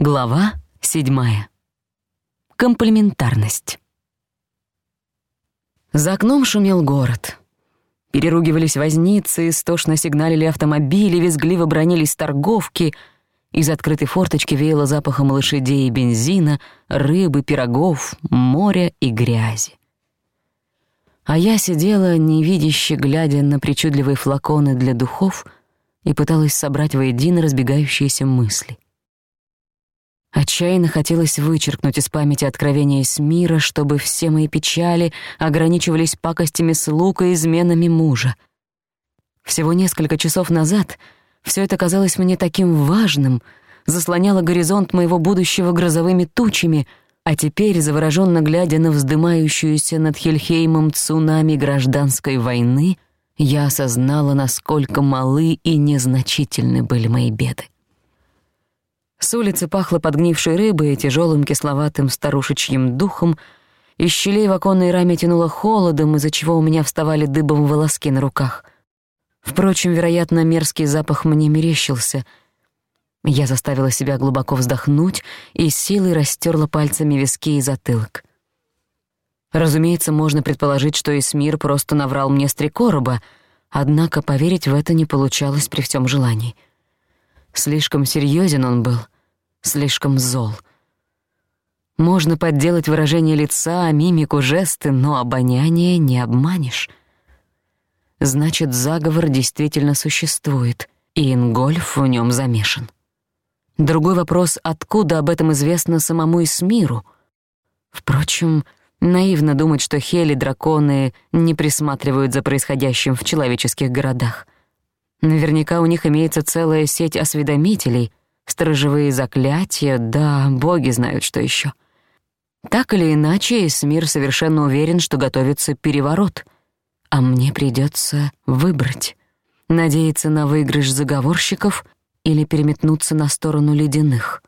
Глава 7. Комплементарность. За окном шумел город. Переругивались возницы, истошно сигналили автомобили, визгливо бронились торговки. Из открытой форточки веяло запахом лошадей и бензина, рыбы, пирогов, моря и грязи. А я сидела, невидяще глядя на причудливые флаконы для духов, и пыталась собрать воедино разбегающиеся мысли — Отчаянно хотелось вычеркнуть из памяти откровения с мира, чтобы все мои печали ограничивались пакостями слуг и изменами мужа. Всего несколько часов назад всё это казалось мне таким важным, заслоняло горизонт моего будущего грозовыми тучами, а теперь, заворожённо глядя на вздымающуюся над Хельхеймом цунами гражданской войны, я осознала, насколько малы и незначительны были мои беды. С улицы пахло подгнившей рыбой и тяжёлым кисловатым старушечьим духом, из щелей в оконной раме тянуло холодом, из-за чего у меня вставали дыбом волоски на руках. Впрочем, вероятно, мерзкий запах мне мерещился. Я заставила себя глубоко вздохнуть и с силой растёрла пальцами виски и затылок. Разумеется, можно предположить, что Исмир просто наврал мне с три короба, однако поверить в это не получалось при всём желании — Слишком серьёзен он был, слишком зол. Можно подделать выражение лица, мимику, жесты, но обоняние не обманешь. Значит, заговор действительно существует, и Ингольф в нем замешан. Другой вопрос, откуда об этом известно самому Исмиру? Впрочем, наивно думать, что Хели драконы не присматривают за происходящим в человеческих городах. Наверняка у них имеется целая сеть осведомителей, сторожевые заклятия, да, боги знают, что еще. Так или иначе, Эсмир совершенно уверен, что готовится переворот, а мне придется выбрать. Надеяться на выигрыш заговорщиков или переметнуться на сторону ледяных.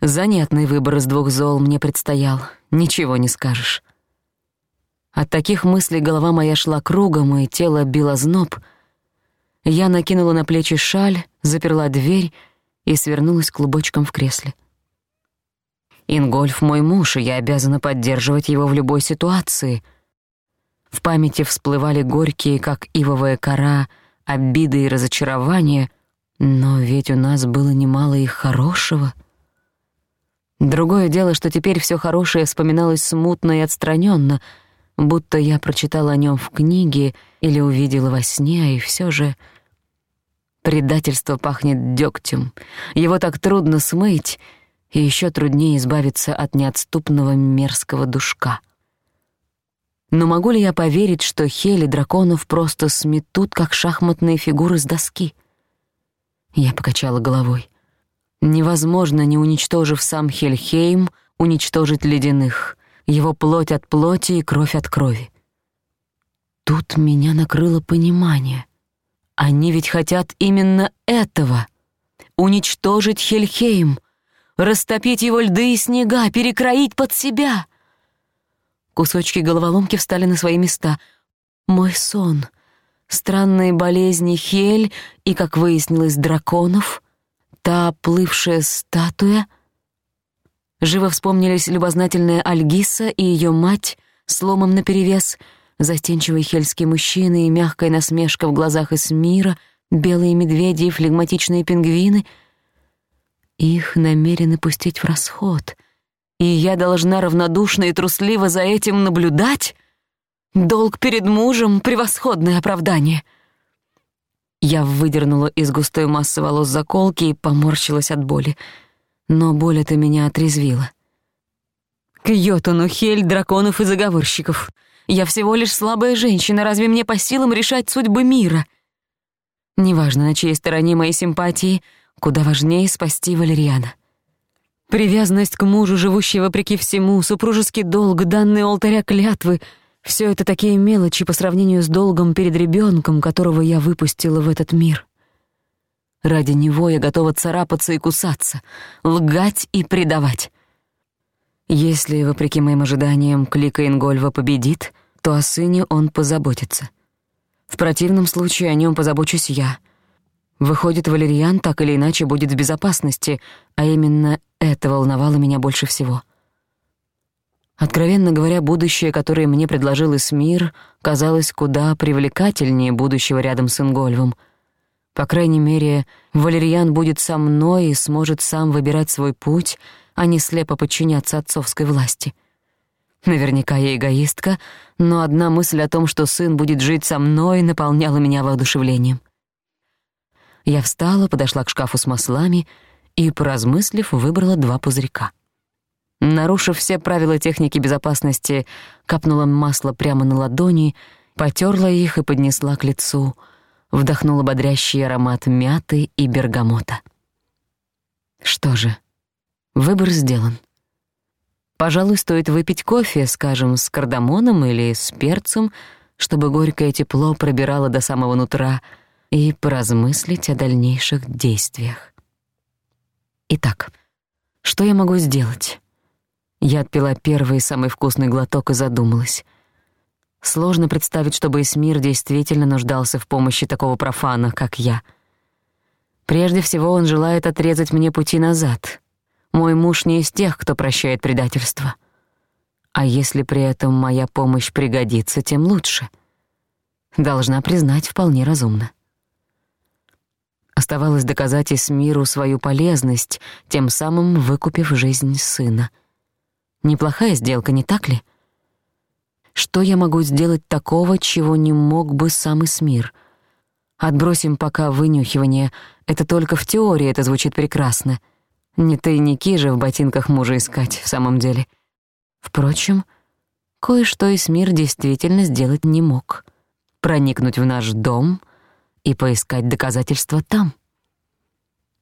Занятный выбор из двух зол мне предстоял, ничего не скажешь. От таких мыслей голова моя шла кругом, и тело било зноб. Я накинула на плечи шаль, заперла дверь — и свернулась клубочком в кресле. «Ингольф мой муж, и я обязана поддерживать его в любой ситуации». В памяти всплывали горькие, как ивовая кора, обиды и разочарования, но ведь у нас было немало и хорошего. Другое дело, что теперь всё хорошее вспоминалось смутно и отстранённо, будто я прочитала о нём в книге или увидела во сне, и всё же... Предательство пахнет дёгтем. Его так трудно смыть, и ещё труднее избавиться от неотступного мерзкого душка. Но могу ли я поверить, что Хели драконов просто сметут, как шахматные фигуры с доски? Я покачала головой. Невозможно, не уничтожив сам Хельхейм, уничтожить ледяных. Его плоть от плоти и кровь от крови. Тут меня накрыло понимание — они ведь хотят именно этого — уничтожить Хельхейм, растопить его льды и снега, перекроить под себя. Кусочки головоломки встали на свои места. Мой сон, странные болезни Хель и, как выяснилось, драконов, та плывшая статуя. Живо вспомнились любознательная Альгиса и ее мать, сломом наперевес — с ломом наперевес — застенчивый хельский мужчина и мягкая насмешка в глазах из мира, белые медведи и флегматичные пингвины. Их намерены пустить в расход, и я должна равнодушно и трусливо за этим наблюдать? Долг перед мужем — превосходное оправдание. Я выдернула из густой массы волос заколки и поморщилась от боли. Но боль эта меня отрезвила. К Йотуну, Хель, драконов и заговорщиков — Я всего лишь слабая женщина, разве мне по силам решать судьбы мира? Неважно, на чьей стороне мои симпатии, куда важнее спасти Валериана. Привязанность к мужу, живущей вопреки всему, супружеский долг, данные алтаря клятвы — все это такие мелочи по сравнению с долгом перед ребенком, которого я выпустила в этот мир. Ради него я готова царапаться и кусаться, лгать и предавать. Если, вопреки моим ожиданиям, Клика Ингольва победит, то о сыне он позаботится. В противном случае о нем позабочусь я. Выходит, Валерьян так или иначе будет в безопасности, а именно это волновало меня больше всего. Откровенно говоря, будущее, которое мне предложил Исмир, казалось куда привлекательнее будущего рядом с Ингольвом. По крайней мере, Валерьян будет со мной и сможет сам выбирать свой путь — они слепо подчиняться отцовской власти. Наверняка я эгоистка, но одна мысль о том, что сын будет жить со мной, наполняла меня воодушевлением. Я встала, подошла к шкафу с маслами и, поразмыслив, выбрала два пузырька. Нарушив все правила техники безопасности, капнула масло прямо на ладони, потерла их и поднесла к лицу, вдохнула бодрящий аромат мяты и бергамота. Что же, Выбор сделан. Пожалуй, стоит выпить кофе, скажем, с кардамоном или с перцем, чтобы горькое тепло пробирало до самого нутра, и поразмыслить о дальнейших действиях. Итак, что я могу сделать? Я отпила первый самый вкусный глоток и задумалась. Сложно представить, чтобы Эсмир действительно нуждался в помощи такого профана, как я. Прежде всего, он желает отрезать мне пути назад — мой муж не из тех, кто прощает предательство. А если при этом моя помощь пригодится, тем лучше. Должна признать, вполне разумно. Оставалось доказать Эсмиру свою полезность, тем самым выкупив жизнь сына. Неплохая сделка, не так ли? Что я могу сделать такого, чего не мог бы сам Эсмир? Отбросим пока вынюхивание. Это только в теории это звучит прекрасно — не тайники же в ботинках мужа искать, в самом деле. Впрочем, кое-что из Смир действительно сделать не мог. Проникнуть в наш дом и поискать доказательства там.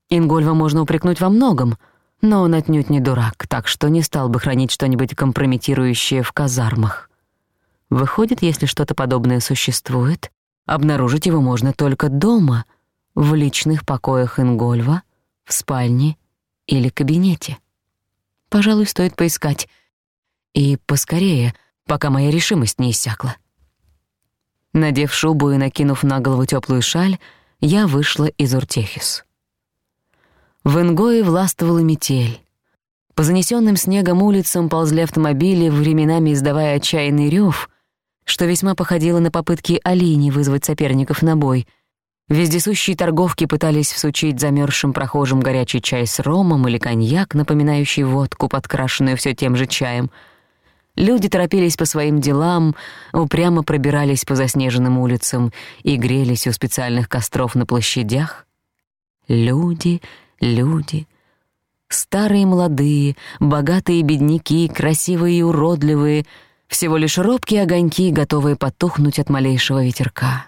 Ингольва можно упрекнуть во многом, но он отнюдь не дурак, так что не стал бы хранить что-нибудь компрометирующее в казармах. Выходит, если что-то подобное существует, обнаружить его можно только дома, в личных покоях Ингольва, в спальне — или кабинете. Пожалуй, стоит поискать. И поскорее, пока моя решимость не иссякла. Надев шубу и накинув на голову тёплую шаль, я вышла из Уртехис. В Ингое властвовала метель. По занесённым снегом улицам ползли автомобили, временами издавая отчаянный рёв, что весьма походило на попытки Алини вызвать соперников на бой — Вездесущие торговки пытались всучить замерзшим прохожим горячий чай с ромом или коньяк, напоминающий водку, подкрашенную все тем же чаем. Люди торопились по своим делам, упрямо пробирались по заснеженным улицам и грелись у специальных костров на площадях. Люди, люди, старые и молодые, богатые и бедняки, красивые и уродливые, всего лишь робкие огоньки, готовые потухнуть от малейшего ветерка.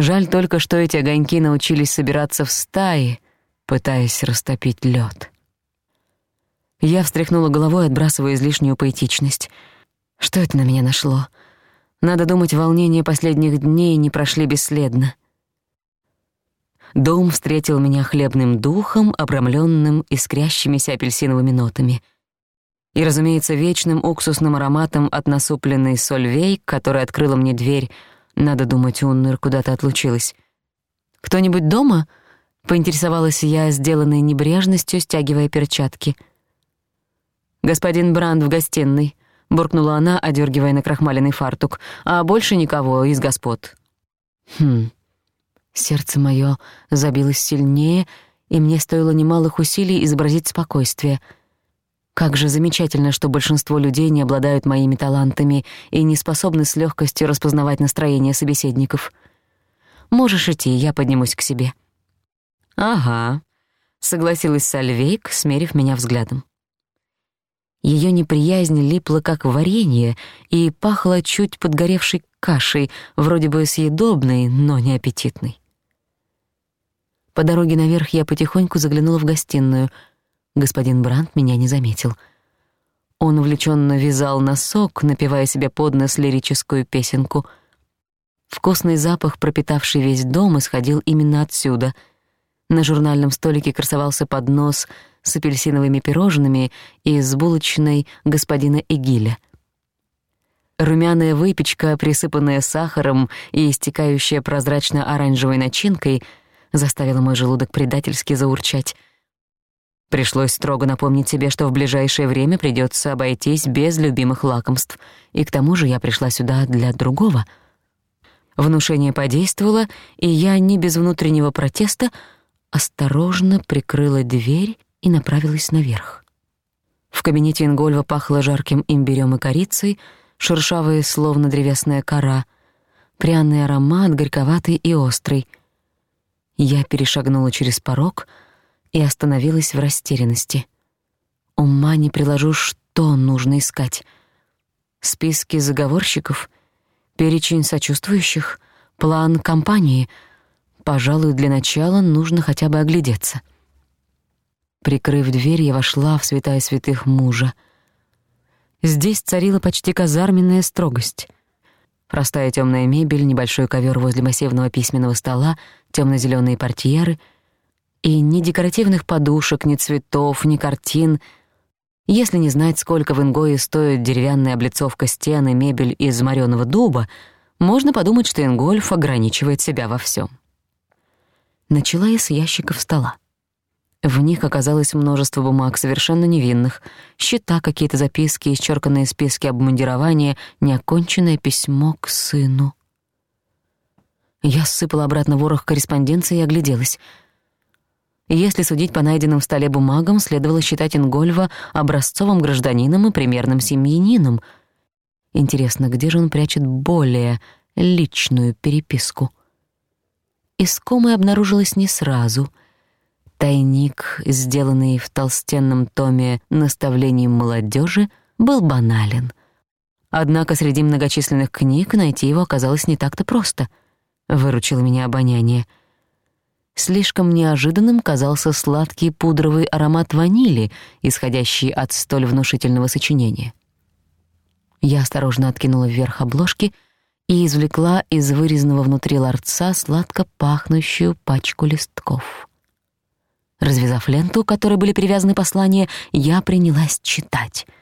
Жаль только, что эти огоньки научились собираться в стаи, пытаясь растопить лёд. Я встряхнула головой, отбрасывая излишнюю поэтичность. Что это на меня нашло? Надо думать, волнения последних дней не прошли бесследно. Дом встретил меня хлебным духом, обрамлённым искрящимися апельсиновыми нотами — и, разумеется, вечным уксусным ароматом от насупленной сольвей, которая открыла мне дверь надо думать, Уннер куда-то отлучилась. «Кто-нибудь дома?» — поинтересовалась я, сделанной небрежностью, стягивая перчатки. «Господин Бранд в гостиной», — буркнула она, одергивая на накрахмаленный фартук, «а больше никого из господ». «Хм...» Сердце моё забилось сильнее, и мне стоило немалых усилий изобразить спокойствие — как же замечательно, что большинство людей не обладают моими талантами и не способны с легкостью распознавать настроение собеседников. Можешь идти, я поднимусь к себе. Ага, согласилась Сальвейк, смерив меня взглядом. Ее неприязнь липла как варенье и пахла чуть подгоревшей кашей, вроде бы съедобной, но не аппетитной. По дороге наверх я потихоньку заглянула в гостиную — господин Брант меня не заметил. Он увлеченно вязал носок, напевая себе под нос лирическую песенку. Вкусный запах, пропитавший весь дом, исходил именно отсюда. На журнальном столике красовался поднос с апельсиновыми пирожными и с булочной господина Эгиля. Румяная выпечка, присыпанная сахаром и истекающая прозрачно-оранжевой начинкой, заставила мой желудок предательски заурчать — Пришлось строго напомнить себе, что в ближайшее время придётся обойтись без любимых лакомств, и к тому же я пришла сюда для другого. Внушение подействовало, и я не без внутреннего протеста осторожно прикрыла дверь и направилась наверх. В кабинете Ингольва пахло жарким имбирём и корицей, шершавые, словно древесная кора, пряный аромат, горьковатый и острый. Я перешагнула через порог — и остановилась в растерянности. Ума не приложу, что нужно искать. Списки заговорщиков, перечень сочувствующих, план компании. Пожалуй, для начала нужно хотя бы оглядеться. Прикрыв дверь, я вошла в святая святых мужа. Здесь царила почти казарменная строгость. Простая темная мебель, небольшой ковер возле массивного письменного стола, темно зеленые портьеры — и ни декоративных подушек, ни цветов, ни картин. Если не знать, сколько в Ингое стоит деревянная облицовка стен и мебель из морёного дуба, можно подумать, что Ингольф ограничивает себя во всём. Начала я с ящиков стола. В них оказалось множество бумаг, совершенно невинных, счета, какие-то записки, исчерканные списки обмундирования, неоконченное письмо к сыну. Я сыпала обратно ворох корреспонденции и огляделась — если судить по найденным в столе бумагам, следовало считать Ингольва образцовым гражданином и примерным семьянином. Интересно, где же он прячет более личную переписку? Искомая обнаружилась не сразу. Тайник, сделанный в толстенном томе наставлением молодежи, был банален. Однако среди многочисленных книг найти его оказалось не так-то просто. Выручило меня обоняние — Слишком неожиданным казался сладкий пудровый аромат ванили, исходящий от столь внушительного сочинения. Я осторожно откинула вверх обложки и извлекла из вырезанного внутри ларца сладко пахнущую пачку листков. Развязав ленту, к которой были привязаны послания, я принялась читать —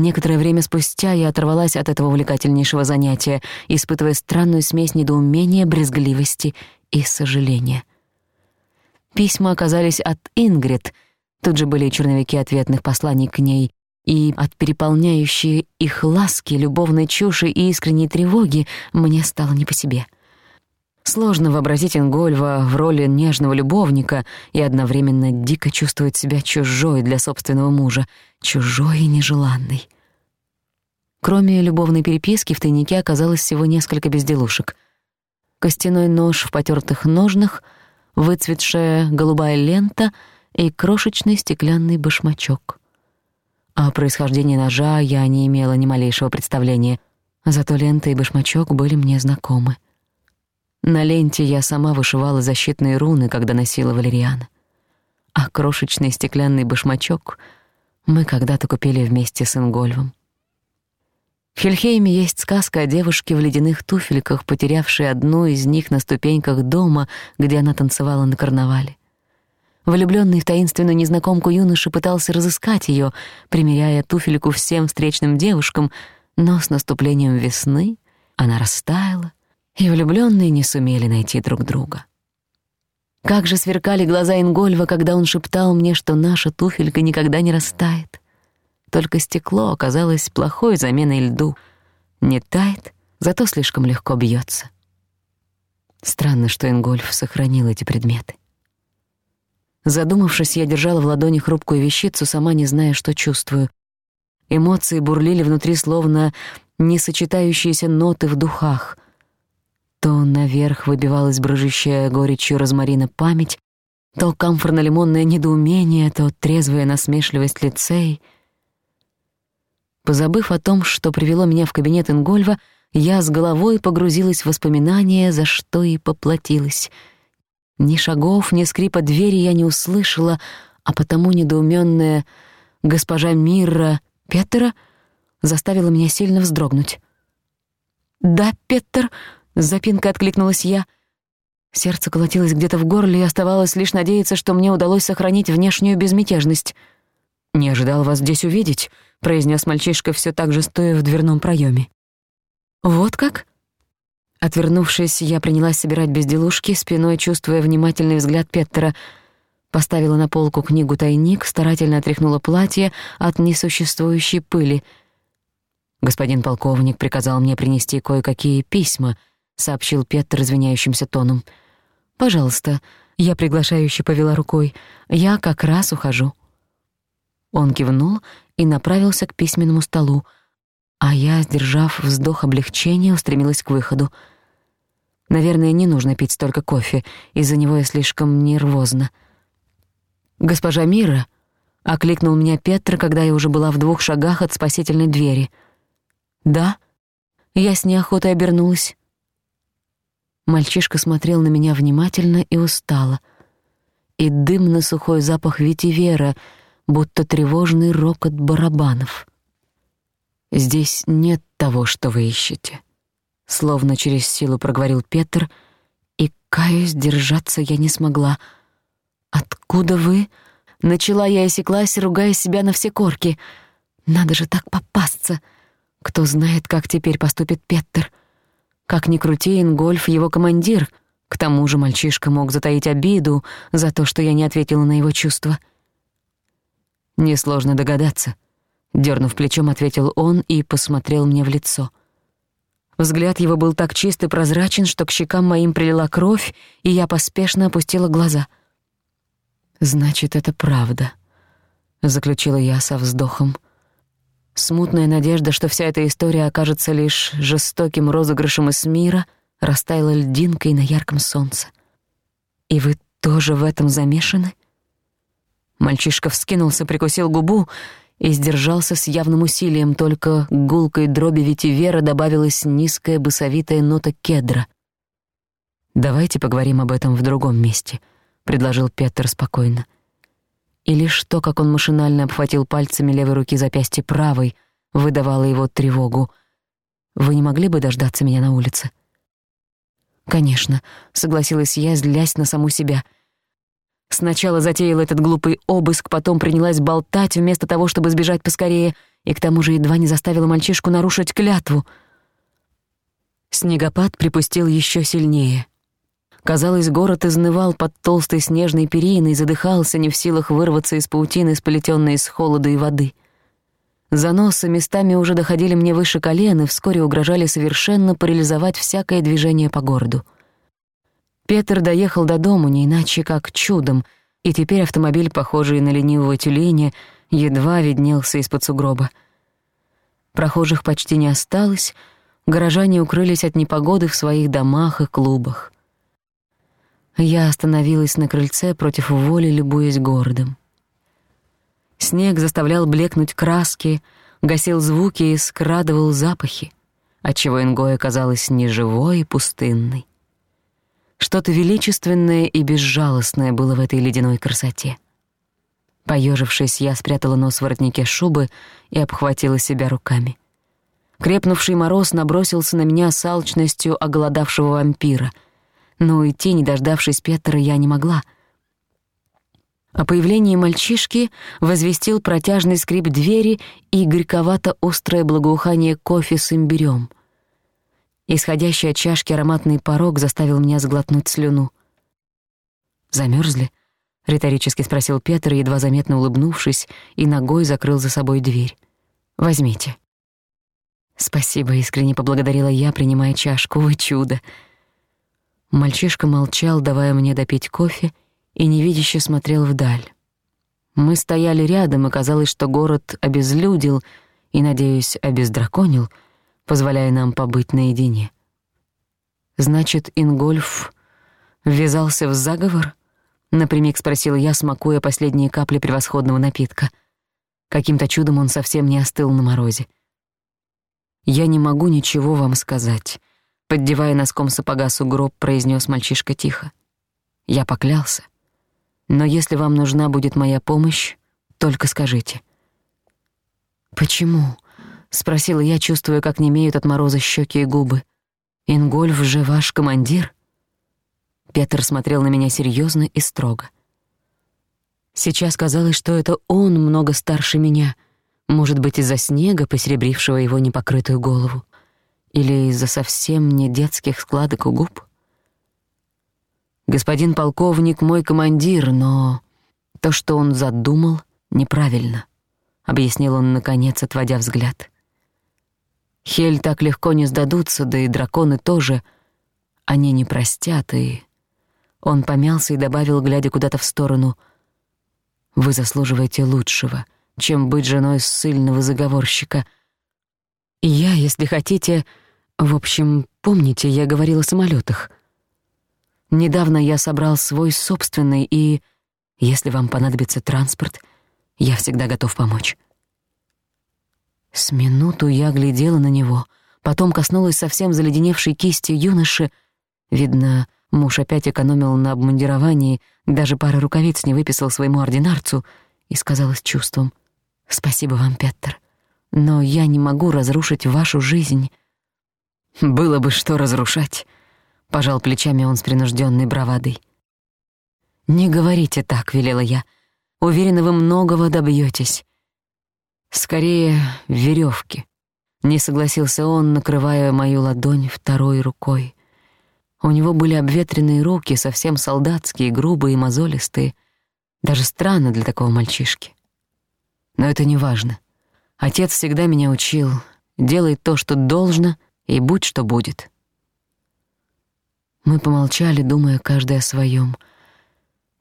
Некоторое время спустя я оторвалась от этого увлекательнейшего занятия, испытывая странную смесь недоумения, брезгливости и сожаления. Письма оказались от Ингрид, тут же были черновики ответных посланий к ней, и от переполняющей их ласки, любовной чуши и искренней тревоги мне стало не по себе. — Сложно вообразить Ингольва в роли нежного любовника и одновременно дико чувствовать себя чужой для собственного мужа, чужой и нежеланной. Кроме любовной переписки, в тайнике оказалось всего несколько безделушек. Костяной нож в потертых ножнах, выцветшая голубая лента и крошечный стеклянный башмачок. О происхождении ножа я не имела ни малейшего представления, зато лента и башмачок были мне знакомы — на ленте я сама вышивала защитные руны, когда носила валериана. А крошечный стеклянный башмачок мы когда-то купили вместе с Ингольвом. В Хельхейме есть сказка о девушке в ледяных туфельках, потерявшей одну из них на ступеньках дома, где она танцевала на карнавале. Влюблённый в таинственную незнакомку юноша пытался разыскать её, примеряя туфельку всем встречным девушкам, но с наступлением весны она растаяла, и влюблённые не сумели найти друг друга. Как же сверкали глаза Ингольва, когда он шептал мне, что наша туфелька никогда не растает. Только стекло оказалось плохой заменой льду. Не тает, зато слишком легко бьётся. Странно, что Ингольф сохранил эти предметы. Задумавшись, я держала в ладони хрупкую вещицу, сама не зная, что чувствую. Эмоции бурлили внутри, словно несочетающиеся ноты в духах — то наверх выбивалась брыжущая горечью розмарина память, то камфорно-лимонное недоумение, то трезвая насмешливость лицей. Позабыв о том, что привело меня в кабинет Ингольва, я с головой погрузилась в воспоминания, за что и поплатилась. Ни шагов, ни скрипа двери я не услышала, а потому недоумённая госпожа Мира Петера заставила меня сильно вздрогнуть. «Да, Петер», Запинка откликнулась я. Сердце колотилось где-то в горле, и оставалось лишь надеяться, что мне удалось сохранить внешнюю безмятежность. «Не ожидал вас здесь увидеть», — произнес мальчишка, все так же стоя в дверном проеме. «Вот как?» Отвернувшись, я принялась собирать безделушки, спиной чувствуя внимательный взгляд Петтера. Поставила на полку книгу-тайник, старательно отряхнула платье от несуществующей пыли. Господин полковник приказал мне принести кое-какие письма —— сообщил Петр развиняющимся тоном. «Пожалуйста», — я приглашающе повела рукой, — «я как раз ухожу». Он кивнул и направился к письменному столу, а я, сдержав вздох облегчения, устремилась к выходу. Наверное, не нужно пить столько кофе, из-за него я слишком нервозна. «Госпожа Мира!» — окликнул меня Петр, когда я уже была в двух шагах от спасительной двери. «Да?» Я с неохотой обернулась. Мальчишка смотрел на меня внимательно и устало. И дымно сухой запах ветивера, будто тревожный рокот барабанов. «Здесь нет того, что вы ищете», — словно через силу проговорил Петр, и, каюсь, держаться я не смогла. «Откуда вы?» — начала я осеклась, ругая себя на все корки. «Надо же так попасться! Кто знает, как теперь поступит Петр!» Как ни крути, Ингольф — его командир. К тому же мальчишка мог затаить обиду за то, что я не ответила на его чувства. «Несложно догадаться», — дернув плечом, ответил он и посмотрел мне в лицо. Взгляд его был так чист и прозрачен, что к щекам моим прилила кровь, и я поспешно опустила глаза. «Значит, это правда», — заключила я со вздохом. Смутная надежда, что вся эта история окажется лишь жестоким розыгрышем из мира, растаяла льдинкой на ярком солнце. «И вы тоже в этом замешаны?» Мальчишка вскинулся, прикусил губу и сдержался с явным усилием, только гулкой дроби ветивера добавилась низкая басовитая нота кедра. «Давайте поговорим об этом в другом месте», — предложил Петр спокойно и лишь то, как он машинально обхватил пальцами левой руки запястье правой, выдавало его тревогу. «Вы не могли бы дождаться меня на улице?» «Конечно», — согласилась я, злясь на саму себя. Сначала затеяла этот глупый обыск, потом принялась болтать вместо того, чтобы сбежать поскорее, и к тому же едва не заставила мальчишку нарушить клятву. Снегопад припустил еще сильнее — Казалось, город изнывал под толстой снежной периной, задыхался, не в силах вырваться из паутины, сплетенной из холода и воды. Заносы местами уже доходили мне выше колен и вскоре угрожали совершенно парализовать всякое движение по городу. Петр доехал до дома не иначе как чудом, и теперь автомобиль, похожий на ленивого тюленя, едва виднелся из-под сугроба. Прохожих почти не осталось, горожане укрылись от непогоды в своих домах и клубах. Я остановилась на крыльце против воли, любуясь городом. Снег заставлял блекнуть краски, гасил звуки и скрадывал запахи, отчего Ингоя казалась неживой и пустынной. Что-то величественное и безжалостное было в этой ледяной красоте. Поёжившись, я спрятала нос в воротнике шубы и обхватила себя руками. Крепнувший мороз набросился на меня с алчностью оголодавшего вампира, но уйти, не дождавшись Петера, я не могла. О появлении мальчишки возвестил протяжный скрип двери и горьковато-острое благоухание кофе с имбирём. Исходящий от чашки ароматный порог заставил меня сглотнуть слюну. «Замёрзли?» — риторически спросил Петр, едва заметно улыбнувшись, и ногой закрыл за собой дверь. «Возьмите». «Спасибо», — искренне поблагодарила я, принимая чашку. «Вы чудо!» Мальчишка молчал, давая мне допить кофе, и невидяще смотрел вдаль. Мы стояли рядом, и казалось, что город обезлюдил и, надеюсь, обездраконил, позволяя нам побыть наедине. «Значит, Ингольф ввязался в заговор?» — напрямик спросил я, смакуя последние капли превосходного напитка. Каким-то чудом он совсем не остыл на морозе. «Я не могу ничего вам сказать. поддевая носком сапога сугроб, произнес мальчишка тихо. «Я поклялся. Но если вам нужна будет моя помощь, только скажите». «Почему?» — спросила я, чувствуя, как немеют от мороза щеки и губы. «Ингольф же ваш командир?» Петр смотрел на меня серьезно и строго. Сейчас казалось, что это он много старше меня, может быть, из-за снега, посеребрившего его непокрытую голову. Или из-за совсем не детских складок у губ? Господин полковник мой командир, но то, что он задумал, неправильно, объяснил он наконец, отводя взгляд. Хель так легко не сдадутся, да и драконы тоже. Они не простят, и... Он помялся и добавил, глядя куда-то в сторону. «Вы заслуживаете лучшего, чем быть женой ссыльного заговорщика. И я, если хотите, в общем, помните, я говорил о самолетах. Недавно я собрал свой собственный, и если вам понадобится транспорт, я всегда готов помочь. С минуту я глядела на него, потом коснулась совсем заледеневшей кисти юноши. Видно, муж опять экономил на обмундировании, даже пары рукавиц не выписал своему ординарцу и сказала с чувством. «Спасибо вам, Петр, но я не могу разрушить вашу жизнь». Было бы что разрушать, пожал плечами он с принуждённой бравадой. Не говорите так, велела я. Уверена, вы многого добьётесь. Скорее, верёвки. Не согласился он, накрывая мою ладонь второй рукой. У него были обветренные руки, совсем солдатские, грубые, и мозолистые. Даже странно для такого мальчишки. Но это не важно. Отец всегда меня учил. Делай то, что должно, и будь что будет. Мы помолчали, думая каждый о своём.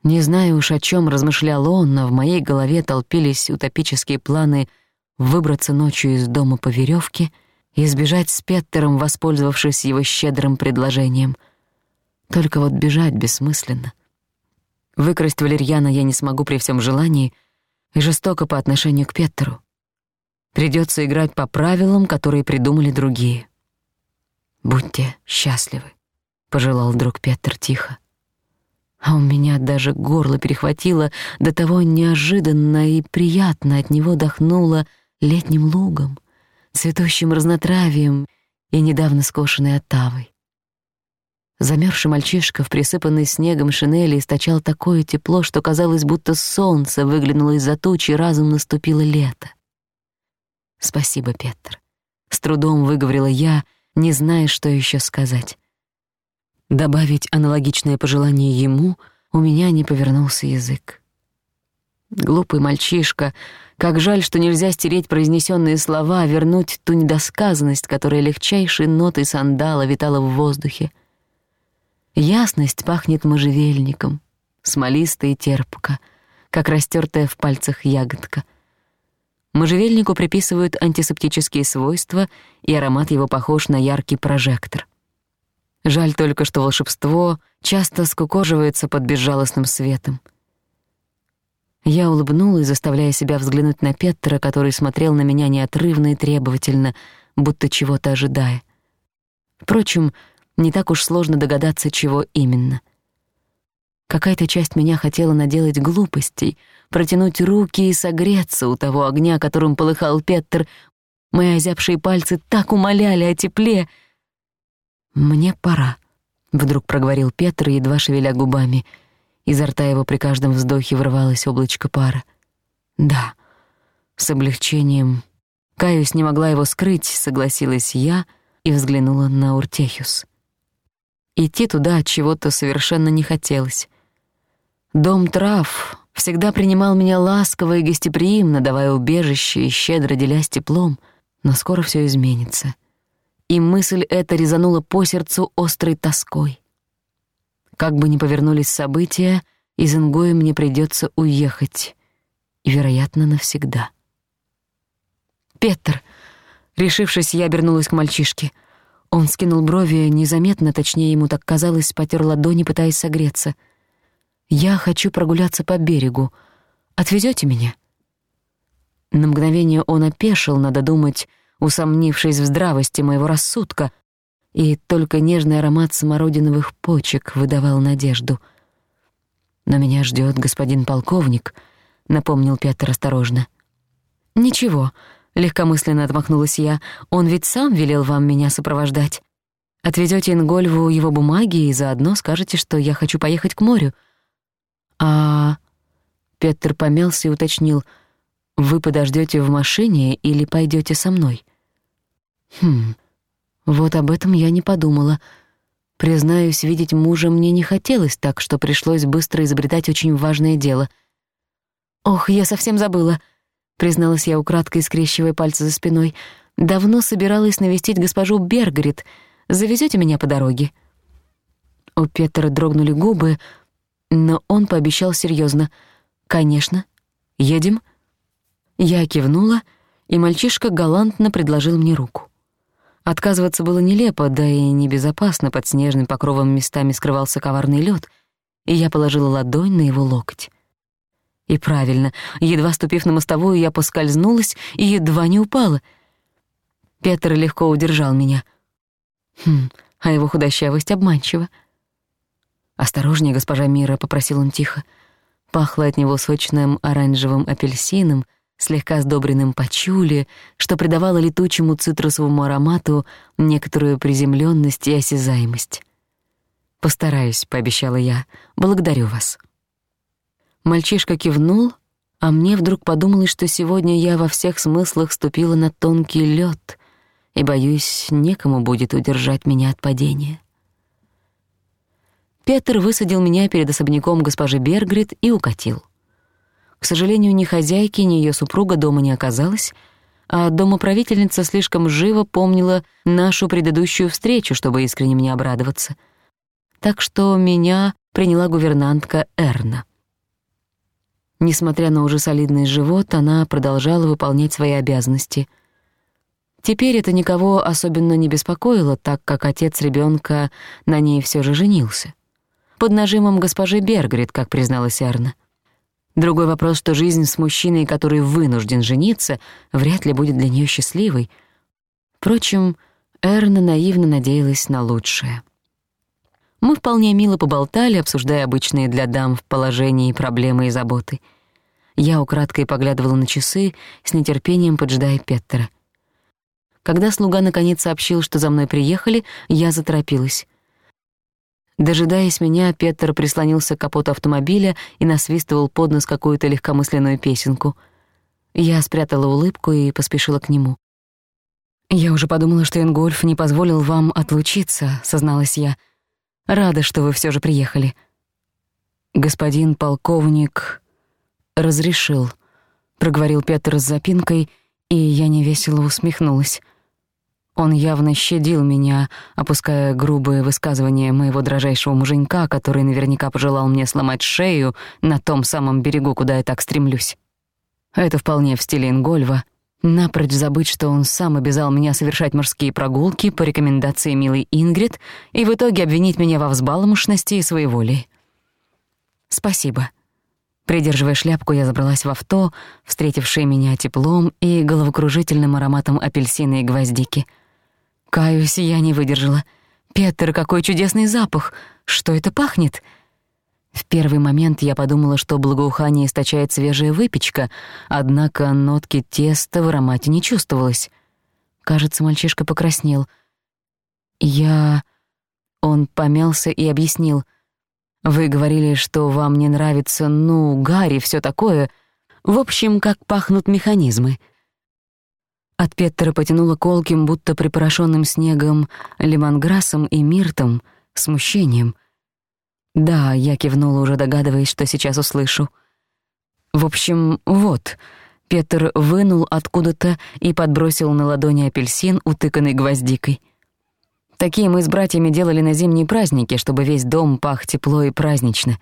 Не знаю уж, о чём размышлял он, но в моей голове толпились утопические планы выбраться ночью из дома по верёвке и сбежать с Петтером, воспользовавшись его щедрым предложением. Только вот бежать бессмысленно. Выкрасть валерьяна я не смогу при всём желании и жестоко по отношению к Петтеру. Придётся играть по правилам, которые придумали другие. Будьте счастливы, пожелал вдруг Петр тихо. А у меня даже горло перехватило, до того неожиданно и приятно от него дохнуло летним лугом, цветущим разнотравием и недавно скошенной оттавой. Замерзший мальчишка в присыпанной снегом шинели источал такое тепло, что казалось, будто солнце выглянуло из-за тучи, и разом наступило лето. «Спасибо, Петр», — с трудом выговорила я — не зная, что еще сказать. Добавить аналогичное пожелание ему у меня не повернулся язык. Глупый мальчишка, как жаль, что нельзя стереть произнесенные слова, а вернуть ту недосказанность, которая легчайшей нотой сандала витала в воздухе. Ясность пахнет можжевельником, смолистая, и терпко, как растертая в пальцах ягодка — Можжевельнику приписывают антисептические свойства, и аромат его похож на яркий прожектор. Жаль только, что волшебство часто скукоживается под безжалостным светом. Я улыбнулась, заставляя себя взглянуть на Петра, который смотрел на меня неотрывно и требовательно, будто чего-то ожидая. Впрочем, не так уж сложно догадаться, чего именно — Какая-то часть меня хотела наделать глупостей, протянуть руки и согреться у того огня, которым полыхал Петтер. Мои озябшие пальцы так умоляли о тепле. «Мне пора», — вдруг проговорил Петр, едва шевеля губами. Изо рта его при каждом вздохе врывалось облачко пара. «Да», — с облегчением. Каюсь не могла его скрыть, согласилась я и взглянула на Уртехюс. Идти туда чего-то совершенно не хотелось. Дом трав всегда принимал меня ласково и гостеприимно, давая убежище и щедро делясь теплом, но скоро все изменится. И мысль эта резанула по сердцу острой тоской. Как бы ни повернулись события, из Ингоя мне придется уехать, и, вероятно, навсегда. Петр, решившись, я обернулась к мальчишке. Он скинул брови незаметно, точнее, ему так казалось, потер ладони, пытаясь согреться — я хочу прогуляться по берегу. Отвезёте меня?» На мгновение он опешил, надо думать, усомнившись в здравости моего рассудка, и только нежный аромат смородиновых почек выдавал надежду. «Но меня ждёт господин полковник», — напомнил Петр осторожно. «Ничего», — легкомысленно отмахнулась я, — «он ведь сам велел вам меня сопровождать. Отведёте Ингольву его бумаги и заодно скажете, что я хочу поехать к морю. А... Петр помялся и уточнил. «Вы подождёте в машине или пойдёте со мной?» «Хм, вот об этом я не подумала. Признаюсь, видеть мужа мне не хотелось так, что пришлось быстро изобретать очень важное дело. «Ох, я совсем забыла», — призналась я украдкой, скрещивая пальцы за спиной. «Давно собиралась навестить госпожу Бергрид. Завезёте меня по дороге?» У Петра дрогнули губы, — но он пообещал серьезно: «Конечно. Едем?» Я кивнула, и мальчишка галантно предложил мне руку. Отказываться было нелепо, да и небезопасно, под снежным покровом местами скрывался коварный лед, и я положила ладонь на его локоть. И правильно, едва ступив на мостовую, я поскользнулась и едва не упала. Петр легко удержал меня. Хм, а его худощавость обманчива. «Осторожнее, госпожа Мира», — попросил он тихо. Пахло от него сочным оранжевым апельсином, слегка сдобренным пачули, что придавало летучему цитрусовому аромату некоторую приземлённость и осязаемость. «Постараюсь», — пообещала я. «Благодарю вас». Мальчишка кивнул, а мне вдруг подумалось, что сегодня я во всех смыслах ступила на тонкий лёд, и, боюсь, некому будет удержать меня от падения. Петр высадил меня перед особняком госпожи Бергрид и укатил. К сожалению, ни хозяйки, ни ее супруга дома не оказалось, а домоправительница слишком живо помнила нашу предыдущую встречу, чтобы искренне мне обрадоваться. Так что меня приняла гувернантка Эрна. Несмотря на уже солидный живот, она продолжала выполнять свои обязанности. Теперь это никого особенно не беспокоило, так как отец ребенка на ней все же женился под нажимом госпожи Бергрид, как призналась Эрна, Другой вопрос, что жизнь с мужчиной, который вынужден жениться, вряд ли будет для неё счастливой. Впрочем, Эрна наивно надеялась на лучшее. Мы вполне мило поболтали, обсуждая обычные для дам в положении проблемы и заботы. Я украдкой поглядывала на часы, с нетерпением поджидая Петтера. Когда слуга наконец сообщил, что за мной приехали, я заторопилась. Дожидаясь меня, Петер прислонился к капоту автомобиля и насвистывал под нос какую-то легкомысленную песенку. Я спрятала улыбку и поспешила к нему. «Я уже подумала, что Энгольф не позволил вам отлучиться», — созналась я. «Рада, что вы всё же приехали». «Господин полковник разрешил», — проговорил Петр с запинкой, и я невесело усмехнулась. Он явно щадил меня, опуская грубые высказывания моего дрожайшего муженька, который наверняка пожелал мне сломать шею на том самом берегу, куда я так стремлюсь. Это вполне в стиле Ингольва. Напрочь забыть, что он сам обязал меня совершать морские прогулки по рекомендации милой Ингрид и в итоге обвинить меня во взбалмошности и своеволии. «Спасибо». Придерживая шляпку, я забралась в авто, встретившее меня теплом и головокружительным ароматом апельсина и гвоздики — Каюсь, я не выдержала. «Петер, какой чудесный запах! Что это пахнет?» В первый момент я подумала, что благоухание источает свежая выпечка, однако нотки теста в аромате не чувствовалось. Кажется, мальчишка покраснел. «Я...» Он помялся и объяснил. «Вы говорили, что вам не нравится, ну, Гарри, все такое. В общем, как пахнут механизмы». От Петтера потянуло колким, будто припорошенным снегом, лимонграссом и миртом, смущением. «Да», — я кивнула, уже догадываясь, что сейчас услышу. «В общем, вот», — Петер вынул откуда-то и подбросил на ладони апельсин, утыканный гвоздикой. «Такие мы с братьями делали на зимние праздники, чтобы весь дом пах тепло и празднично».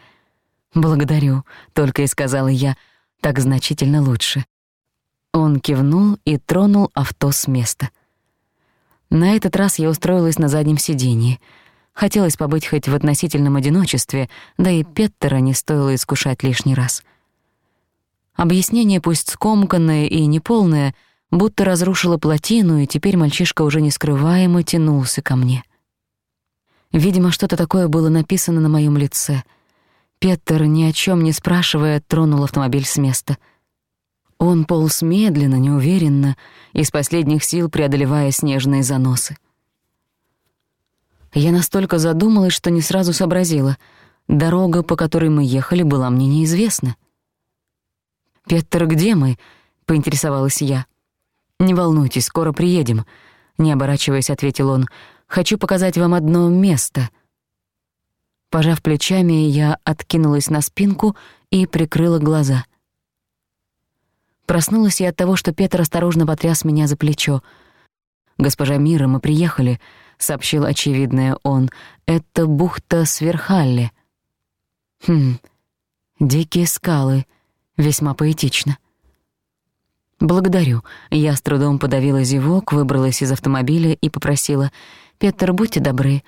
«Благодарю», — только и сказала я, — «так значительно лучше». Он кивнул и тронул авто с места. На этот раз я устроилась на заднем сиденье. Хотелось побыть хоть в относительном одиночестве, да и Петтера не стоило искушать лишний раз. Объяснение, пусть скомканное и неполное, будто разрушило плотину, и теперь мальчишка уже нескрываемо тянулся ко мне. Видимо, что-то такое было написано на моем лице. Петтер, ни о чем не спрашивая, тронул автомобиль с места — он полз медленно, неуверенно, из последних сил преодолевая снежные заносы. Я настолько задумалась, что не сразу сообразила. Дорога, по которой мы ехали, была мне неизвестна. «Петер, где мы?» — поинтересовалась я. «Не волнуйтесь, скоро приедем», — не оборачиваясь, ответил он. «Хочу показать вам одно место». Пожав плечами, я откинулась на спинку и прикрыла глаза — Проснулась я от того, что Петр осторожно потряс меня за плечо. «Госпожа Мира, мы приехали», — сообщил очевидное он. «Это бухта Сверхалли». «Хм, дикие скалы. Весьма поэтично». «Благодарю». Я с трудом подавила зевок, выбралась из автомобиля и попросила. «Петер, будьте добры.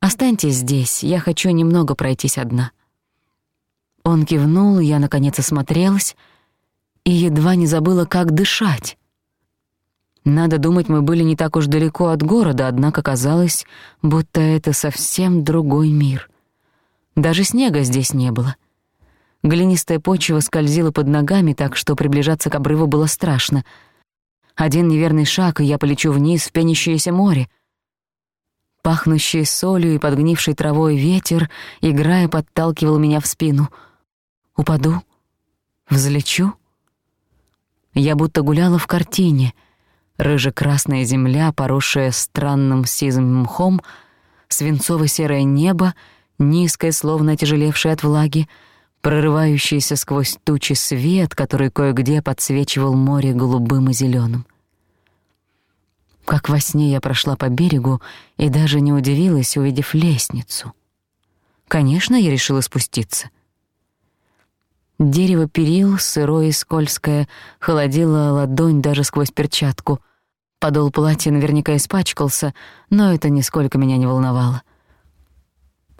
Останьтесь здесь, я хочу немного пройтись одна». Он кивнул, я, наконец, осмотрелась — и едва не забыла, как дышать. Надо думать, мы были не так уж далеко от города, однако казалось, будто это совсем другой мир. Даже снега здесь не было. Глинистая почва скользила под ногами, так что приближаться к обрыву было страшно. Один неверный шаг, и я полечу вниз в пенящееся море. Пахнущий солью и подгнившей травой ветер, играя, подталкивал меня в спину. «Упаду? Взлечу?» Я будто гуляла в картине. Рыже-красная земля, поросшая странным сизым мхом, свинцово-серое небо, низкое, словно тяжелевшее от влаги, прорывающийся сквозь тучи свет, который кое-где подсвечивал море голубым и зелёным. Как во сне я прошла по берегу и даже не удивилась, увидев лестницу. Конечно, я решила спуститься. Дерево перил, сырое и скользкое, холодило ладонь даже сквозь перчатку. Подол платья наверняка испачкался, но это нисколько меня не волновало.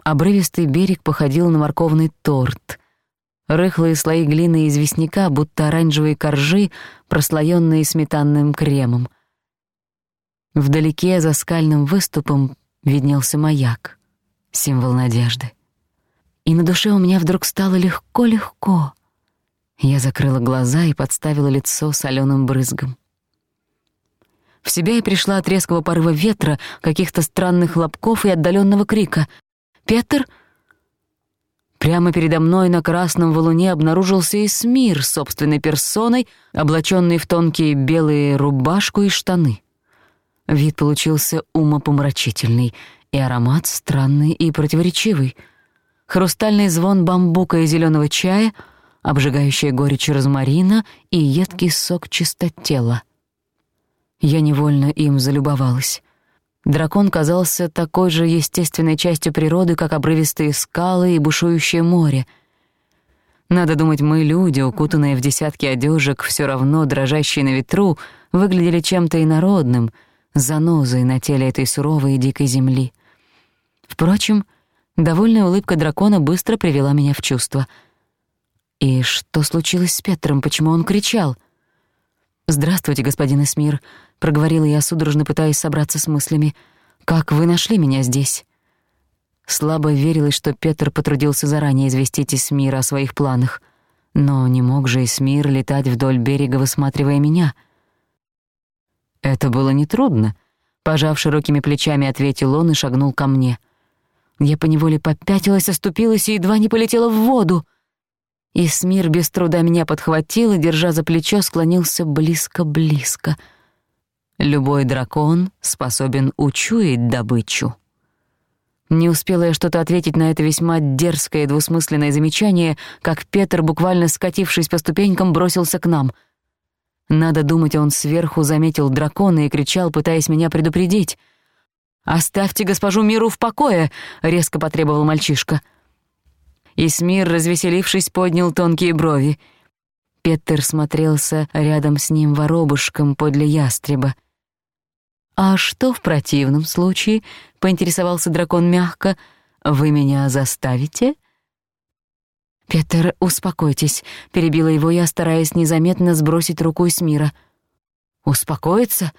Обрывистый берег походил на морковный торт. Рыхлые слои глины и известняка, будто оранжевые коржи, прослоённые сметанным кремом. Вдалеке за скальным выступом виднелся маяк, символ надежды и на душе у меня вдруг стало легко-легко. Я закрыла глаза и подставила лицо солёным брызгом. В себя я пришла от резкого порыва ветра, каких-то странных хлопков и отдалённого крика. «Петер!» Прямо передо мной на красном валуне обнаружился и Смир собственной персоной, облачённый в тонкие белые рубашку и штаны. Вид получился умопомрачительный, и аромат странный и противоречивый — хрустальный звон бамбука и зеленого чая, обжигающая горечь розмарина и едкий сок чистотела. Я невольно им залюбовалась. Дракон казался такой же естественной частью природы, как обрывистые скалы и бушующее море. Надо думать, мы, люди, укутанные в десятки одежек, все равно дрожащие на ветру, выглядели чем-то инородным, занозой на теле этой суровой и дикой земли. Впрочем, Довольная улыбка дракона быстро привела меня в чувство. «И что случилось с Петром? Почему он кричал?» «Здравствуйте, господин Эсмир», — проговорила я, судорожно пытаясь собраться с мыслями. «Как вы нашли меня здесь?» Слабо верилось, что Петр потрудился заранее известить Эсмир о своих планах. Но не мог же Эсмир летать вдоль берега, высматривая меня. «Это было нетрудно», — пожав широкими плечами, ответил он и шагнул ко мне — я поневоле попятилась, оступилась и едва не полетела в воду. И Смир без труда меня подхватил и, держа за плечо, склонился близко-близко. Любой дракон способен учуять добычу. Не успела я что-то ответить на это весьма дерзкое и двусмысленное замечание, как Петр, буквально скатившись по ступенькам, бросился к нам. Надо думать, он сверху заметил дракона и кричал, пытаясь меня предупредить — «Оставьте госпожу Миру в покое!» — резко потребовал мальчишка. Исмир, развеселившись, поднял тонкие брови. Петер смотрелся рядом с ним воробушком подле ястреба. «А что в противном случае?» — поинтересовался дракон мягко. «Вы меня заставите?» «Петер, успокойтесь», — перебила его я, стараясь незаметно сбросить руку Исмира. «Успокоиться?»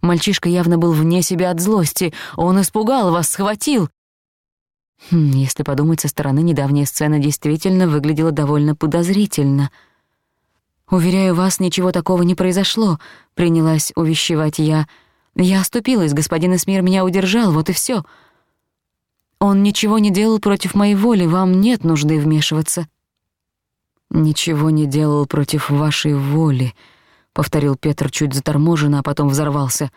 Мальчишка явно был вне себя от злости. Он испугал вас, схватил. Хм, если подумать со стороны, недавняя сцена действительно выглядела довольно подозрительно. «Уверяю вас, ничего такого не произошло», — принялась увещевать я. «Я оступилась, господин Эсмир меня удержал, вот и все. «Он ничего не делал против моей воли, вам нет нужды вмешиваться». «Ничего не делал против вашей воли», повторил Петр чуть заторможенно, а потом взорвался.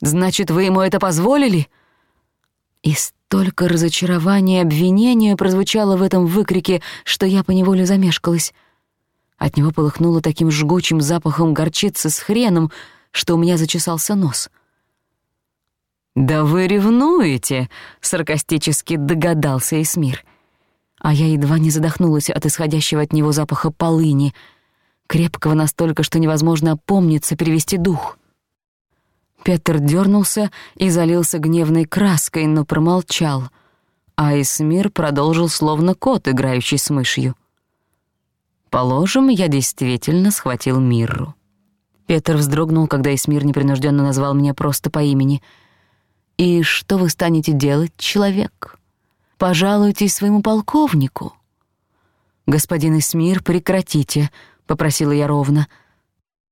«Значит, вы ему это позволили?» И столько разочарования и обвинения прозвучало в этом выкрике, что я поневоле замешкалась. От него полыхнуло таким жгучим запахом горчицы с хреном, что у меня зачесался нос. «Да вы ревнуете!» — саркастически догадался Эсмир. А я едва не задохнулась от исходящего от него запаха полыни — крепкого настолько, что невозможно опомниться, перевести дух. Петр дернулся и залился гневной краской, но промолчал, а Исмир продолжил словно кот, играющий с мышью. «Положим, я действительно схватил Мирру». Петр вздрогнул, когда Исмир непринужденно назвал меня просто по имени. «И что вы станете делать, человек? Пожалуйтесь своему полковнику». «Господин Исмир, прекратите», попросила я ровно.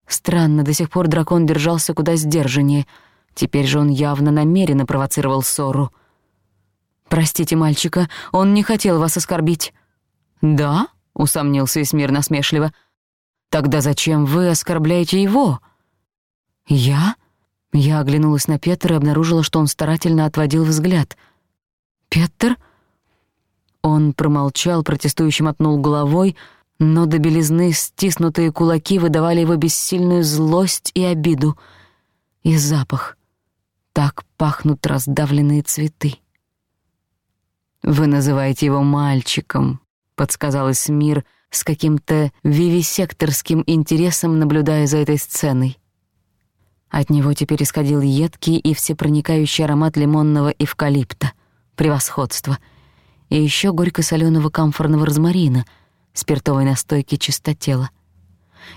Странно, до сих пор дракон держался куда сдержаннее. Теперь же он явно намеренно провоцировал ссору. «Простите мальчика, он не хотел вас оскорбить». «Да?» — усомнился Эсмир насмешливо. «Тогда зачем вы оскорбляете его?» «Я?» Я оглянулась на Петра и обнаружила, что он старательно отводил взгляд. «Петр?» Он промолчал, протестующим отнул головой, — но до белизны стиснутые кулаки выдавали его бессильную злость и обиду. И запах. Так пахнут раздавленные цветы. «Вы называете его мальчиком», — подсказал Эсмир с каким-то вивисекторским интересом, наблюдая за этой сценой. От него теперь исходил едкий и всепроникающий аромат лимонного эвкалипта, превосходство, и ещё горько-солёного камфорного розмарина — спиртовой настойки чистотела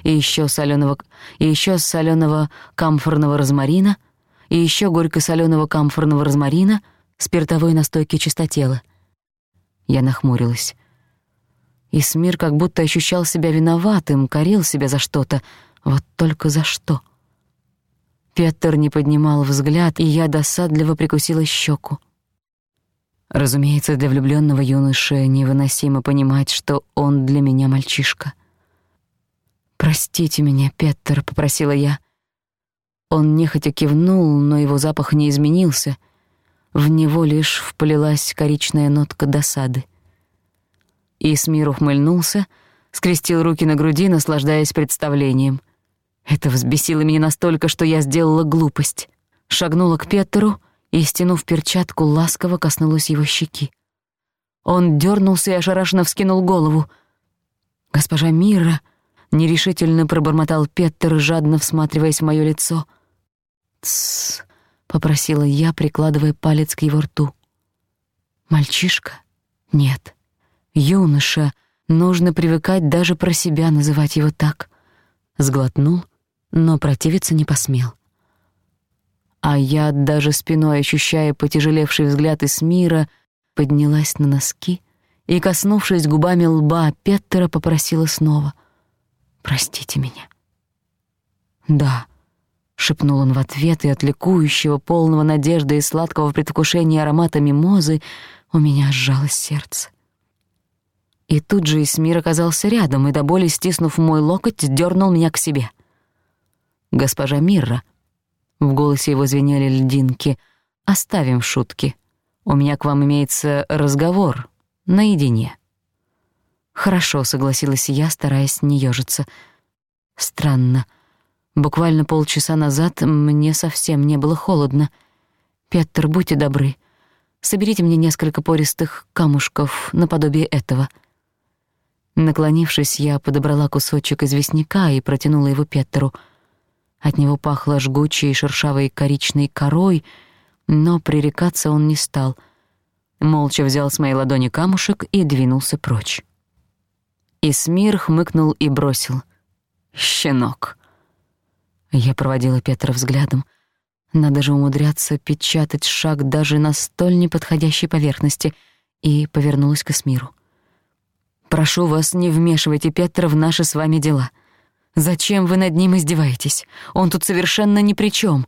И ещё солёного, и ещё солёного камфорного розмарина, и ещё горько-солёного камфорного розмарина, спиртовой настойки чистотела. Я нахмурилась. и Смир как будто ощущал себя виноватым, корил себя за что-то. Вот только за что? Петер не поднимал взгляд, и я досадливо прикусила щеку. Разумеется, для влюблённого юноши невыносимо понимать, что он для меня мальчишка. «Простите меня, Петер», — попросила я. Он нехотя кивнул, но его запах не изменился. В него лишь вплелась коричная нотка досады. Исмир ухмыльнулся, скрестил руки на груди, наслаждаясь представлением. Это взбесило меня настолько, что я сделала глупость. Шагнула к Петеру — и, стянув перчатку, ласково коснулась его щеки. Он дернулся и ошарашенно вскинул голову. «Госпожа Мира!» — нерешительно пробормотал Петтер, жадно всматриваясь в мое лицо. «Тссс!» — попросила я, прикладывая палец к его рту. «Мальчишка? Нет. Юноша. Нужно привыкать даже про себя называть его так». Сглотнул, но противиться не посмел а я, даже спиной ощущая потяжелевший взгляд Эсмира, поднялась на носки и, коснувшись губами лба, Петтера попросила снова «Простите меня». «Да», — шепнул он в ответ, и от ликующего, полного надежды и сладкого предвкушения аромата мимозы у меня сжалось сердце. И тут же Исмир оказался рядом и, до боли стиснув мой локоть, дернул меня к себе. «Госпожа Мирра», в голосе его звенели льдинки. «Оставим шутки. У меня к вам имеется разговор. Наедине». «Хорошо», — согласилась я, стараясь не ёжиться. «Странно. Буквально полчаса назад мне совсем не было холодно. Петр, будьте добры, соберите мне несколько пористых камушков наподобие этого». Наклонившись, я подобрала кусочек известняка и протянула его Петру — от него пахло жгучей шершавой коричной корой, но пререкаться он не стал. Молча взял с моей ладони камушек и двинулся прочь. Исмир хмыкнул и бросил. «Щенок!» Я проводила Петра взглядом. Надо же умудряться печатать шаг даже на столь неподходящей поверхности, и повернулась к Исмиру. «Прошу вас, не вмешивайте Петра в наши с вами дела». Зачем вы над ним издеваетесь? Он тут совершенно ни при чем.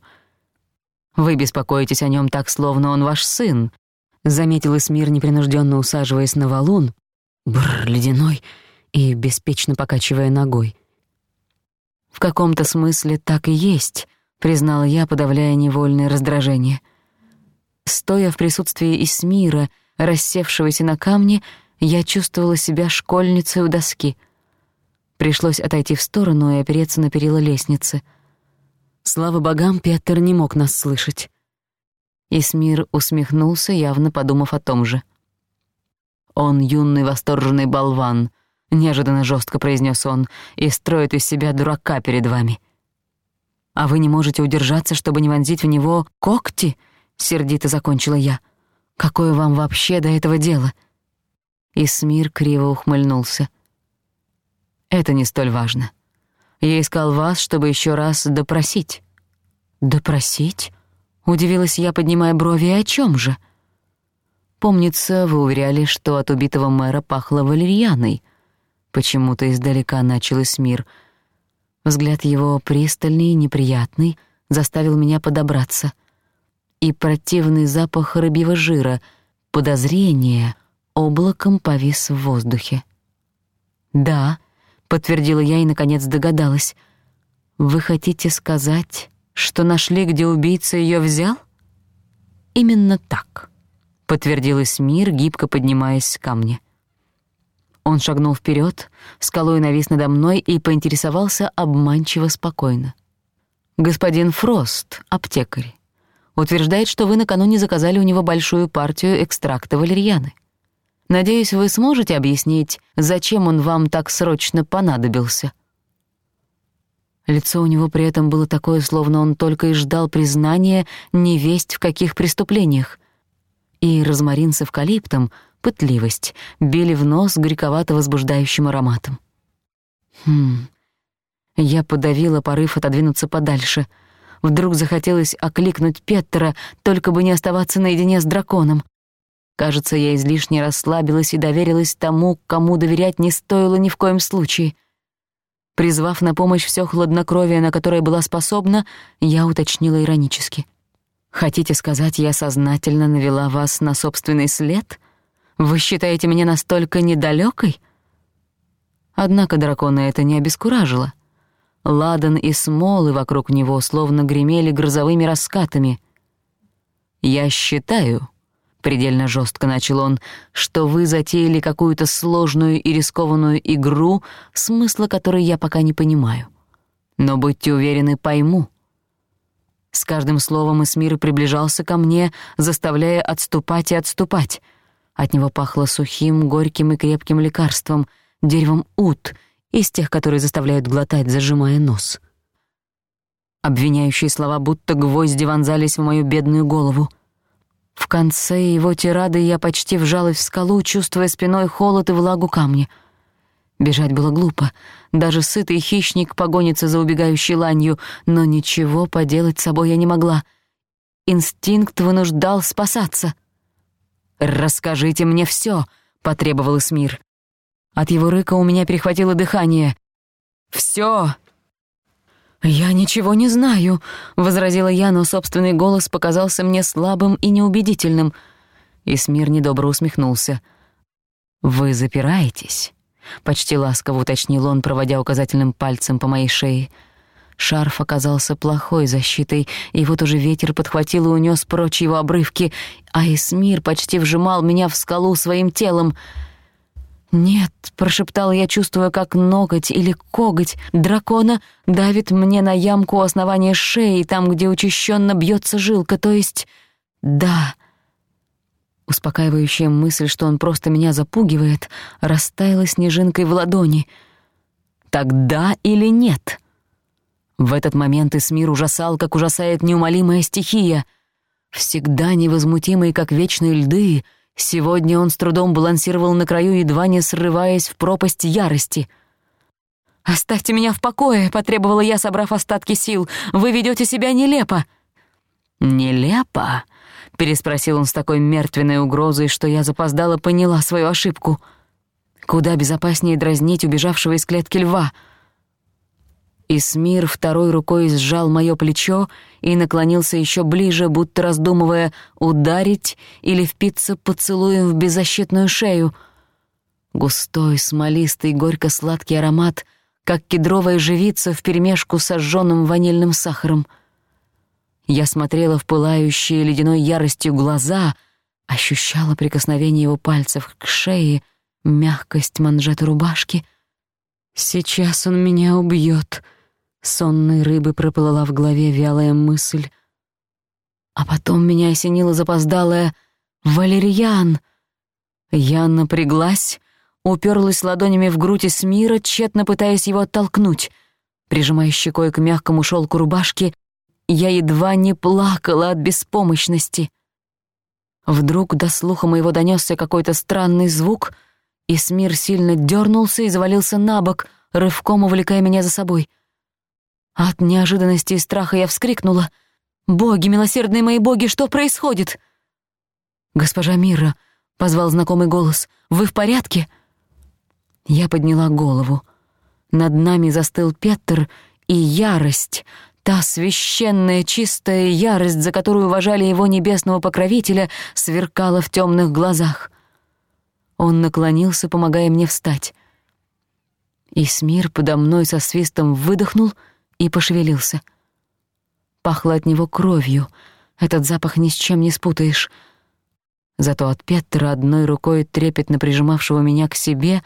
Вы беспокоитесь о нем так, словно он ваш сын, заметил Эсмир, непринужденно, усаживаясь на валун, бррр, ледяной, и беспечно покачивая ногой. В каком-то смысле так и есть, признала я, подавляя невольное раздражение. Стоя в присутствии Исмира, рассевшегося на камне, я чувствовала себя школьницей у доски — Пришлось отойти в сторону и опереться на перила лестницы. Слава богам, Петер не мог нас слышать. Исмир усмехнулся, явно подумав о том же. «Он юный восторженный болван», — неожиданно жестко произнес он, «и строит из себя дурака перед вами». «А вы не можете удержаться, чтобы не вонзить в него когти?» — сердито закончила я. «Какое вам вообще до этого дело?» Исмир криво ухмыльнулся. — это не столь важно. Я искал вас, чтобы еще раз допросить». «Допросить?» — удивилась я, поднимая брови. «О чем же?» «Помнится, вы уверяли, что от убитого мэра пахло валерьяной». Почему-то издалека началось мир. Взгляд его пристальный, неприятный, заставил меня подобраться. И противный запах рыбьего жира, подозрение, облаком повис в воздухе. «Да», — подтвердила я и, наконец, догадалась. «Вы хотите сказать, что нашли, где убийца ее взял?» «Именно так», — подтвердилась Мир, гибко поднимаясь ко мне. Он шагнул вперед, скалой навис надо мной и поинтересовался обманчиво спокойно. «Господин Фрост, аптекарь, утверждает, что вы накануне заказали у него большую партию экстракта валерьяны». Надеюсь, вы сможете объяснить, зачем он вам так срочно понадобился?» Лицо у него при этом было такое, словно он только и ждал признания невесть в каких преступлениях. И розмарин с эвкалиптом, пытливость, били в нос горьковато-возбуждающим ароматом. «Хм...» Я подавила порыв отодвинуться подальше. Вдруг захотелось окликнуть Петтера, только бы не оставаться наедине с драконом. Кажется, я излишне расслабилась и доверилась тому, кому доверять не стоило ни в коем случае. Призвав на помощь всё хладнокровие, на которое была способна, я уточнила иронически. «Хотите сказать, я сознательно навела вас на собственный след? Вы считаете меня настолько недалёкой?» Однако дракона это не обескуражило. Ладан и смолы вокруг него словно гремели грозовыми раскатами. «Я считаю», предельно жестко начал он, что вы затеяли какую-то сложную и рискованную игру, смысла которой я пока не понимаю. Но будьте уверены, пойму. С каждым словом Эсмир приближался ко мне, заставляя отступать и отступать. От него пахло сухим, горьким и крепким лекарством, деревом ут, из тех, которые заставляют глотать, зажимая нос. Обвиняющие слова будто гвозди вонзались в мою бедную голову. В конце его тирады я почти вжалась в скалу, чувствуя спиной холод и влагу камня. Бежать было глупо. Даже сытый хищник погонится за убегающей ланью, но ничего поделать с собой я не могла. Инстинкт вынуждал спасаться. «Расскажите мне всё», — потребовал Эсмир. От его рыка у меня перехватило дыхание. «Всё!» «Я ничего не знаю», — возразила я, но собственный голос показался мне слабым и неубедительным. Исмир недобро усмехнулся. «Вы запираетесь?» — почти ласково уточнил он, проводя указательным пальцем по моей шее. Шарф оказался плохой защитой, и вот уже ветер подхватил и унес прочь его обрывки, а Исмир почти вжимал меня в скалу своим телом — «Нет», — прошептал я, чувствуя, как ноготь или коготь дракона давит мне на ямку у основания шеи, там, где учащенно бьется жилка, то есть «да». Успокаивающая мысль, что он просто меня запугивает, растаяла снежинкой в ладони. «Тогда или нет?» В этот момент Эсмир ужасал, как ужасает неумолимая стихия. Всегда невозмутимые, как вечные льды — Сегодня он с трудом балансировал на краю, едва не срываясь в пропасть ярости. «Оставьте меня в покое», — потребовала я, собрав остатки сил. «Вы ведете себя нелепо». «Нелепо?» — переспросил он с такой мертвенной угрозой, что я запоздала поняла свою ошибку. «Куда безопаснее дразнить убежавшего из клетки льва?» — Исмир второй рукой сжал моё плечо и наклонился ещё ближе, будто раздумывая, ударить или впиться поцелуем в беззащитную шею. Густой, смолистый, горько-сладкий аромат, как кедровая живица вперемешку с сожжённым ванильным сахаром. Я смотрела в пылающие ледяной яростью глаза, ощущала прикосновение его пальцев к шее, мягкость манжета рубашки. «Сейчас он меня убьёт», — сонной рыбы проплыла в голове вялая мысль. А потом меня осенила запоздалая «Валерьян!». Я напряглась, уперлась ладонями в грудь Смира, тщетно пытаясь его оттолкнуть. Прижимая щекой к мягкому шелку рубашки, я едва не плакала от беспомощности. Вдруг до слуха моего донесся какой-то странный звук, и Смир сильно дернулся и завалился на бок, рывком увлекая меня за собой — от неожиданности и страха я вскрикнула. «Боги, милосердные мои боги, что происходит?» «Госпожа Мира», — позвал знакомый голос, — «вы в порядке?» Я подняла голову. Над нами застыл Петр, и ярость, та священная чистая ярость, за которую уважали его небесного покровителя, сверкала в темных глазах. Он наклонился, помогая мне встать. Исмир подо мной со свистом выдохнул — и пошевелился. Пахло от него кровью, этот запах ни с чем не спутаешь. Зато от Петра, одной рукой трепетно прижимавшего меня к себе,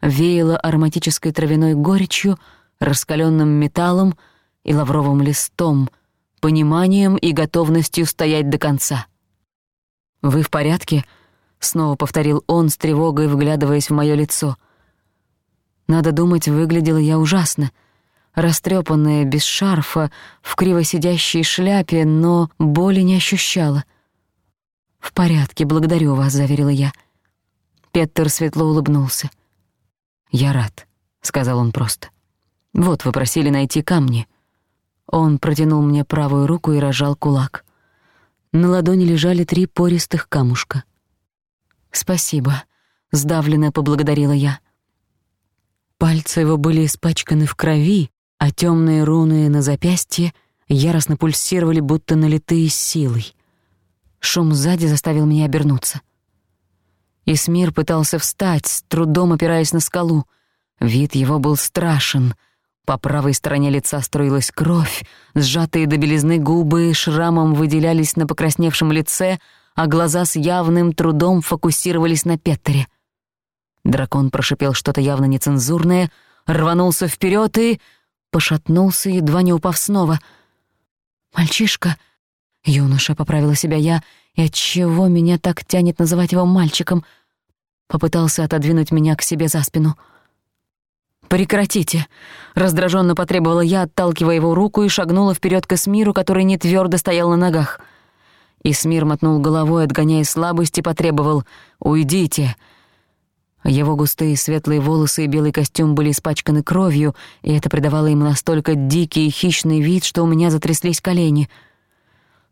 веяло ароматической травяной горечью, раскаленным металлом и лавровым листом, пониманием и готовностью стоять до конца. «Вы в порядке?» — снова повторил он с тревогой, вглядываясь в моё лицо. «Надо думать, выглядела я ужасно» растрёпанная, без шарфа, в кривосидящей шляпе, но боли не ощущала. «В порядке, благодарю вас», — заверила я. Петтер светло улыбнулся. «Я рад», — сказал он просто. «Вот вы просили найти камни». Он протянул мне правую руку и рожал кулак. На ладони лежали три пористых камушка. «Спасибо», — сдавленно поблагодарила я. Пальцы его были испачканы в крови, а темные руны на запястье яростно пульсировали, будто налитые силой. Шум сзади заставил меня обернуться. Исмир пытался встать, с трудом опираясь на скалу. Вид его был страшен. По правой стороне лица струилась кровь, сжатые до белизны губы шрамом выделялись на покрасневшем лице, а глаза с явным трудом фокусировались на Петтере. Дракон прошипел что-то явно нецензурное, рванулся вперед и пошатнулся, едва не упав снова. «Мальчишка!» — юноша поправила себя я, и отчего меня так тянет называть его мальчиком? Попытался отодвинуть меня к себе за спину. «Прекратите!» — Раздраженно потребовала я, отталкивая его руку и шагнула вперед к Эсмиру, который не твердо стоял на ногах. Эсмир мотнул головой, отгоняя слабость, и потребовал «Уйдите!» Его густые светлые волосы и белый костюм были испачканы кровью, и это придавало им настолько дикий и хищный вид, что у меня затряслись колени.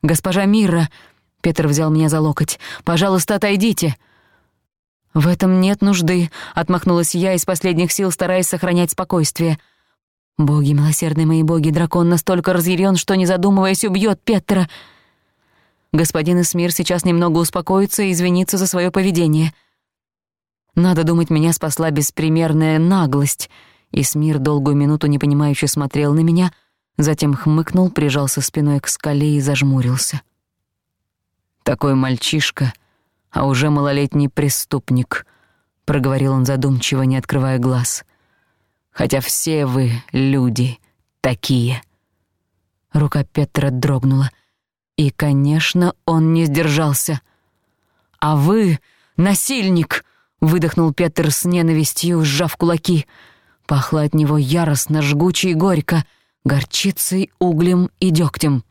«Госпожа Мира, Петр взял меня за локоть. «Пожалуйста, отойдите!» «В этом нет нужды», — отмахнулась я из последних сил, стараясь сохранять спокойствие. «Боги, милосердные мои боги, дракон настолько разъярён, что, не задумываясь, убьёт Петра!» «Господин Эсмир сейчас немного успокоится и извинится за своё поведение», — надо думать, меня спасла беспримерная наглость. Исмир долгую минуту непонимающе смотрел на меня, затем хмыкнул, прижался спиной к скале и зажмурился. «Такой мальчишка, а уже малолетний преступник», — проговорил он задумчиво, не открывая глаз. «Хотя все вы, люди, такие». Рука Петра дрогнула. И, конечно, он не сдержался. «А вы — насильник!» выдохнул Петр с ненавистью, сжав кулаки. Пахло от него яростно, жгуче и горько, горчицей, углем и дегтем.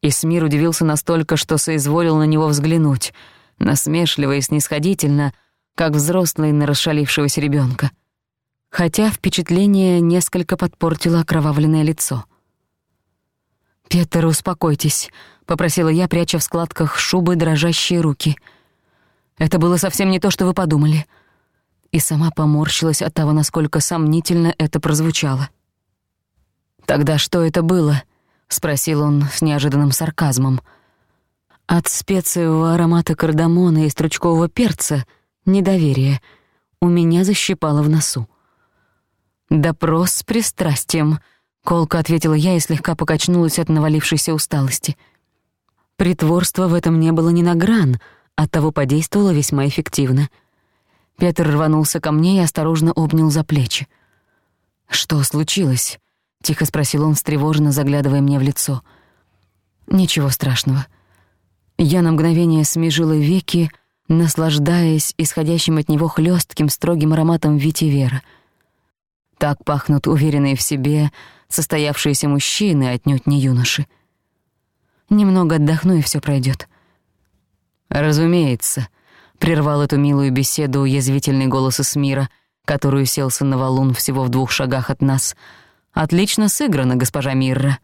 Исмир удивился настолько, что соизволил на него взглянуть, насмешливо и снисходительно, как взрослый на расшалившегося ребенка, Хотя впечатление несколько подпортило окровавленное лицо. «Петер, успокойтесь», — попросила я, пряча в складках шубы дрожащие руки — это было совсем не то, что вы подумали». И сама поморщилась от того, насколько сомнительно это прозвучало. «Тогда что это было?» — спросил он с неожиданным сарказмом. От специевого аромата кардамона и стручкового перца недоверие у меня защипало в носу. «Допрос с пристрастием», — колко ответила я и слегка покачнулась от навалившейся усталости. Притворства в этом не было ни на грань оттого подействовала весьма эффективно. Петр рванулся ко мне и осторожно обнял за плечи. «Что случилось?» — тихо спросил он, встревоженно заглядывая мне в лицо. «Ничего страшного». Я на мгновение смежила веки, наслаждаясь исходящим от него хлёстким, строгим ароматом витивера. Так пахнут уверенные в себе состоявшиеся мужчины, отнюдь не юноши. Немного отдохну, и всё пройдёт. «Разумеется», — прервал эту милую беседу язвительный голос Эсмира, который уселся на валун всего в двух шагах от нас. «Отлично сыграно, госпожа Мирра».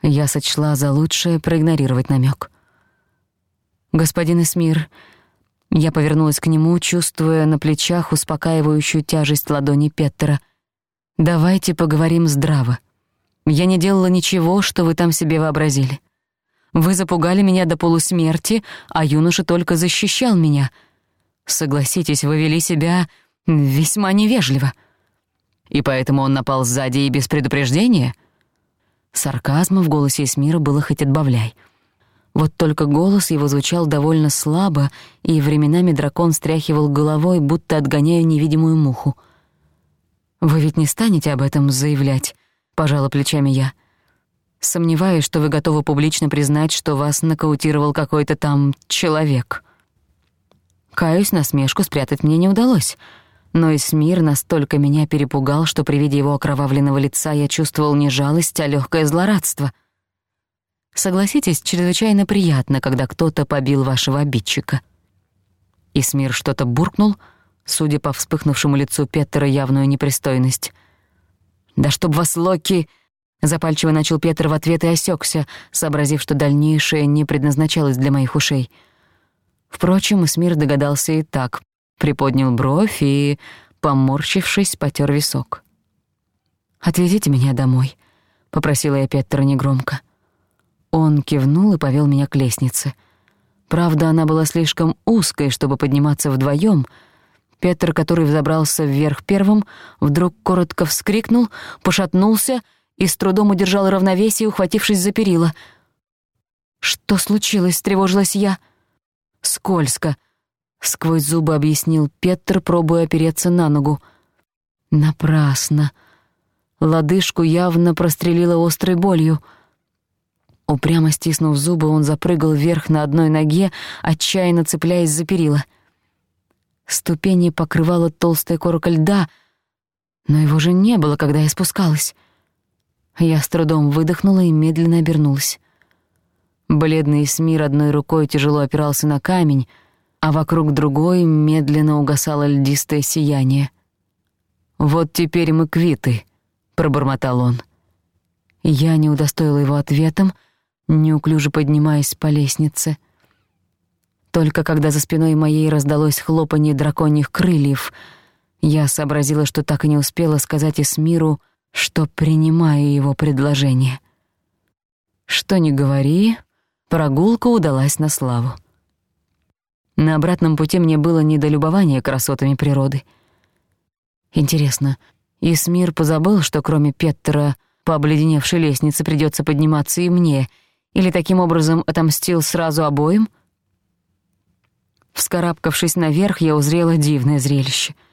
Я сочла за лучшее проигнорировать намёк. «Господин Эсмир», я повернулась к нему, чувствуя на плечах успокаивающую тяжесть ладони Петтера. «Давайте поговорим здраво. Я не делала ничего, что вы там себе вообразили. Вы запугали меня до полусмерти, а юноша только защищал меня. Согласитесь, вы вели себя весьма невежливо. И поэтому он напал сзади и без предупреждения? Сарказма в голосе Эсмира было хоть отбавляй. Вот только голос его звучал довольно слабо, и временами дракон стряхивал головой, будто отгоняя невидимую муху. «Вы ведь не станете об этом заявлять?» — пожала плечами я. Сомневаюсь, что вы готовы публично признать, что вас нокаутировал какой-то там человек. Каюсь, насмешку спрятать мне не удалось. Но Исмир настолько меня перепугал, что при виде его окровавленного лица я чувствовал не жалость, а легкое злорадство. Согласитесь, чрезвычайно приятно, когда кто-то побил вашего обидчика. Исмир что-то буркнул, судя по вспыхнувшему лицу Петтера явную непристойность. «Да чтоб вас, Локи!» Запальчиво начал Петр в ответ и осёкся, сообразив, что дальнейшее не предназначалось для моих ушей. Впрочем, Смир догадался и так, приподнял бровь и, поморщившись, потёр висок. «Отведите меня домой», — попросила я Петра негромко. Он кивнул и повел меня к лестнице. Правда, она была слишком узкой, чтобы подниматься вдвоем. Петр, который взобрался вверх первым, вдруг коротко вскрикнул, пошатнулся — и с трудом удержал равновесие, ухватившись за перила. «Что случилось?» — тревожилась я. «Скользко», — сквозь зубы объяснил Петр, пробуя опереться на ногу. «Напрасно». Лодыжку явно прострелило острой болью. Упрямо стиснув зубы, он запрыгал вверх на одной ноге, отчаянно цепляясь за перила. Ступени покрывала толстая корка льда, но его же не было, когда я спускалась. Я с трудом выдохнула и медленно обернулась. Бледный Смир одной рукой тяжело опирался на камень, а вокруг другой медленно угасало льдистое сияние. «Вот теперь мы квиты», — пробормотал он. Я не удостоила его ответом, неуклюже поднимаясь по лестнице. Только когда за спиной моей раздалось хлопанье драконьих крыльев, я сообразила, что так и не успела сказать Эсмиру «Связь» что принимаю его предложение. Что ни говори, прогулка удалась на славу. На обратном пути мне было недолюбование красотами природы. Интересно, Исмир позабыл, что кроме Петра по обледеневшей лестнице придётся подниматься и мне, или таким образом отомстил сразу обоим? Вскарабкавшись наверх, я узрела дивное зрелище —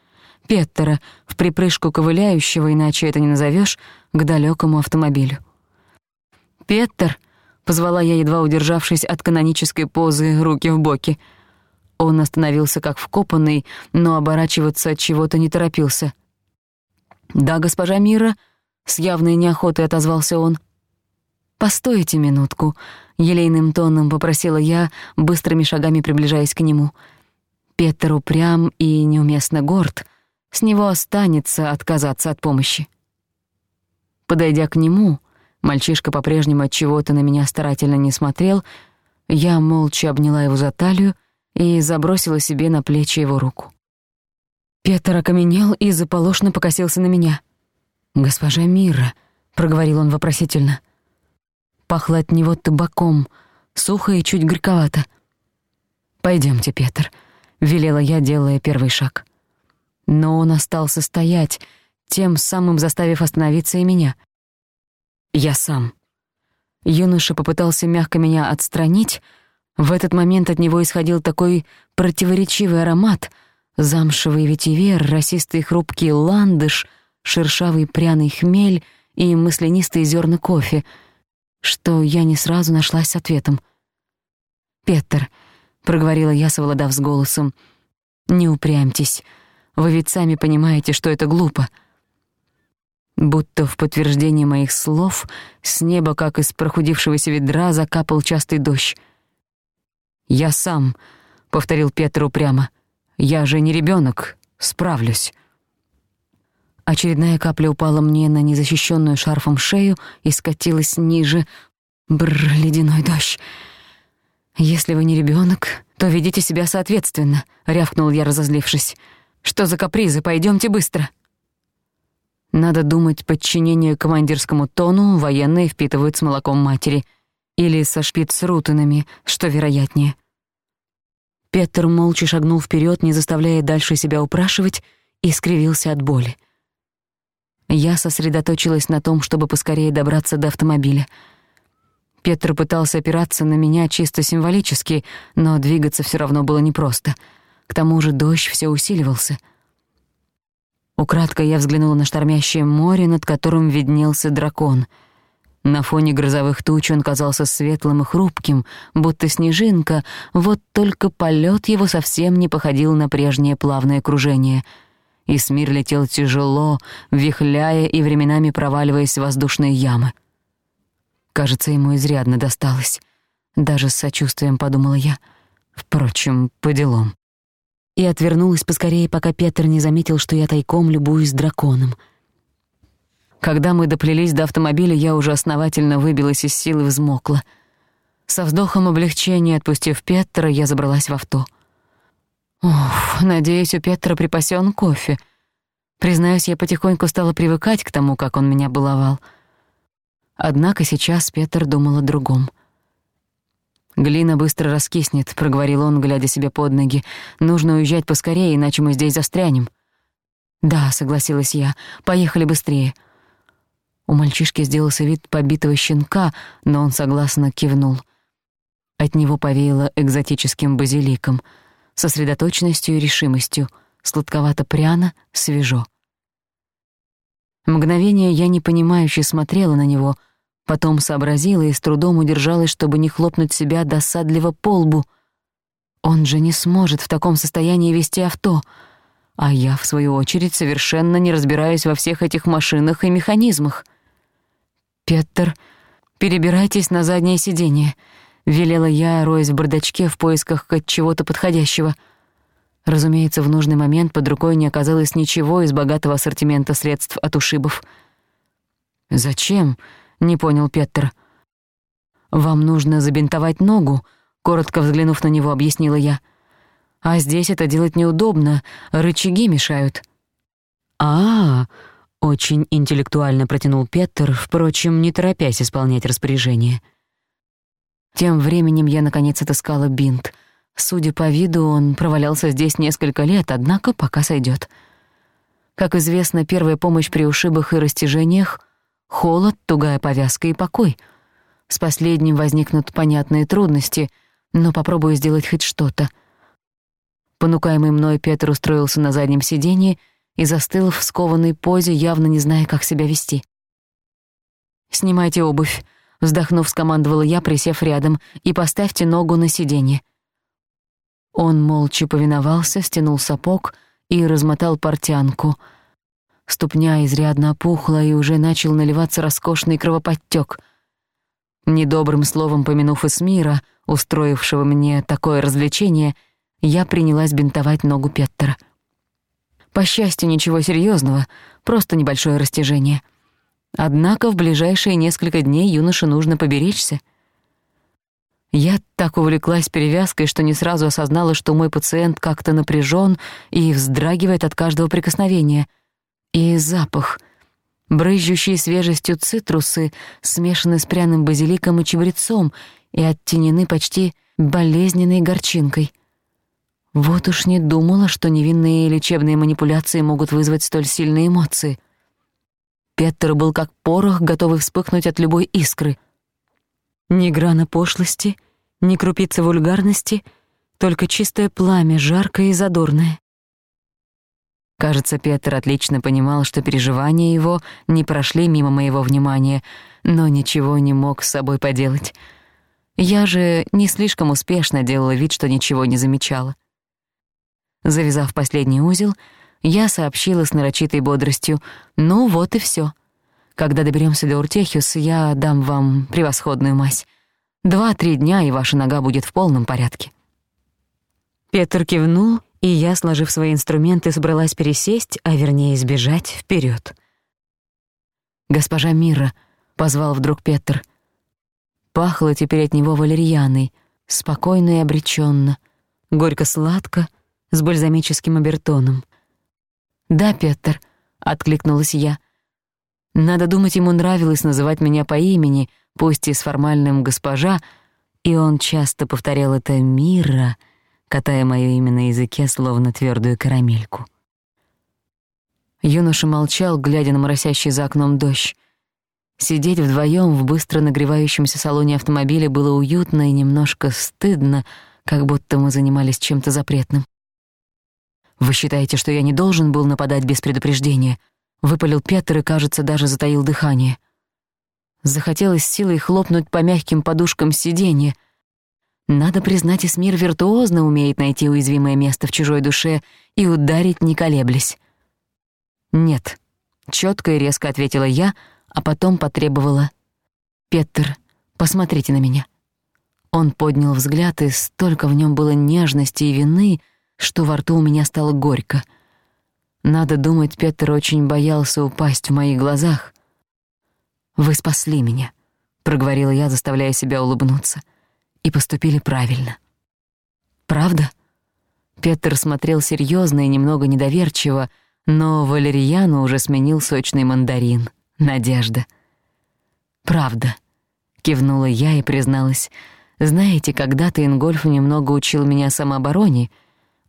Петтера, в припрыжку ковыляющего, иначе это не назовёшь, к далёкому автомобилю. «Петтер!» — позвала я, едва удержавшись от канонической позы, руки в боки. Он остановился как вкопанный, но оборачиваться от чего-то не торопился. «Да, госпожа Мира», — с явной неохотой отозвался он. «Постойте минутку», — елейным тоном попросила я, быстрыми шагами приближаясь к нему. «Петер упрям и неуместно горд», — с него останется отказаться от помощи. Подойдя к нему, мальчишка по-прежнему от чего-то на меня старательно не смотрел, я молча обняла его за талию и забросила себе на плечи его руку. Петр окаменел и заполошно покосился на меня. «Госпожа Мира», — проговорил он вопросительно. Пахло от него табаком, сухо и чуть горьковато. «Пойдёмте, Петр», — велела я, делая первый шаг но он остался стоять, тем самым заставив остановиться и меня. Я сам. Юноша попытался мягко меня отстранить. В этот момент от него исходил такой противоречивый аромат — замшевый ветивер, росистый хрупкий ландыш, шершавый пряный хмель и мысленистые зерна кофе, что я не сразу нашлась с ответом. «Петер», — проговорила я, совладав с голосом, — «не упрямьтесь». Вы ведь сами понимаете, что это глупо». Будто в подтверждение моих слов с неба, как из прохудившегося ведра, закапал частый дождь. «Я сам», — повторил Петр упрямо, — «я же не ребёнок, справлюсь». Очередная капля упала мне на незащищённую шарфом шею и скатилась ниже. Бррр, ледяной дождь. «Если вы не ребёнок, то ведите себя соответственно», — рявкнул я, разозлившись. Что за капризы? Пойдёмте быстро!» Надо думать, подчинению командирскому тону военные впитывают с молоком матери или со шпицрутенами, что вероятнее. Петр молча шагнул вперёд, не заставляя дальше себя упрашивать, и скривился от боли. Я сосредоточилась на том, чтобы поскорее добраться до автомобиля. Петр пытался опираться на меня чисто символически, но двигаться всё равно было непросто — к тому же дождь все усиливался. Украдкой я взглянула на штормящее море, над которым виднелся дракон. На фоне грозовых туч он казался светлым и хрупким, будто снежинка, вот только полет его совсем не походил на прежнее плавное кружение. И смир летел тяжело, вихляя и временами проваливаясь в воздушные ямы. Кажется, ему изрядно досталось. Даже с сочувствием подумала я. Впрочем, по делам и отвернулась поскорее, пока Петр не заметил, что я тайком любуюсь драконом. Когда мы доплелись до автомобиля, я уже основательно выбилась из сил и взмокла. Со вздохом облегчения, отпустив Петра, я забралась в авто. Уф, надеюсь, у Петра припасён кофе. Признаюсь, я потихоньку стала привыкать к тому, как он меня баловал. Однако сейчас Петр думал о другом — Глина быстро раскиснет, проговорил он, глядя себе под ноги. Нужно уезжать поскорее, иначе мы здесь застрянем. Да, согласилась я. Поехали быстрее. У мальчишки сделался вид побитого щенка, но он согласно кивнул. От него повеяло экзотическим базиликом, сосредоточенностью и решимостью, сладковато-пряно, свежо. Мгновение я непонимающе смотрела на него — Потом сообразила и с трудом удержалась, чтобы не хлопнуть себя досадливо по лбу. Он же не сможет в таком состоянии вести авто, а я, в свою очередь, совершенно не разбираюсь во всех этих машинах и механизмах. «Петер, перебирайтесь на заднее сиденье», — велела я, роясь в бардачке в поисках хоть чего-то подходящего — Разумеется, в нужный момент под рукой не оказалось ничего из богатого ассортимента средств от ушибов. «Зачем?» — не понял Петтер. «Вам нужно забинтовать ногу», — коротко взглянув на него, объяснила я. «А здесь это делать неудобно, рычаги мешают». «А-а-а!» — очень интеллектуально протянул Петтер, впрочем, не торопясь исполнять распоряжение. Тем временем я, наконец, отыскала бинт. Судя по виду, он провалялся здесь несколько лет, однако пока сойдет. Как известно, первая помощь при ушибах и растяжениях Холод, тугая повязка и покой. С последним возникнут понятные трудности, но попробую сделать хоть что-то. Понукаемый мной Петр устроился на заднем сиденье и застыл в скованной позе, явно не зная, как себя вести. «Снимайте обувь», — вздохнув, скомандовала я, присев рядом, «и поставьте ногу на сиденье». Он молча повиновался, стянул сапог и размотал портянку — Ступня изрядно опухла и уже начал наливаться роскошный кровоподтёк. Недобрым словом помянув Эсмира, устроившего мне такое развлечение, я принялась бинтовать ногу Петтера. По счастью, ничего серьёзного, просто небольшое растяжение. Однако в ближайшие несколько дней юноше нужно поберечься. Я так увлеклась перевязкой, что не сразу осознала, что мой пациент как-то напряжён и вздрагивает от каждого прикосновения — и запах. Брызжущие свежестью цитрусы смешаны с пряным базиликом и чабрецом и оттенены почти болезненной горчинкой. Вот уж не думала, что невинные лечебные манипуляции могут вызвать столь сильные эмоции. Петер был как порох, готовый вспыхнуть от любой искры. Ни грана пошлости, ни крупицы вульгарности, только чистое пламя, жаркое и задорное. Кажется, Петр отлично понимал, что переживания его не прошли мимо моего внимания, но ничего не мог с собой поделать. Я же не слишком успешно делала вид, что ничего не замечала. Завязав последний узел, я сообщила с нарочитой бодростью «Ну вот и всё. Когда доберёмся до Уртехиус, я дам вам превосходную мазь. Два-три дня, и ваша нога будет в полном порядке». Петр кивнул и я, сложив свои инструменты, собралась пересесть, а вернее сбежать вперёд. «Госпожа Мира», — позвал вдруг Петр. Пахло теперь от него валерьяной, спокойно и обречённо, горько-сладко, с бальзамическим обертоном. «Да, Петр», — откликнулась я. Надо думать, ему нравилось называть меня по имени, пусть и с формальным «госпожа», и он часто повторял это «Мира», — катая моё имя на языке, словно твёрдую карамельку. Юноша молчал, глядя на моросящий за окном дождь. Сидеть вдвоём в быстро нагревающемся салоне автомобиля было уютно и немножко стыдно, как будто мы занимались чем-то запретным. «Вы считаете, что я не должен был нападать без предупреждения?» Выпалил Петр и, кажется, даже затаил дыхание. Захотелось силой хлопнуть по мягким подушкам сиденья. Надо признать, Исмир виртуозно умеет найти уязвимое место в чужой душе и ударить, не колеблясь. «Нет», — чётко и резко ответила я, а потом потребовала. «Петер, посмотрите на меня». Он поднял взгляд, и столько в нём было нежности и вины, что во рту у меня стало горько. Надо думать, Петер очень боялся упасть в моих глазах. «Вы спасли меня», — проговорила я, заставляя себя улыбнуться. «Я и поступили правильно. Правда? Петр смотрел серьезно и немного недоверчиво, но Валерьяну уже сменил сочный мандарин. Надежда. «Правда», — кивнула я и призналась. «Знаете, когда-то Ингольф немного учил меня самообороне.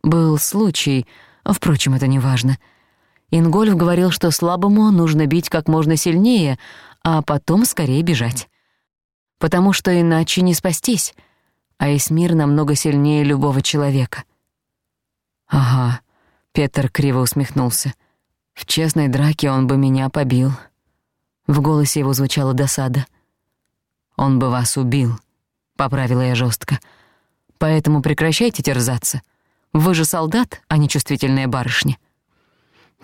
Был случай, впрочем, это не важно. Ингольф говорил, что слабому нужно бить как можно сильнее, а потом скорее бежать потому что иначе не спастись, а Эсмир намного сильнее любого человека». «Ага», — Петер криво усмехнулся. «В честной драке он бы меня побил». В голосе его звучала досада. «Он бы вас убил», — поправила я жестко. «Поэтому прекращайте терзаться. Вы же солдат, а не чувствительная барышня».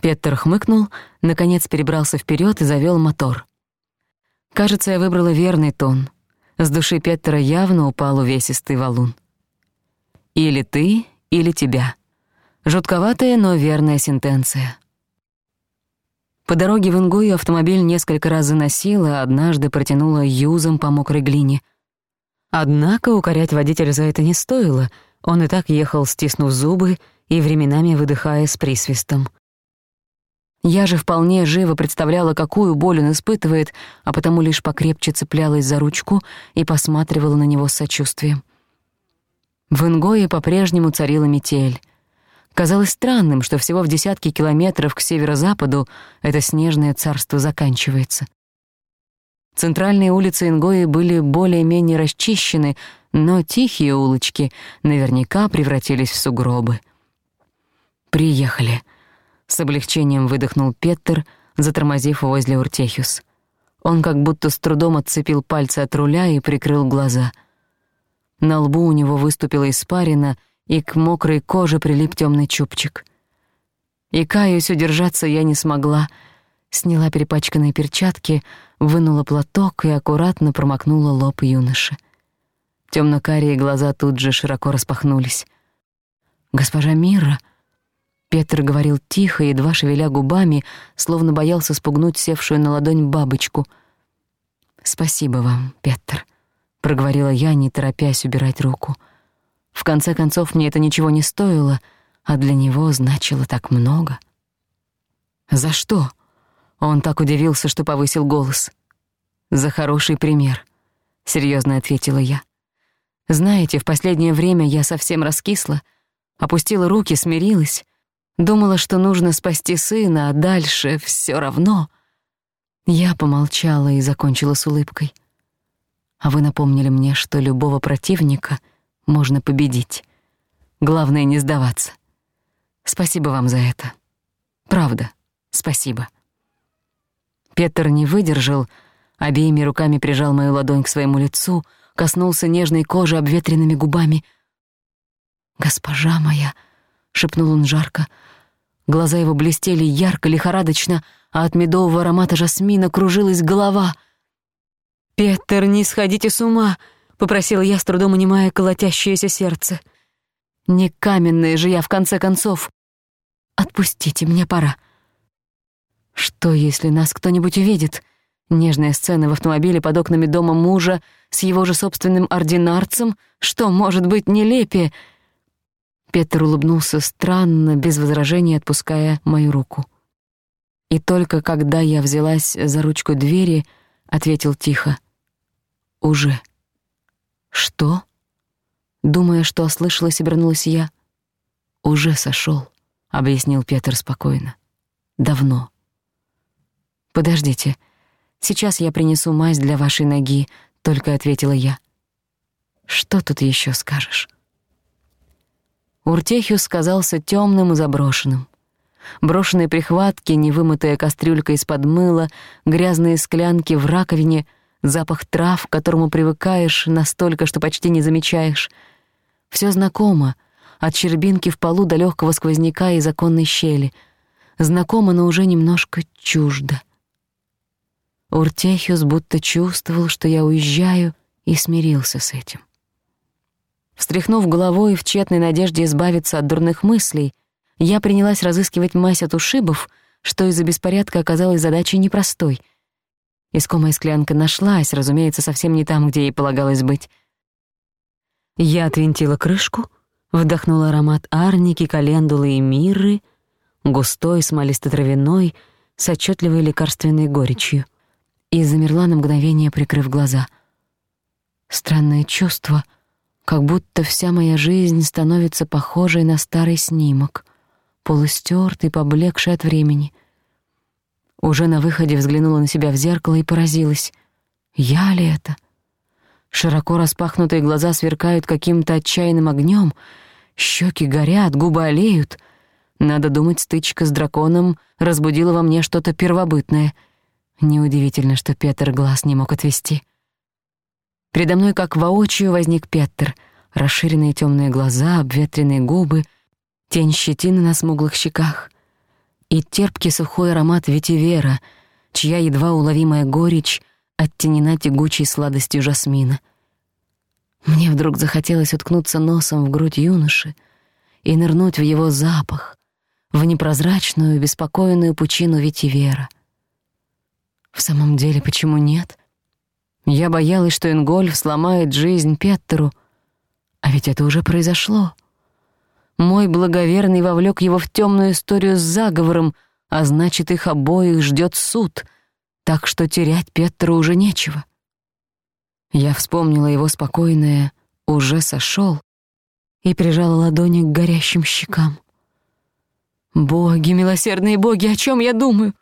Петр хмыкнул, наконец перебрался вперед и завёл мотор. Кажется, я выбрала верный тон. С души Петра явно упал увесистый валун. «Или ты, или тебя». Жутковатая, но верная сентенция. По дороге в Ингую автомобиль несколько раз заносило, однажды протянула юзом по мокрой глине. Однако укорять водителя за это не стоило, он и так ехал, стиснув зубы и временами выдыхая с присвистом. Я же вполне живо представляла, какую боль он испытывает, а потому лишь покрепче цеплялась за ручку и посматривала на него с сочувствием. В Ингое по-прежнему царила метель. Казалось странным, что всего в десятки километров к северо-западу это снежное царство заканчивается. Центральные улицы Ингои были более-менее расчищены, но тихие улочки наверняка превратились в сугробы. «Приехали», с облегчением выдохнул Петтер, затормозив возле Уртехюс. Он как будто с трудом отцепил пальцы от руля и прикрыл глаза. На лбу у него выступила испарина, и к мокрой коже прилип темный чубчик. И каюсь, удержаться я не смогла. Сняла перепачканные перчатки, вынула платок и аккуратно промокнула лоб юноши. Тёмно-карие глаза тут же широко распахнулись. «Госпожа Мира!» Петр говорил тихо, едва шевеля губами, словно боялся спугнуть севшую на ладонь бабочку. «Спасибо вам, Петр», — проговорила я, не торопясь убирать руку. «В конце концов, мне это ничего не стоило, а для него значило так много». «За что?» — он так удивился, что повысил голос. «За хороший пример», — серьезно ответила я. «Знаете, в последнее время я совсем раскисла, опустила руки, смирилась». Думала, что нужно спасти сына, а дальше все равно. Я помолчала и закончила с улыбкой. А вы напомнили мне, что любого противника можно победить. Главное не сдаваться. Спасибо вам за это. Правда, спасибо. Петр не выдержал, обеими руками прижал мою ладонь к своему лицу, коснулся нежной кожи обветренными губами. «Госпожа моя!» шепнул он жарко. Глаза его блестели ярко, лихорадочно, а от медового аромата жасмина кружилась голова. «Петер, не сходите с ума!» — попросила я, с трудом унимая колотящееся сердце. «Не каменная же я, в конце концов! Отпустите, мне пора!» «Что, если нас кто-нибудь увидит?» Нежная сцена в автомобиле под окнами дома мужа с его же собственным ординарцем, что может быть нелепее — Петр улыбнулся странно, без возражений отпуская мою руку. И только когда я взялась за ручку двери, ответил тихо. «Уже». «Что?» Думая, что ослышалась, обернулась я. «Уже сошел», — объяснил Петр спокойно. «Давно». «Подождите, сейчас я принесу мазь для вашей ноги», — только ответила я. «Что тут еще скажешь?» Уртехиус казался темным и заброшенным. Брошенные прихватки, невымытая кастрюлька из-под мыла, грязные склянки в раковине, запах трав, к которому привыкаешь настолько, что почти не замечаешь. Все знакомо, от чербинки в полу до легкого сквозняка и законной щели. Знакомо, но уже немножко чуждо. Уртехиус будто чувствовал, что я уезжаю, и смирился с этим. Встряхнув головой в тщетной надежде избавиться от дурных мыслей, я принялась разыскивать мазь от ушибов, что из-за беспорядка оказалось задачей непростой. Искомая склянка нашлась, разумеется, совсем не там, где ей полагалось быть. Я отвинтила крышку, вдохнула аромат арники, календулы и миры, густой, смолисто-травяной, с отчетливой лекарственной горечью, и замерла на мгновение, прикрыв глаза. Странное чувство — как будто вся моя жизнь становится похожей на старый снимок, полустертый, поблекший от времени. Уже на выходе взглянула на себя в зеркало и поразилась. Я ли это? Широко распахнутые глаза сверкают каким-то отчаянным огнем, щеки горят, губы олеют. Надо думать, стычка с драконом разбудила во мне что-то первобытное. Неудивительно, что Петр глаз не мог отвести — Передо мной, как воочию, возник Петер. Расширенные темные глаза, обветренные губы, тень щетины на смуглых щеках. И терпкий сухой аромат ветивера, чья едва уловимая горечь оттенена тягучей сладостью жасмина. Мне вдруг захотелось уткнуться носом в грудь юноши и нырнуть в его запах, в непрозрачную, беспокойную пучину ветивера. В самом деле, почему нет? — я боялась, что Ингольф сломает жизнь Петтеру. А ведь это уже произошло. Мой благоверный вовлек его в темную историю с заговором, а значит, их обоих ждет суд, так что терять Петтеру уже нечего. Я вспомнила его спокойное «уже сошел» и прижала ладони к горящим щекам. «Боги, милосердные боги, о чем я думаю?»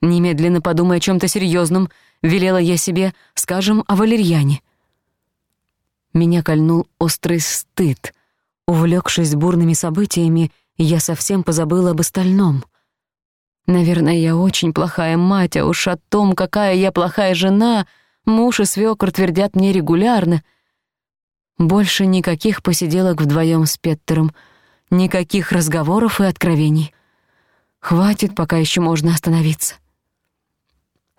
Немедленно подумай о чем-то серьезном, — велела я себе, скажем, о валерьяне. Меня кольнул острый стыд. Увлекшись бурными событиями, я совсем позабыла об остальном. Наверное, я очень плохая мать, а уж о том, какая я плохая жена, муж и свёкор твердят мне регулярно. Больше никаких посиделок вдвоем с Петтером, никаких разговоров и откровений. Хватит, пока еще можно остановиться.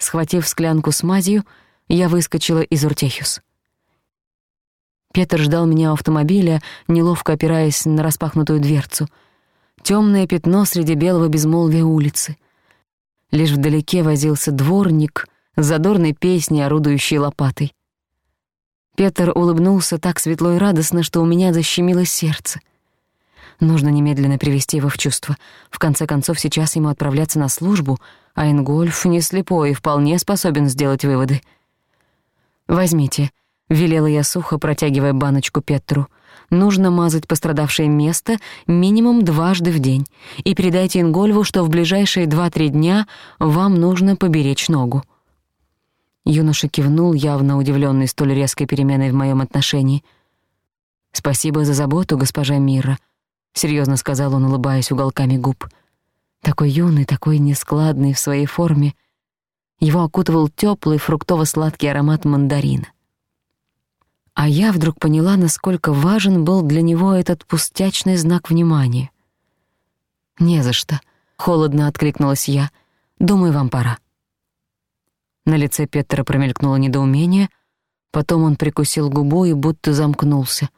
Схватив склянку с мазью, я выскочила из Уртехюс. Петр ждал меня у автомобиля, неловко опираясь на распахнутую дверцу. Тёмное пятно среди белого безмолвия улицы. Лишь вдалеке возился дворник с задорной песней, орудующей лопатой. Петр улыбнулся так светло и радостно, что у меня защемило сердце. Нужно немедленно привести его в чувство. В конце концов, сейчас ему отправляться на службу — Айнгольф не слепой и вполне способен сделать выводы. «Возьмите», — велела я сухо, протягивая баночку Петру. «Нужно мазать пострадавшее место минимум дважды в день, и передайте Ингольву, что в ближайшие два-три дня вам нужно поберечь ногу». Юноша кивнул, явно удивлённый столь резкой переменой в моём отношении. «Спасибо за заботу, госпожа Мира», — серьёзно сказал он, улыбаясь уголками губ. «Спасибо» такой юный, такой нескладный в своей форме. Его окутывал тёплый фруктово-сладкий аромат мандарина. А я вдруг поняла, насколько важен был для него этот пустячный знак внимания. «Не за что», — холодно откликнулась я. «Думаю, вам пора». На лице Петра промелькнуло недоумение, потом он прикусил губу и будто замкнулся.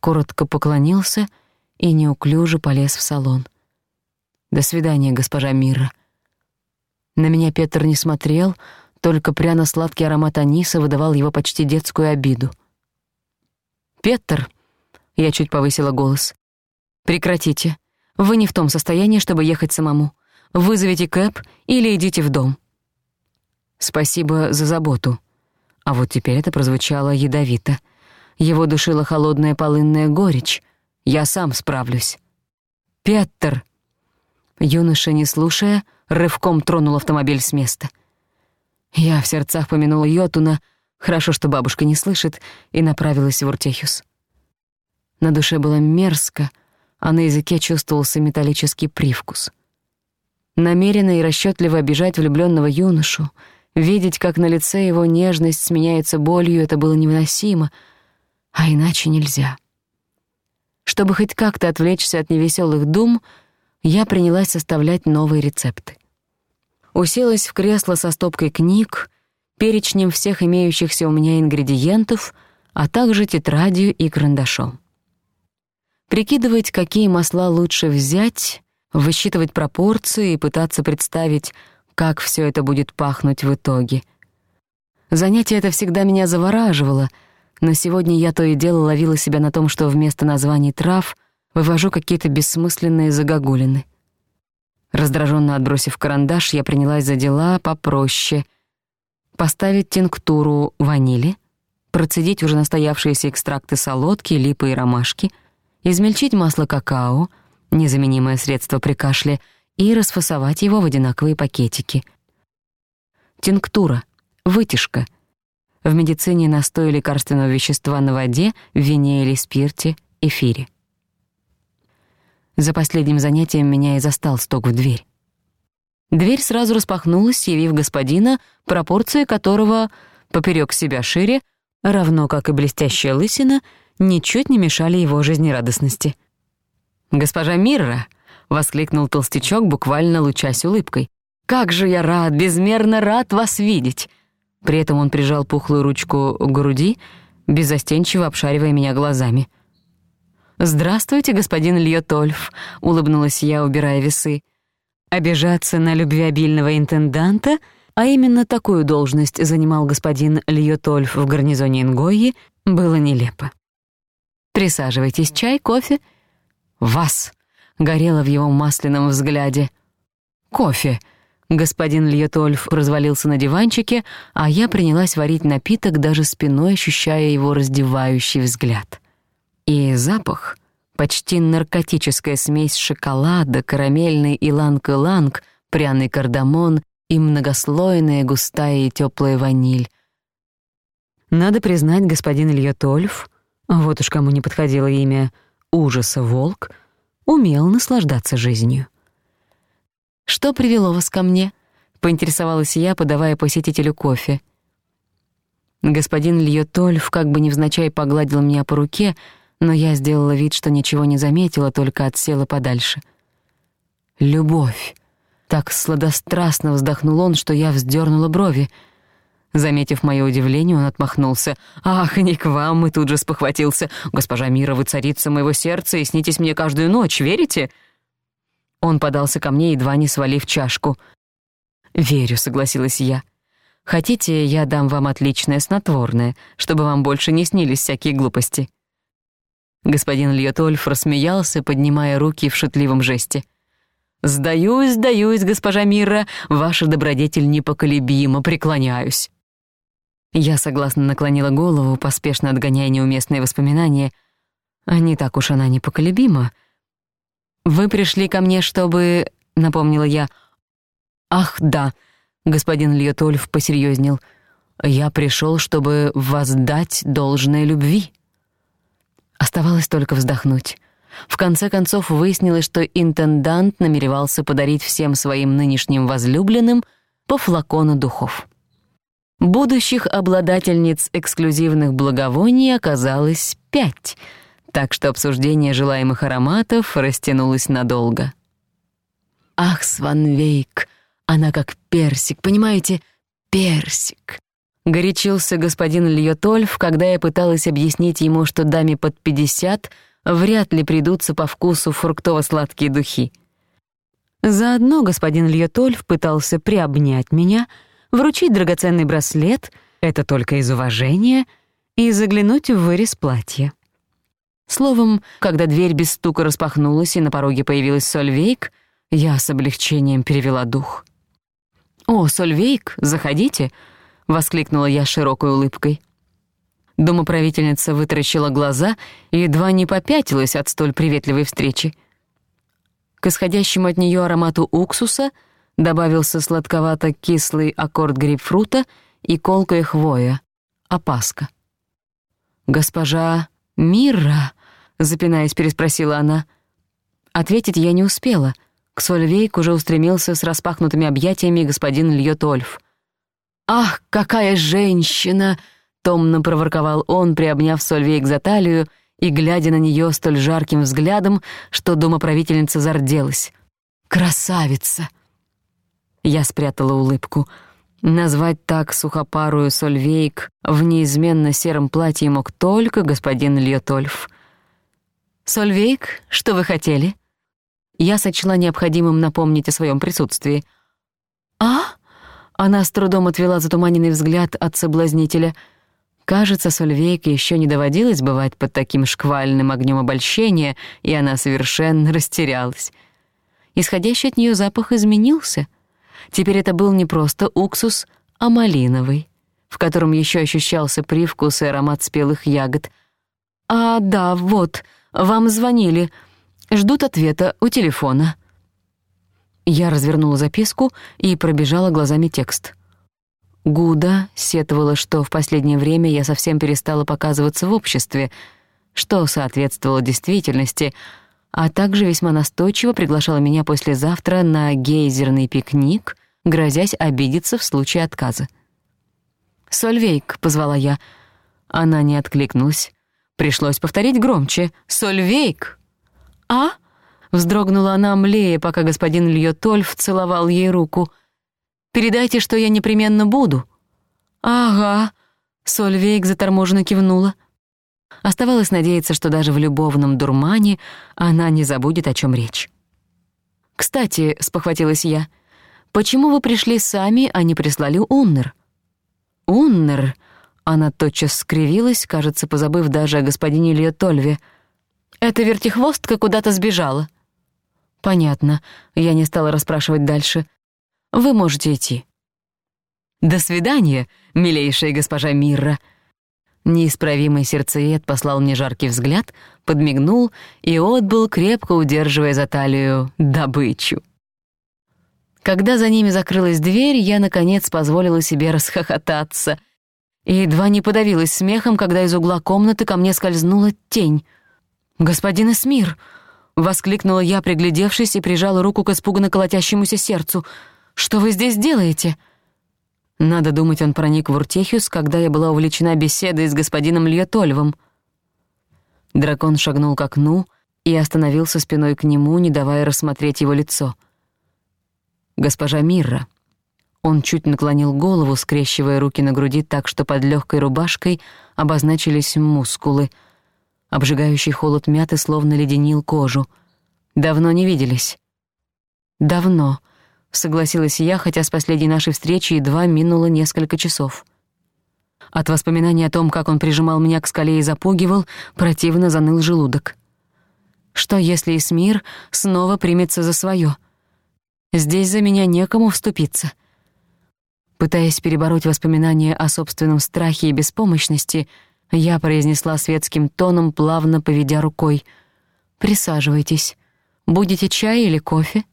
Коротко поклонился и неуклюже полез в салон. — до свидания, госпожа Мира. На меня Петр не смотрел, только пряно-сладкий аромат аниса выдавал его почти детскую обиду. «Петр!» — я чуть повысила голос. «Прекратите. Вы не в том состоянии, чтобы ехать самому. Вызовите кэп или идите в дом». «Спасибо за заботу». А вот теперь это прозвучало ядовито. Его душила холодная полынная горечь. «Я сам справлюсь». «Петр!» Юноша, не слушая, рывком тронул автомобиль с места. Я в сердцах помянула Йотуна, хорошо, что бабушка не слышит, и направилась в Уртехюс. На душе было мерзко, а на языке чувствовался металлический привкус. Намеренно и расчётливо обижать влюблённого юношу, видеть, как на лице его нежность сменяется болью, это было невыносимо, а иначе нельзя. Чтобы хоть как-то отвлечься от невесёлых дум — я принялась составлять новые рецепты. Уселась в кресло со стопкой книг, перечнем всех имеющихся у меня ингредиентов, а также тетрадью и карандашом. Прикидывать, какие масла лучше взять, высчитывать пропорции и пытаться представить, как всё это будет пахнуть в итоге. Занятие это всегда меня завораживало, но сегодня я то и дело ловила себя на том, что вместо названий трав — вывожу какие-то бессмысленные загогулины. Раздражённо отбросив карандаш, я принялась за дела попроще — Поставить тинктуру ванили, процедить уже настоявшиеся экстракты солодки, липы и ромашки, измельчить масло какао, незаменимое средство при кашле, и расфасовать его в одинаковые пакетики. Тинктура, вытяжка. В медицине настой лекарственного вещества на воде, вине или спирте, эфире. За последним занятием меня и застал стук в дверь. Дверь сразу распахнулась, явив господина, пропорции которого поперёк себя шире, равно как и блестящая лысина, ничуть не мешали его жизнерадостности. «Госпожа Мирра!» — воскликнул толстячок, буквально лучась улыбкой. «Как же я рад, безмерно рад вас видеть!» При этом он прижал пухлую ручку к груди, безостенчиво обшаривая меня глазами. «Здравствуйте, господин Тольф. улыбнулась я, убирая весы. Обижаться на любвеобильного интенданта, а именно такую должность занимал господин Тольф в гарнизоне Ингойи, было нелепо. «Присаживайтесь, чай, кофе?» «Вас!» — горело в его масляном взгляде. «Кофе!» Господин Льетольф развалился на диванчике, а я принялась варить напиток, даже спиной ощущая его раздевающий взгляд. И запах, почти наркотическая смесь шоколада, карамельный иланг-иланг, пряный кардамон и многослойная густая и тёплая ваниль. Надо признать, господин Илья Тольф, вот уж кому не подходило имя «Ужаса волк», умел наслаждаться жизнью. «Что привело вас ко мне?» — поинтересовалась я, подавая посетителю кофе. Господин Льотольф как бы невзначай погладил меня по руке, но я сделала вид, что ничего не заметила, только отсела подальше. «Любовь!» Так сладострастно вздохнул он, что я вздёрнула брови. Заметив моё удивление, он отмахнулся. «Ах, не к вам!» — и тут же спохватился. «Госпожа Мира, вы царица моего сердца и снитесь мне каждую ночь, верите?» Он подался ко мне, едва не свалив чашку. «Верю», — согласилась я. «Хотите, я дам вам отличное снотворное, чтобы вам больше не снились всякие глупости?» Господин Льотольф рассмеялся, поднимая руки в шутливом жесте. «Сдаюсь, сдаюсь, госпожа Мира, ваша добродетель непоколебима, преклоняюсь». Я согласно наклонила голову, поспешно отгоняя неуместные воспоминания. А не так уж она непоколебима. «Вы пришли ко мне, чтобы...» — напомнила я. «Ах, да!» — господин Льотольф посерьезнел. «Я пришел, чтобы воздать должное любви». Оставалось только вздохнуть. В конце концов выяснилось, что интендант намеревался подарить всем своим нынешним возлюбленным по флакону духов. Будущих обладательниц эксклюзивных благовоний оказалось пять, так что обсуждение желаемых ароматов растянулось надолго. «Ах, Сванвейк, она как персик, понимаете, персик!» Горячился господин Льотольф, когда я пыталась объяснить ему, что даме под 50 вряд ли придутся по вкусу фруктово-сладкие духи. Заодно господин Льотольф пытался приобнять меня, вручить драгоценный браслет, это только из уважения, и заглянуть в вырез платья. Словом, когда дверь без стука распахнулась и на пороге появилась Сольвейк, я с облегчением перевела дух. «О, Сольвейк, заходите!» — воскликнула я широкой улыбкой. Домоправительница вытаращила глаза и едва не попятилась от столь приветливой встречи. К исходящему от неё аромату уксуса добавился сладковато-кислый аккорд грейпфрута и колкая хвоя, опаска. «Госпожа Мира», — запинаясь, переспросила она. Ответить я не успела. К Сольвейк уже устремился с распахнутыми объятиями господин Льет Ольф — «Ах, какая женщина!» — томно проворковал он, приобняв Сольвейк за талию и глядя на неё столь жарким взглядом, что домоправительница зарделась. «Красавица!» Я спрятала улыбку. Назвать так сухопарую Сольвейк в неизменно сером платье мог только господин Льотольф. «Сольвейк, что вы хотели?» Я сочла необходимым напомнить о своём присутствии. «А?» Она с трудом отвела затуманенный взгляд от соблазнителя. Кажется, Сольвейке еще не доводилось бывать под таким шквальным огнем обольщения, и она совершенно растерялась. Исходящий от нее запах изменился. Теперь это был не просто уксус, а малиновый, в котором еще ощущался привкус и аромат спелых ягод. «А, да, вот, вам звонили. Ждут ответа у телефона». Я развернула записку и пробежала глазами текст. Гуда сетовала, что в последнее время я совсем перестала показываться в обществе, что соответствовало действительности, а также весьма настойчиво приглашала меня послезавтра на гейзерный пикник, грозясь обидеться в случае отказа. «Сольвейк», — позвала я. Она не откликнулась. Пришлось повторить громче. «Сольвейк!» «А?» Вздрогнула она, млея, пока господин Льотольф целовал ей руку. «Передайте, что я непременно буду». «Ага», — Сольвейк заторможенно кивнула. Оставалось надеяться, что даже в любовном дурмане она не забудет, о чём речь. «Кстати», — спохватилась я, — «почему вы пришли сами, а не прислали Уннер?» «Уннер?» — она тотчас скривилась, кажется, позабыв даже о господине Льотольве. «Эта вертихвостка куда-то сбежала». «Понятно», — я не стала расспрашивать дальше. «Вы можете идти». «До свидания, милейшая госпожа Мирра». Неисправимый сердцеед послал мне жаркий взгляд, подмигнул и отбыл, крепко удерживая за талию добычу. Когда за ними закрылась дверь, я, наконец, позволила себе расхохотаться и едва не подавилась смехом, когда из угла комнаты ко мне скользнула тень. «Господин Эсмир!» Воскликнула я, приглядевшись, и прижала руку к испуганно колотящемуся сердцу. «Что вы здесь делаете?» Надо думать, он проник в Уртехиус, когда я была увлечена беседой с господином Льетольвом. Дракон шагнул к окну и остановился спиной к нему, не давая рассмотреть его лицо. «Госпожа Мирра». Он чуть наклонил голову, скрещивая руки на груди так, что под лёгкой рубашкой обозначились мускулы — Обжигающий холод мяты словно леденил кожу. «Давно не виделись». «Давно», — согласилась я, хотя с последней нашей встречи едва минуло несколько часов. От воспоминаний о том, как он прижимал меня к скале и запугивал, противно заныл желудок. «Что, если Исмир снова примется за свое? Здесь за меня некому вступиться». Пытаясь перебороть воспоминания о собственном страхе и беспомощности, — я произнесла светским тоном, плавно поведя рукой. «Присаживайтесь. Будете чай или кофе?»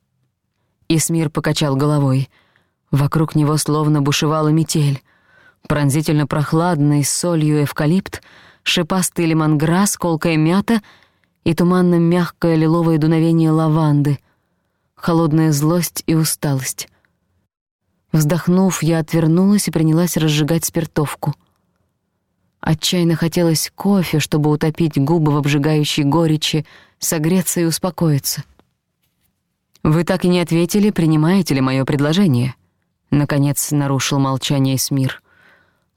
Исмир покачал головой. Вокруг него словно бушевала метель. Пронзительно прохладный, с солью эвкалипт, шипастый лемонграсс, колкая мята и туманно-мягкое лиловое дуновение лаванды. Холодная злость и усталость. Вздохнув, я отвернулась и принялась разжигать спиртовку — Отчаянно хотелось кофе, чтобы утопить губы в обжигающей горечи, согреться и успокоиться. «Вы так и не ответили, принимаете ли моё предложение?» Наконец нарушил молчание Смир.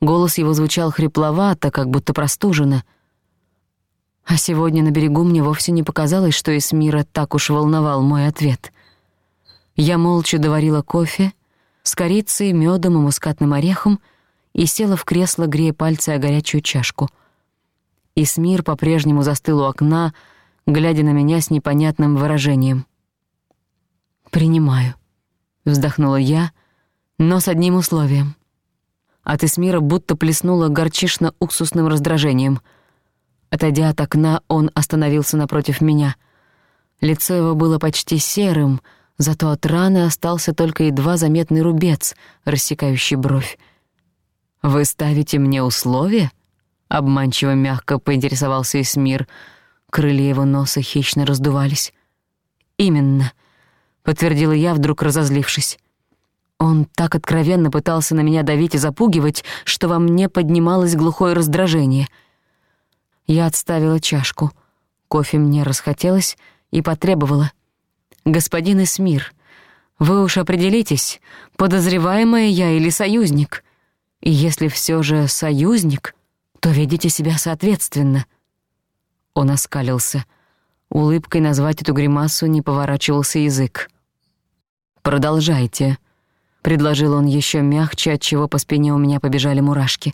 Голос его звучал хрипловато, как будто простужено. А сегодня на берегу мне вовсе не показалось, что Эсмира так уж волновал мой ответ. Я молча доварила кофе с корицей, мёдом и мускатным орехом — и села в кресло, грея пальцы о горячую чашку. Исмир по-прежнему застыл у окна, глядя на меня с непонятным выражением. «Принимаю», — вздохнула я, но с одним условием. От Исмира будто плеснуло горчишно-уксусным раздражением. Отойдя от окна, он остановился напротив меня. Лицо его было почти серым, зато от раны остался только едва заметный рубец, рассекающий бровь. «Вы ставите мне условия?» — обманчиво мягко поинтересовался Эсмир. Крылья его носа хищно раздувались. «Именно», — подтвердила я, вдруг разозлившись. Он так откровенно пытался на меня давить и запугивать, что во мне поднималось глухое раздражение. Я отставила чашку. Кофе мне расхотелось и потребовала. «Господин Эсмир, вы уж определитесь, подозреваемая я или союзник?» и если все же союзник, то ведите себя соответственно». Он оскалился. Улыбкой назвать эту гримасу не поворачивался язык. «Продолжайте», — предложил он еще мягче, отчего по спине у меня побежали мурашки.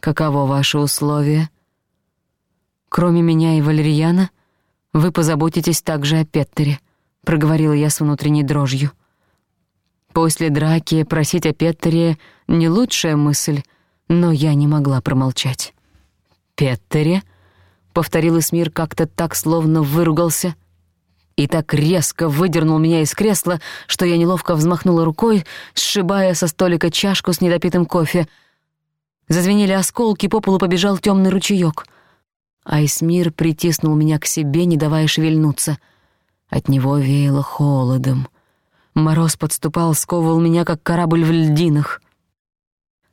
«Каково ваше условие?» «Кроме меня и Валерьяна, вы позаботитесь также о Петтере», — проговорила я с внутренней дрожью. «После драки просить о Петтере не лучшая мысль, но я не могла промолчать. «Петтере?» — повторил Исмир как-то так, словно выругался. И так резко выдернул меня из кресла, что я неловко взмахнула рукой, сшибая со столика чашку с недопитым кофе. Зазвенели осколки, по полу побежал темный ручеёк. Айсмир притиснул меня к себе, не давая шевельнуться. От него веяло холодом. Мороз подступал, сковывал меня, как корабль в льдинах.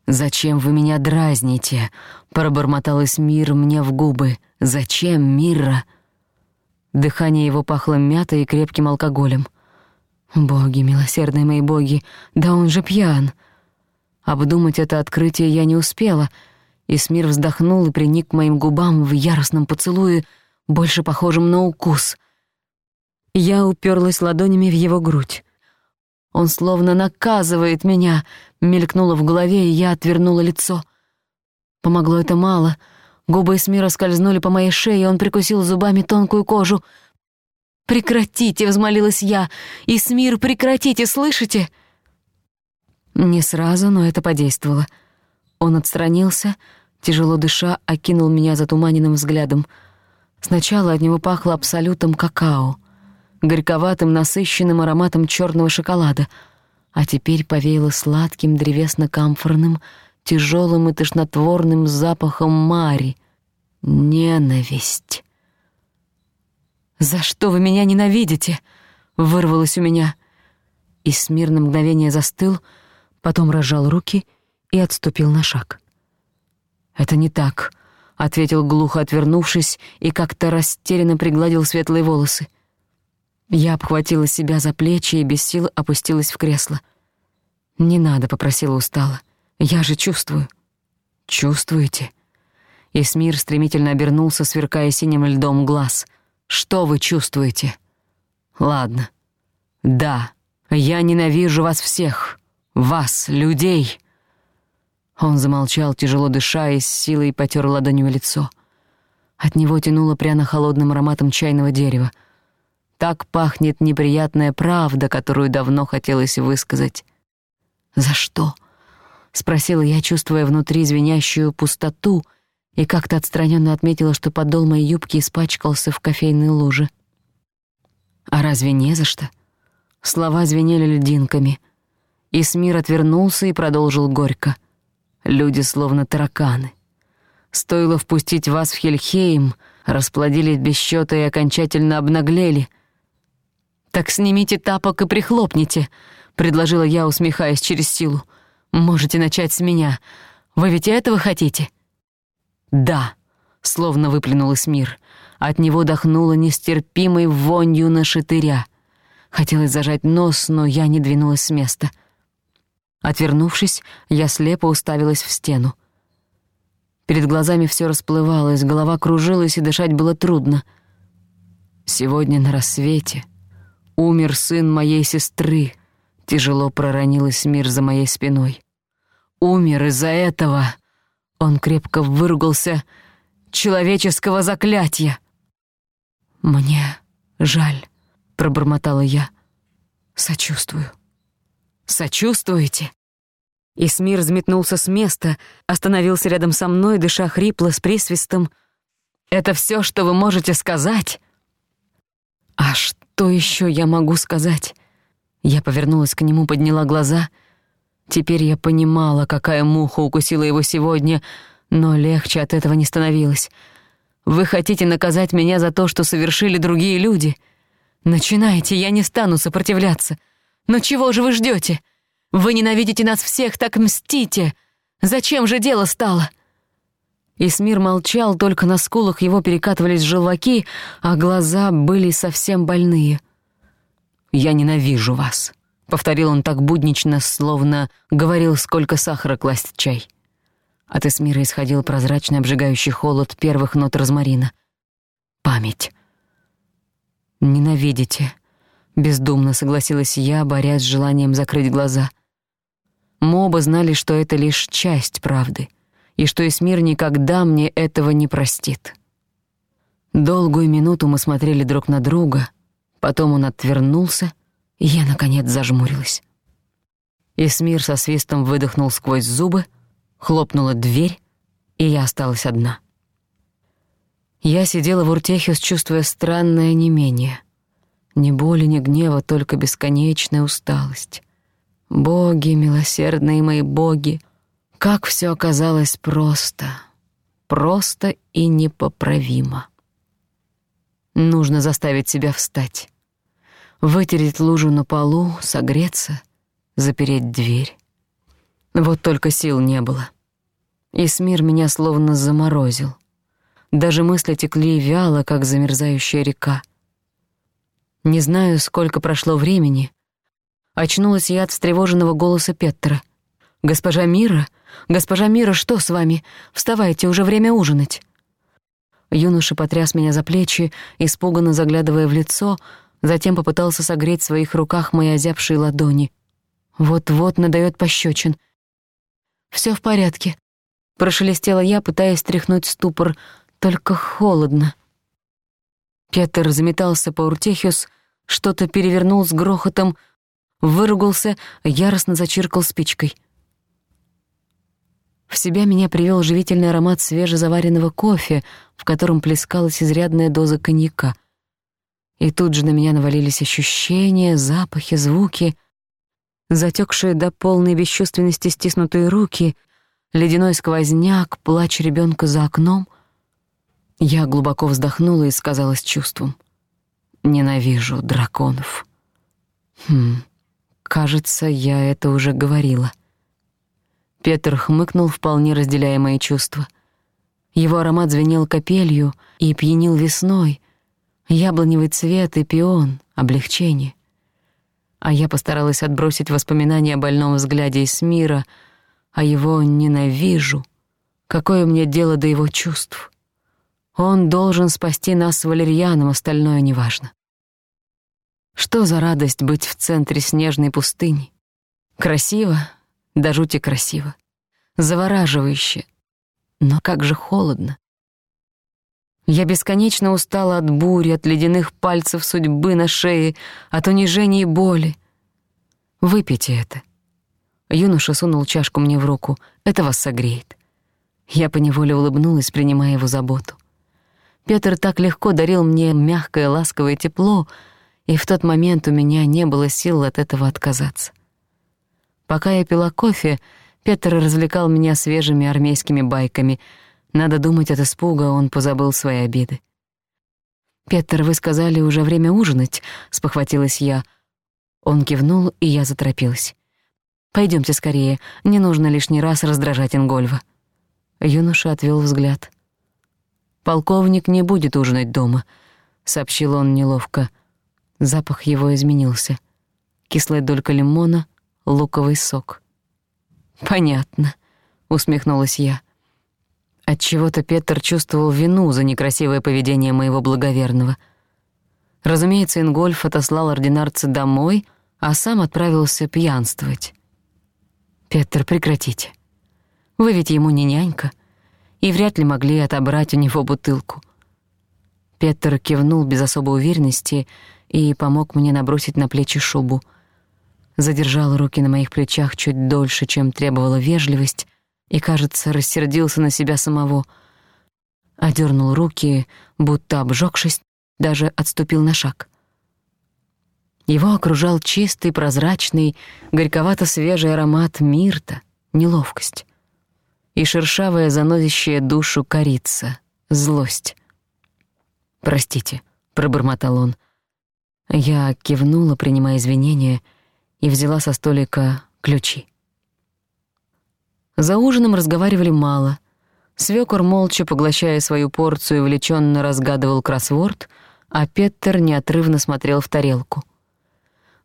«Зачем вы меня дразните?» — пробормоталась мир мне в губы. «Зачем, Мира?» Дыхание его пахло мятой и крепким алкоголем. «Боги, милосердные мои боги, да он же пьян!» Обдумать это открытие я не успела, и Смир вздохнул и приник к моим губам в яростном поцелуе, больше похожем на укус. Я уперлась ладонями в его грудь. Он словно наказывает меня, мелькнуло в голове, и я отвернула лицо. Помогло это мало. Губы Эсмира скользнули по моей шее, и он прикусил зубами тонкую кожу. «Прекратите!» — взмолилась я. «Эсмир, прекратите! Слышите?» Не сразу, но это подействовало. Он отстранился, тяжело дыша, окинул меня затуманенным взглядом. Сначала от него пахло абсолютом какао, горьковатым, насыщенным ароматом черного шоколада — а теперь повеяло сладким древесно-камфорным, тяжелым и тошнотворным запахом мари. Ненависть. «За что вы меня ненавидите?» — вырвалось у меня. И Смир на мгновение застыл, потом разжал руки и отступил на шаг. «Это не так», — ответил глухо, отвернувшись, и как-то растерянно пригладил светлые волосы. Я обхватила себя за плечи и без сил опустилась в кресло. «Не надо», — попросила устало. «Я же чувствую». «Чувствуете?» Эсмир стремительно обернулся, сверкая синим льдом глаз. «Что вы чувствуете?» «Ладно». «Да, я ненавижу вас всех. Вас, людей». Он замолчал, тяжело дыша, и с силой потер ладонью лицо. От него тянуло пряно-холодным ароматом чайного дерева — так пахнет неприятная правда, которую давно хотелось высказать. «За что?» — спросила я, чувствуя внутри звенящую пустоту, и как-то отстраненно отметила, что подол моей юбки испачкался в кофейной луже. «А разве не за что?» Слова звенели льдинками. Исмир отвернулся и продолжил горько. «Люди словно тараканы. Стоило впустить вас в Хельхейм, расплодились без счета и окончательно обнаглели — «Так снимите тапок и прихлопните», — предложила я, усмехаясь через силу. «Можете начать с меня. Вы ведь этого хотите?» «Да», — словно выплюнул Эсмир. От него дохнуло нестерпимой вонью на шатыря. Хотелось зажать нос, но я не двинулась с места. Отвернувшись, я слепо уставилась в стену. Перед глазами всё расплывалось, голова кружилась, и дышать было трудно. «Сегодня на рассвете», Умер сын моей сестры. Тяжело проронилась мир за моей спиной. Умер из-за этого. Он крепко выругался. Человеческого заклятия. Мне жаль, пробормотала я. Сочувствую. Сочувствуете? Исмир взметнулся с места, остановился рядом со мной, дыша хрипло с присвистом. «Это все, что вы можете сказать?» «А что?» Что еще я могу сказать? Я повернулась к нему, подняла глаза. Теперь я понимала, какая муха укусила его сегодня, но легче от этого не становилось. Вы хотите наказать меня за то, что совершили другие люди? Начинайте, я не стану сопротивляться. Но чего же вы ждете? Вы ненавидите нас всех, так мстите. Зачем же дело стало?» Исмир молчал, только на скулах его перекатывались желваки, а глаза были совсем больные. «Я ненавижу вас», — повторил он так буднично, словно говорил, сколько сахара класть в чай. От а Исмира исходил прозрачный обжигающий холод первых нот розмарина. «Память». «Ненавидите», — бездумно согласилась я, борясь с желанием закрыть глаза. Мы оба знали, что это лишь часть правды — и что Эсмир никогда мне этого не простит. Долгую минуту мы смотрели друг на друга, потом он отвернулся, и я, наконец, зажмурилась. Эсмир со свистом выдохнул сквозь зубы, хлопнула дверь, и я осталась одна. Я сидела в Уртехиус, чувствуя странное менее. Ни боли, ни гнева, только бесконечная усталость. «Боги, милосердные мои боги!» Как все оказалось просто, просто и непоправимо. Нужно заставить себя встать, вытереть лужу на полу, согреться, запереть дверь. Вот только сил не было. И Смир меня словно заморозил. Даже мысли текли вяло, как замерзающая река. Не знаю, сколько прошло времени. Очнулась я от встревоженного голоса Петра. «Госпожа Мира? Госпожа Мира, что с вами? Вставайте, уже время ужинать!» Юноша потряс меня за плечи, испуганно заглядывая в лицо, затем попытался согреть в своих руках мои озябшие ладони. Вот-вот надает пощечин. Все в порядке», — прошелестела я, пытаясь стряхнуть ступор, «только холодно». Петер заметался по Уртехиус, что-то перевернул с грохотом, выругался, яростно зачиркал спичкой — в себя меня привел живительный аромат свежезаваренного кофе, в котором плескалась изрядная доза коньяка. И тут же на меня навалились ощущения, запахи, звуки, затекшие до полной бесчувственности стиснутые руки, ледяной сквозняк, плач ребенка за окном. Я глубоко вздохнула и сказала с чувством. «Ненавижу драконов». Хм, кажется, я это уже говорила. — Петр хмыкнул, вполне разделяя мои чувства. Его аромат звенел капелью и пьянил весной. Яблоневый цвет и пион, облегчение. А я постаралась отбросить воспоминания о больном взгляде из мира, а его ненавижу. Какое мне дело до его чувств? Он должен спасти нас с валерьяном, остальное неважно. Что за радость быть в центре снежной пустыни? Красиво, до да жути красиво, завораживающе, но как же холодно. Я бесконечно устала от бури, от ледяных пальцев судьбы на шее, от унижений и боли. Выпейте это. Юноша сунул чашку мне в руку. Это вас согреет. Я поневоле улыбнулась, принимая его заботу. Петр так легко дарил мне мягкое, ласковое тепло, и в тот момент у меня не было сил от этого отказаться. Пока я пила кофе, Петр развлекал меня свежими армейскими байками. Надо думать, от испуга он позабыл свои обиды. «Петр, вы сказали, уже время ужинать», — спохватилась я. Он кивнул, и я заторопилась. «Пойдёмте скорее, не нужно лишний раз раздражать Ингольва». Юноша отвёл взгляд. «Полковник не будет ужинать дома», — сообщил он неловко. Запах его изменился. Кислая долька лимона — луковый сок. «Понятно», — усмехнулась я. Отчего-то Петр чувствовал вину за некрасивое поведение моего благоверного. Разумеется, Ингольф отослал ординарца домой, а сам отправился пьянствовать. «Петр, прекратите. Вы ведь ему не нянька, и вряд ли могли отобрать у него бутылку». Петр кивнул без особой уверенности и помог мне набросить на плечи шубу — Задержал руки на моих плечах чуть дольше, чем требовала вежливость, и, кажется, рассердился на себя самого. Одернул руки, будто обжёгшись, даже отступил на шаг. Его окружал чистый, прозрачный, горьковато-свежий аромат мирта, неловкость. И шершавая, занозящая душу корица, злость. «Простите», — пробормотал он. Я кивнула, принимая извинения, и взяла со столика ключи. За ужином разговаривали мало. Свёкор, молча поглощая свою порцию, влечённо разгадывал кроссворд, а Петтер неотрывно смотрел в тарелку.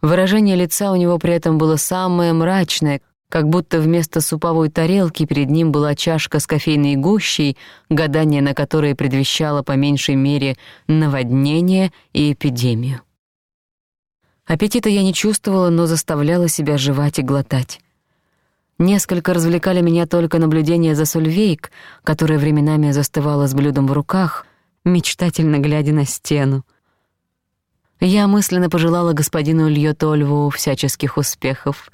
Выражение лица у него при этом было самое мрачное, как будто вместо суповой тарелки перед ним была чашка с кофейной гущей, гадание на которой предвещало по меньшей мере наводнение и эпидемию. Аппетита я не чувствовала, но заставляла себя жевать и глотать. Несколько развлекали меня только наблюдение за Сульвейк, которая временами застывала с блюдом в руках, мечтательно глядя на стену. Я мысленно пожелала господину Льотольву всяческих успехов.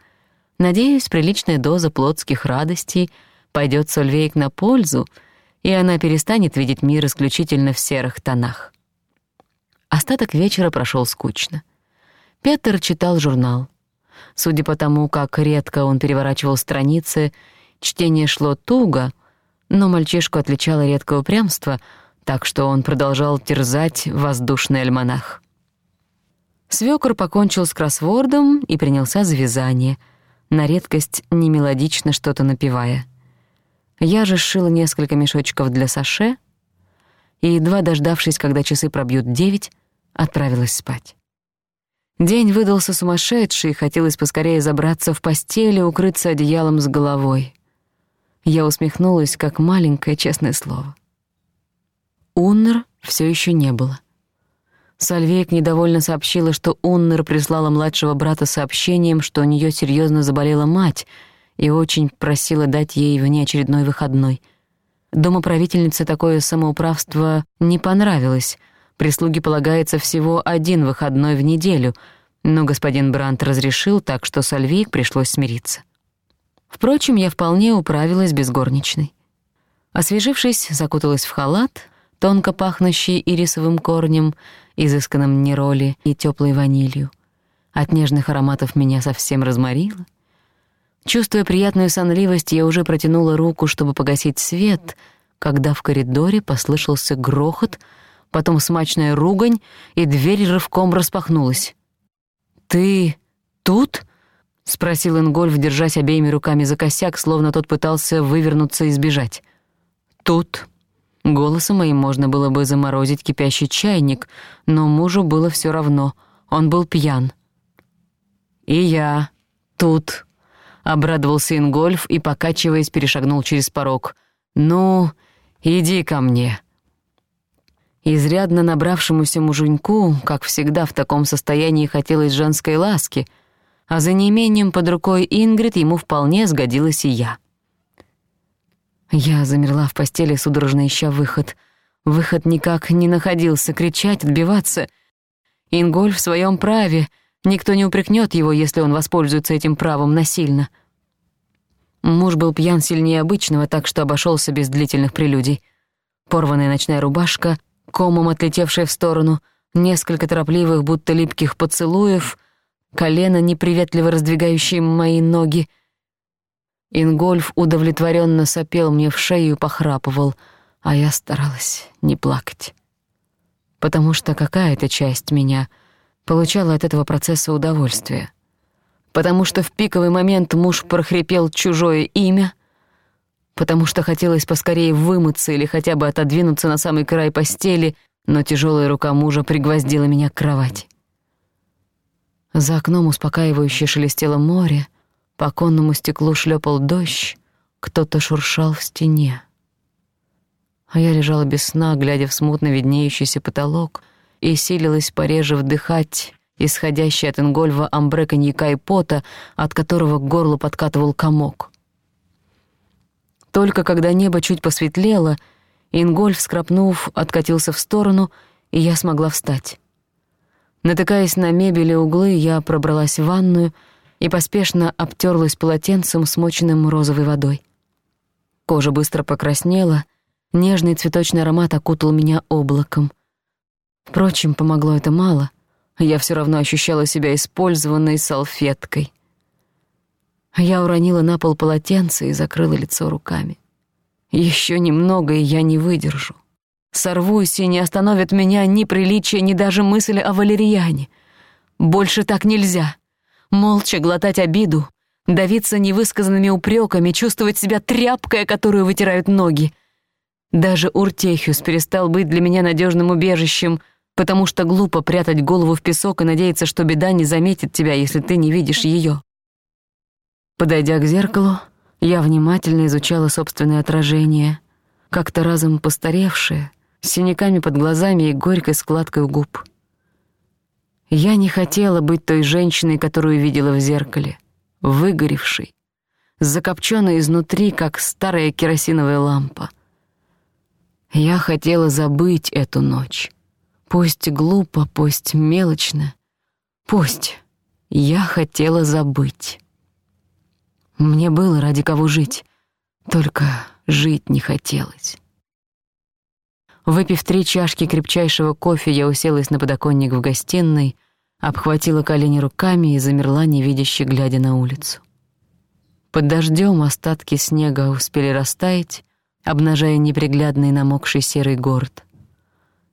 Надеюсь, приличная доза плотских радостей пойдет Сульвейк на пользу, и она перестанет видеть мир исключительно в серых тонах. Остаток вечера прошел скучно. Петр читал журнал. Судя по тому, как редко он переворачивал страницы, чтение шло туго, но мальчишку отличало редкое упрямство, так что он продолжал терзать воздушный альманах. Свёкор покончил с кроссвордом и принялся за вязание, на редкость немелодично что-то напевая. Я же сшила несколько мешочков для Саше и, едва дождавшись, когда часы пробьют девять, отправилась спать. День выдался сумасшедший, хотелось поскорее забраться в постель и укрыться одеялом с головой. Я усмехнулась, как маленькое честное слово. Уннер всё ещё не было. Сальвейк недовольно сообщила, что Уннер прислала младшего брата сообщением, что у неё серьёзно заболела мать и очень просила дать ей внеочередной выходной. Домоправительнице такое самоуправство не понравилось — прислуге полагается всего один выходной в неделю, но господин Брант разрешил, так что с пришлось смириться. Впрочем, я вполне управилась без горничной. Освежившись, закуталась в халат, тонко пахнущий ирисовым корнем, изысканным нероли и тёплой ванилью. От нежных ароматов меня совсем разморило. Чувствуя приятную сонливость, я уже протянула руку, чтобы погасить свет, когда в коридоре послышался грохот — потом смачная ругань, и дверь рывком распахнулась. «Ты тут?» — спросил Ингольф, держась обеими руками за косяк, словно тот пытался вывернуться и сбежать. «Тут». Голосом моим можно было бы заморозить кипящий чайник, но мужу было всё равно. Он был пьян. «И я тут», — обрадовался Ингольф и, покачиваясь, перешагнул через порог. «Ну, иди ко мне», Изрядно набравшемуся муженьку, как всегда, в таком состоянии хотелось женской ласки, а за неимением под рукой Ингрид ему вполне сгодилась и я. Я замерла в постели, судорожно ища выход. Выход никак не находился, кричать, отбиваться. Ингольф в своём праве, никто не упрекнёт его, если он воспользуется этим правом насильно. Муж был пьян сильнее обычного, так что обошёлся без длительных прелюдий. Порванная ночная рубашка — комом отлетевшая в сторону, несколько торопливых, будто липких поцелуев, колено, неприветливо раздвигающие мои ноги. Ингольф удовлетворенно сопел мне в шею и похрапывал, а я старалась не плакать. Потому что какая-то часть меня получала от этого процесса удовольствие. Потому что в пиковый момент муж прохрипел чужое имя — потому что хотелось поскорее вымыться или хотя бы отодвинуться на самый край постели, но тяжелая рука мужа пригвоздила меня к кровати. За окном успокаивающе шелестело море, по оконному стеклу шлепал дождь, кто-то шуршал в стене. А я лежала без сна, глядя в смутно виднеющийся потолок, и силилась пореже вдыхать исходящий от Ингольва амбре коньяка и пота, от которого к горлу подкатывал комок — только когда небо чуть посветлело, Ингольф, скрапнув, откатился в сторону, и я смогла встать. Натыкаясь на мебели углы, я пробралась в ванную и поспешно обтерлась полотенцем, смоченным розовой водой. Кожа быстро покраснела, нежный цветочный аромат окутал меня облаком. Впрочем, помогло это мало. Я все равно ощущала себя использованной салфеткой — а я уронила на пол полотенце и закрыла лицо руками. Еще немного, и я не выдержу. Сорвусь, и не остановит меня ни приличие, ни даже мысль о валерьяне. Больше так нельзя. Молча глотать обиду, давиться невысказанными упреками, чувствовать себя тряпкой, которую вытирают ноги. Даже Уртехиус перестал быть для меня надежным убежищем, потому что глупо прятать голову в песок и надеяться, что беда не заметит тебя, если ты не видишь ее. Подойдя к зеркалу, я внимательно изучала собственное отражение, как-то разом постаревшее, с синяками под глазами и горькой складкой у губ. Я не хотела быть той женщиной, которую видела в зеркале, выгоревшей, закопченной изнутри, как старая керосиновая лампа. Я хотела забыть эту ночь. Пусть глупо, пусть мелочно, пусть я хотела забыть. Мне было ради кого жить, только жить не хотелось. Выпив три чашки крепчайшего кофе, я уселась на подоконник в гостиной, обхватила колени руками и замерла, невидящей, глядя на улицу. Под дождем остатки снега успели растаять, обнажая неприглядный намокший серый город.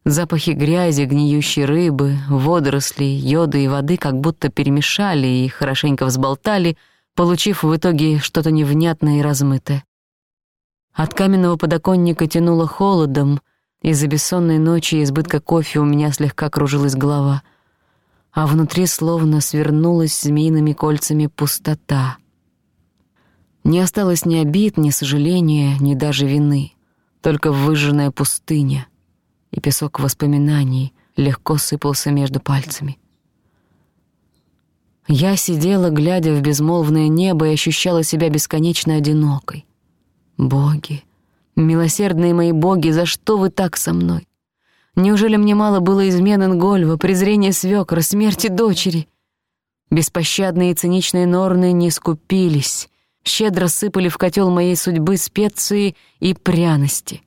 Запахи грязи, гниющей рыбы, водорослей, йода и воды как будто перемешали и хорошенько взболтали — получив в итоге что-то невнятное и размытое. От каменного подоконника тянуло холодом, из-за бессонной ночи и избытка кофе у меня слегка кружилась голова, а внутри словно свернулась змеиными кольцами пустота. Не осталось ни обид, ни сожаления, ни даже вины, только выжженная пустыня, и песок воспоминаний легко сыпался между пальцами. Я сидела, глядя в безмолвное небо, и ощущала себя бесконечно одинокой. Боги, милосердные мои боги, за что вы так со мной? Неужели мне мало было измен Ингольва, презрения свёкра, смерти дочери? Беспощадные и циничные норны не скупились, щедро сыпали в котёл моей судьбы специи и пряности.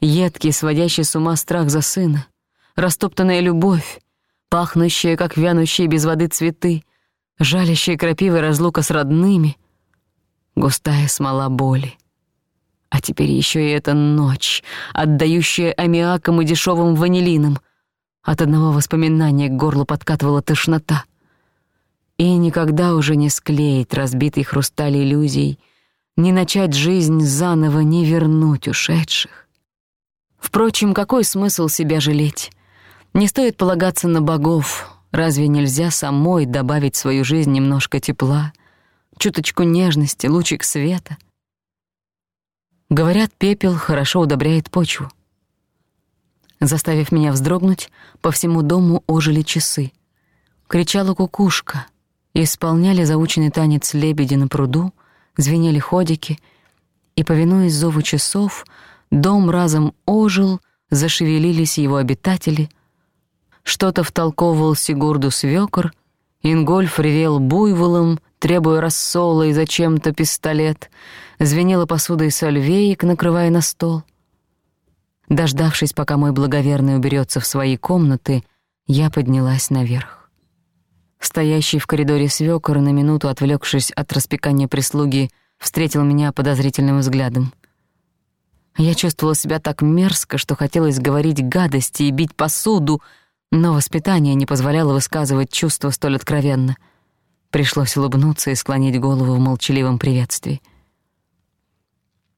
Едкий, сводящий с ума страх за сына, растоптанная любовь, пахнущая, как вянущие без воды цветы, жалящие крапивы разлука с родными, густая смола боли. А теперь еще и эта ночь, отдающая аммиаком и дешевым ванилином. От одного воспоминания к горлу подкатывала тошнота. И никогда уже не склеить разбитый хрусталь иллюзий, не начать жизнь заново, не вернуть ушедших. Впрочем, какой смысл себя жалеть? Не стоит полагаться на богов, Разве нельзя самой добавить в свою жизнь немножко тепла, чуточку нежности, лучик света? Говорят, пепел хорошо удобряет почву. Заставив меня вздрогнуть, по всему дому ожили часы. Кричала кукушка, исполняли заученный танец лебеди на пруду, звенели ходики, и, повинуясь зову часов, дом разом ожил, зашевелились его обитатели — что-то втолковывал Сигурду свёкор, Ингольф ревел буйволом, требуя рассола и зачем-то пистолет, звенела посуда из сальвеек, накрывая на стол. Дождавшись, пока мой благоверный уберётся в свои комнаты, я поднялась наверх. Стоящий в коридоре свёкор, на минуту отвлёкшись от распекания прислуги, встретил меня подозрительным взглядом. Я чувствовала себя так мерзко, что хотелось говорить гадости и бить посуду — но воспитание не позволяло высказывать чувства столь откровенно. Пришлось улыбнуться и склонить голову в молчаливом приветствии.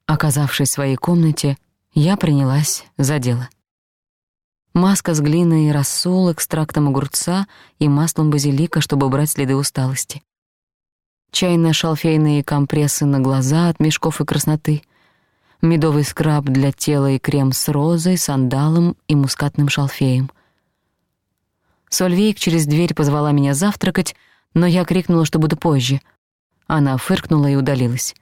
Оказавшись в своей комнате, я принялась за дело. Маска с глиной и рассол, экстрактом огурца и маслом базилика, чтобы убрать следы усталости. Чайно-шалфейные компрессы на глаза от мешков и красноты. Медовый скраб для тела и крем с розой, сандалом и мускатным шалфеем — Сольвейк через дверь позвала меня завтракать, но я крикнула, что буду позже. Она фыркнула и удалилась.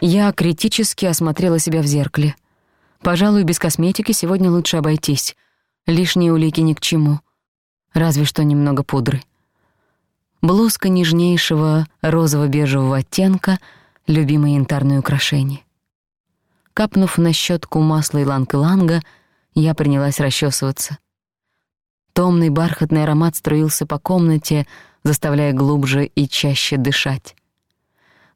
Я критически осмотрела себя в зеркале. Пожалуй, без косметики сегодня лучше обойтись. Лишние улики ни к чему. Разве что немного пудры. Блузка нежнейшего розово-бежевого оттенка, любимое янтарное украшение. Капнув на щетку масла иланг-иланга, я принялась расчесываться. Томный бархатный аромат струился по комнате, заставляя глубже и чаще дышать.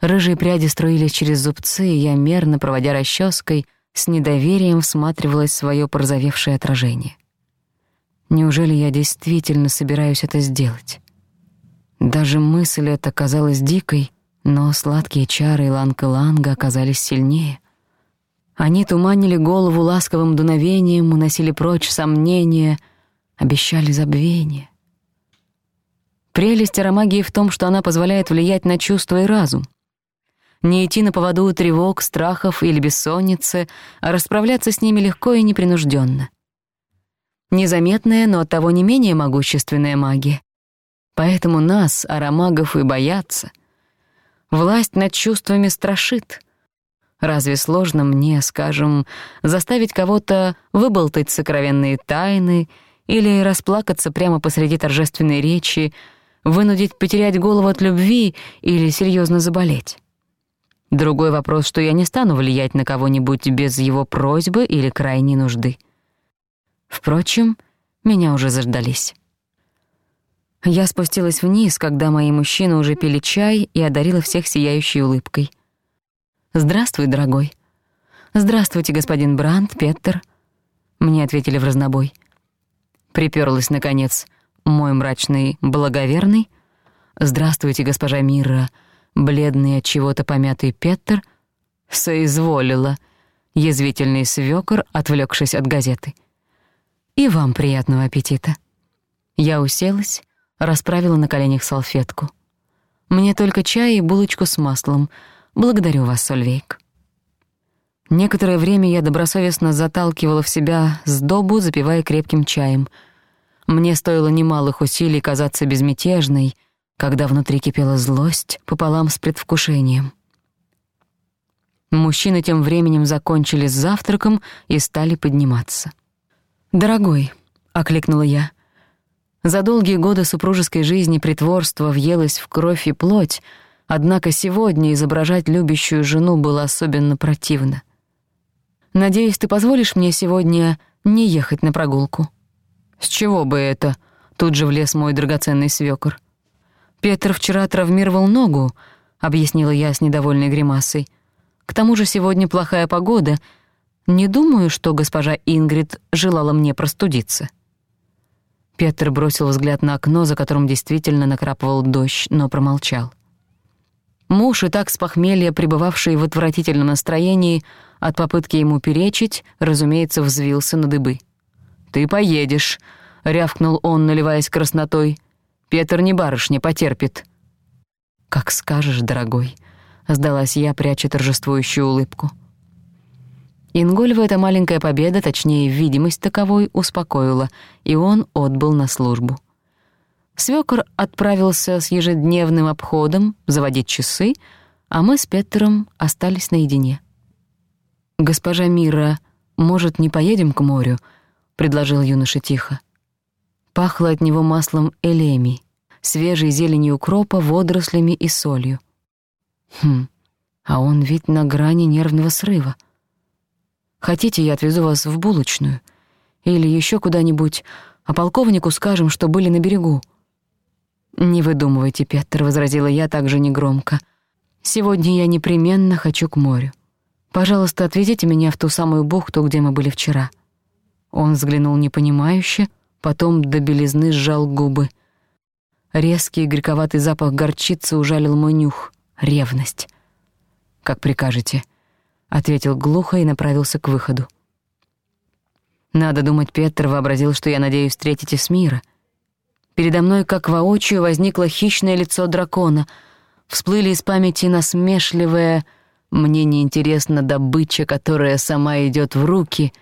Рыжие пряди струились через зубцы, и я, мерно проводя расческой, с недоверием всматривалась в своё прозовевшее отражение. Неужели я действительно собираюсь это сделать? Даже мысль эта казалась дикой, но сладкие чары Иланг-Иланга оказались сильнее. Они туманили голову ласковым дуновением, уносили прочь сомнения — обещали забвение. Прелесть аромагии в том, что она позволяет влиять на чувства и разум. Не идти на поводу у тревог, страхов или бессонницы, а расправляться с ними легко и непринужденно. Незаметная, но оттого не менее могущественная магия. Поэтому нас, аромагов, и боятся. Власть над чувствами страшит. Разве сложно мне, скажем, заставить кого-то выболтать сокровенные тайны — или расплакаться прямо посреди торжественной речи, вынудить потерять голову от любви или серьёзно заболеть. Другой вопрос, что я не стану влиять на кого-нибудь без его просьбы или крайней нужды. Впрочем, меня уже заждались. Я спустилась вниз, когда мои мужчины уже пили чай и одарила всех сияющей улыбкой. «Здравствуй, дорогой». «Здравствуйте, господин Брандт, Петтер». Мне ответили в разнобой. Припёрлась, наконец, мой мрачный благоверный. «Здравствуйте, госпожа Мира», бледный от чего-то помятый Петр. соизволила, язвительный свёкор, отвлекшись от газеты. «И вам приятного аппетита». Я уселась, расправила на коленях салфетку. «Мне только чай и булочку с маслом. Благодарю вас, Сольвейк». Некоторое время я добросовестно заталкивала в себя сдобу, запивая крепким чаем. Мне стоило немалых усилий казаться безмятежной, когда внутри кипела злость пополам с предвкушением. Мужчины тем временем закончили с завтраком и стали подниматься. «Дорогой», — окликнула я, — «за долгие годы супружеской жизни притворство въелось в кровь и плоть, однако сегодня изображать любящую жену было особенно противно». Надеюсь, ты позволишь мне сегодня не ехать на прогулку». «С чего бы это?» — тут же влез мой драгоценный свёкор. «Петр вчера травмировал ногу», — объяснила я с недовольной гримасой. «К тому же сегодня плохая погода. Не думаю, что госпожа Ингрид желала мне простудиться». Петр бросил взгляд на окно, за которым действительно накрапывал дождь, но промолчал. Муж, и так с похмелья пребывавший в отвратительном настроении, от попытки ему перечить, разумеется, взвился на дыбы. «Ты поедешь», — рявкнул он, наливаясь краснотой. «Петр не барышня, потерпит». «Как скажешь, дорогой», — сдалась я, пряча торжествующую улыбку. Ингольва эта маленькая победа, точнее, видимость таковой, успокоила, и он отбыл на службу. Свёкор отправился с ежедневным обходом заводить часы, а мы с Петером остались наедине. «Госпожа Мира, может, не поедем к морю?» — предложил юноша тихо. Пахло от него маслом элеми, свежей зеленью укропа, водорослями и солью. Хм, а он ведь на грани нервного срыва. «Хотите, я отвезу вас в булочную?» или еще куда-нибудь, а полковнику скажем, что были на берегу. «Не выдумывайте, Петр», — возразила я также негромко. «Сегодня я непременно хочу к морю. Пожалуйста, отведите меня в ту самую бухту, где мы были вчера». Он взглянул непонимающе, потом до белизны сжал губы. Резкий грековатый запах горчицы ужалил мой нюх. Ревность. «Как прикажете», — ответил глухо и направился к выходу. Надо думать, Петр вообразил, что я надеюсь встретить с мира. Передо мной, как воочию, возникло хищное лицо дракона. Всплыли из памяти насмешливое «мне неинтересна добыча, которая сама идёт в руки»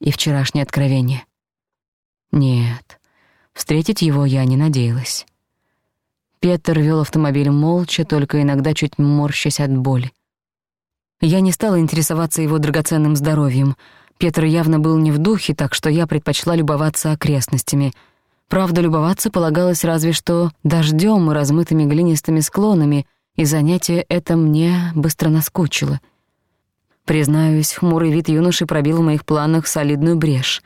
и вчерашнее откровение. Нет, встретить его я не надеялась. Петер вёл автомобиль молча, только иногда чуть морщась от боли. Я не стала интересоваться его драгоценным здоровьем. Петр явно был не в духе, так что я предпочла любоваться окрестностями — Правда, любоваться полагалось разве что дождём и размытыми глинистыми склонами, и занятие это мне быстро наскучило. Признаюсь, хмурый вид юноши пробил в моих планах солидную брешь.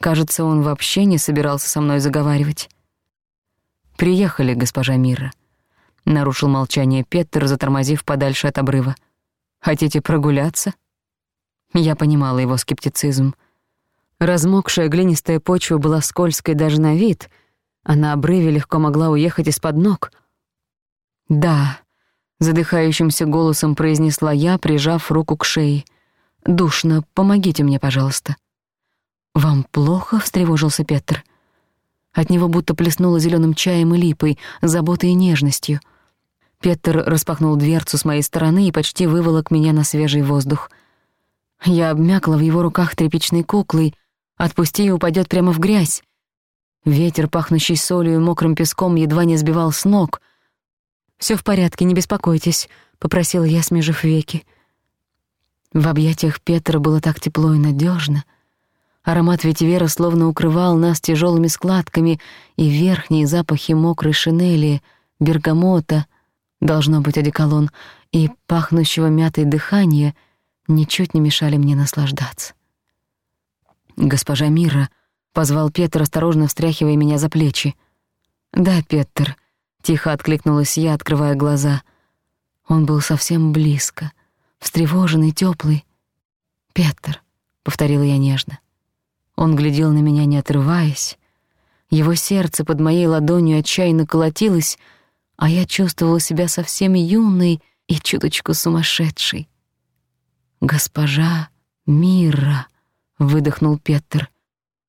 Кажется, он вообще не собирался со мной заговаривать. «Приехали, госпожа Мира», — нарушил молчание Петер, затормозив подальше от обрыва. «Хотите прогуляться?» Я понимала его скептицизм — Размокшая глинистая почва была скользкой даже на вид, а на обрыве легко могла уехать из-под ног. «Да», — задыхающимся голосом произнесла я, прижав руку к шее. «Душно, помогите мне, пожалуйста». «Вам плохо?» — встревожился Петр. От него будто плеснуло зеленым чаем и липой, заботой и нежностью. Петр распахнул дверцу с моей стороны и почти выволок меня на свежий воздух. Я обмякла в его руках тряпичной куклой — Отпусти и упадет прямо в грязь. Ветер, пахнущий солью и мокрым песком, едва не сбивал с ног. Все в порядке, не беспокойтесь», — попросила я, смежив веки. В объятиях Петра было так тепло и надежно. Аромат ветивера словно укрывал нас тяжелыми складками, и верхние запахи мокрой шинели, бергамота, должно быть одеколон, и пахнущего мятой дыхания ничуть не мешали мне наслаждаться. «Госпожа Мира», — позвал Петр, осторожно встряхивая меня за плечи. «Да, Петр», — тихо откликнулась я, открывая глаза. Он был совсем близко, встревоженный, тёплый. «Петр», — повторила я нежно. Он глядел на меня, не отрываясь. Его сердце под моей ладонью отчаянно колотилось, а я чувствовала себя совсем юной и чуточку сумасшедшей. «Госпожа Мира», — выдохнул Петер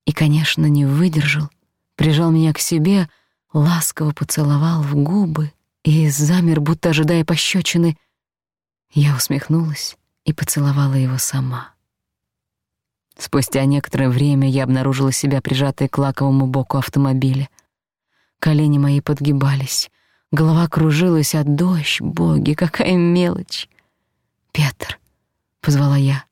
и, конечно, не выдержал, прижал меня к себе, ласково поцеловал в губы и замер, будто ожидая пощечины. Я усмехнулась и поцеловала его сама. Спустя некоторое время я обнаружила себя прижатой к лаковому боку автомобиля. Колени мои подгибались, голова кружилась, а дождь, боги, какая мелочь. «Петр», — позвала я,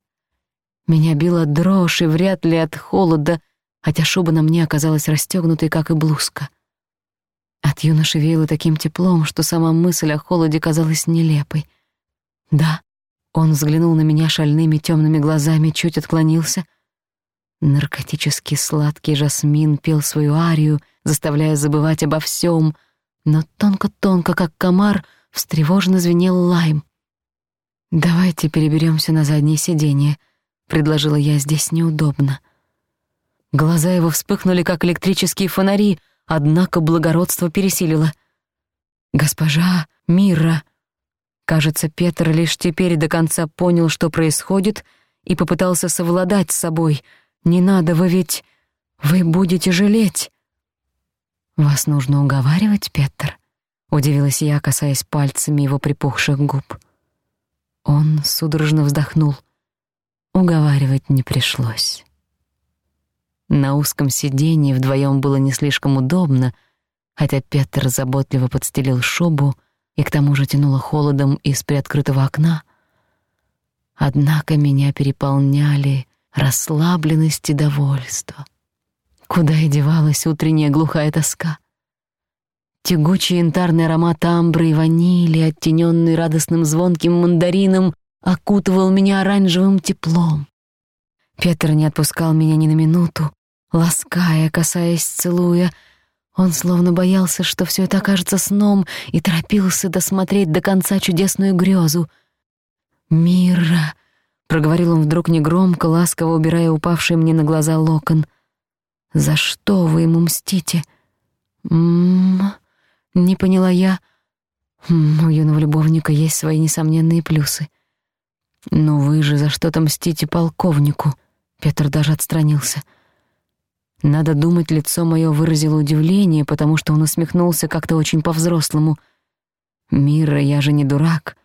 меня била дрожь, и вряд ли от холода, хотя а шуба на мне оказалась расстёгнутой, как и блузка. От юноши веяло таким теплом, что сама мысль о холоде казалась нелепой. Да, он взглянул на меня шальными темными глазами, чуть отклонился. Наркотически сладкий жасмин пел свою арию, заставляя забывать обо всем, но тонко-тонко, как комар, встревоженно звенел лайм. «Давайте переберемся на заднее сиденье», предложила я здесь неудобно. Глаза его вспыхнули, как электрические фонари, однако благородство пересилило. «Госпожа Мира!» Кажется, Петр лишь теперь до конца понял, что происходит, и попытался совладать с собой. «Не надо, вы ведь... вы будете жалеть!» «Вас нужно уговаривать, Петр?» — удивилась я, касаясь пальцами его припухших губ. Он судорожно вздохнул — уговаривать не пришлось. На узком сиденье вдвоем было не слишком удобно, хотя Петр заботливо подстелил шубу и к тому же тянуло холодом из приоткрытого окна. Однако меня переполняли расслабленность и довольство. Куда и девалась утренняя глухая тоска. Тягучий янтарный аромат амбры и ванили, оттененный радостным звонким мандарином, окутывал меня оранжевым теплом. Петр не отпускал меня ни на минуту, лаская, касаясь, целуя. Он словно боялся, что все это окажется сном, и торопился досмотреть до конца чудесную грезу. «Мира!» — проговорил он вдруг негромко, ласково убирая упавший мне на глаза локон. «За что вы ему мстите?» «М-м-м...» не поняла я. «М -м, «У юного любовника есть свои несомненные плюсы». «Ну вы же за что-то мстите полковнику?» Петр даже отстранился. Надо думать, лицо мое выразило удивление, потому что он усмехнулся как-то очень по-взрослому. «Мира, я же не дурак,